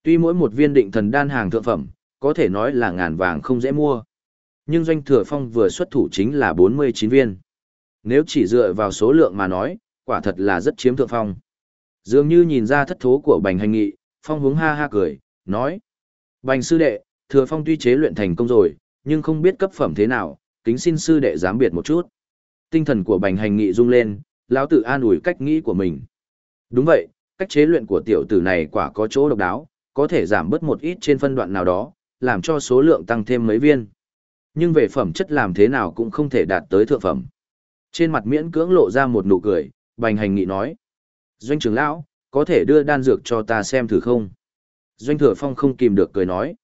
Tuy mỗi một viên định thần đan hàng thượng phẩm, có thể nói là ngàn vàng không dễ mua. Nhưng doanh thừa phong vừa xuất thủ chính là 49 viên. Nếu chỉ dựa vào số lượng mà nói, quả thật là rất chiếm thượng phong. Dường như nhìn ra thất thố của bành hành nghị, phong hướng ha ha cười, nói. Bành sư đệ, thừa phong tuy chế luyện thành công rồi, nhưng không biết cấp phẩm thế nào, kính xin sư đệ giám biệt một chút. Tinh thần của bành hành nghị rung lên, lão tự an ủi cách nghĩ của mình. Đúng vậy, cách chế luyện của tiểu tử này quả có chỗ độc đáo, có thể giảm bớt một ít trên phân đoạn nào đó, làm cho số lượng tăng thêm mấy viên. Nhưng về phẩm chất làm thế nào cũng không thể đạt tới thượng phẩm. Trên mặt miễn cưỡng lộ ra một nụ cười, bành hành nghị nói. Doanh trưởng lão, có thể đưa đan dược cho ta xem thử không? Doanh thừa phong không kìm được cười nói.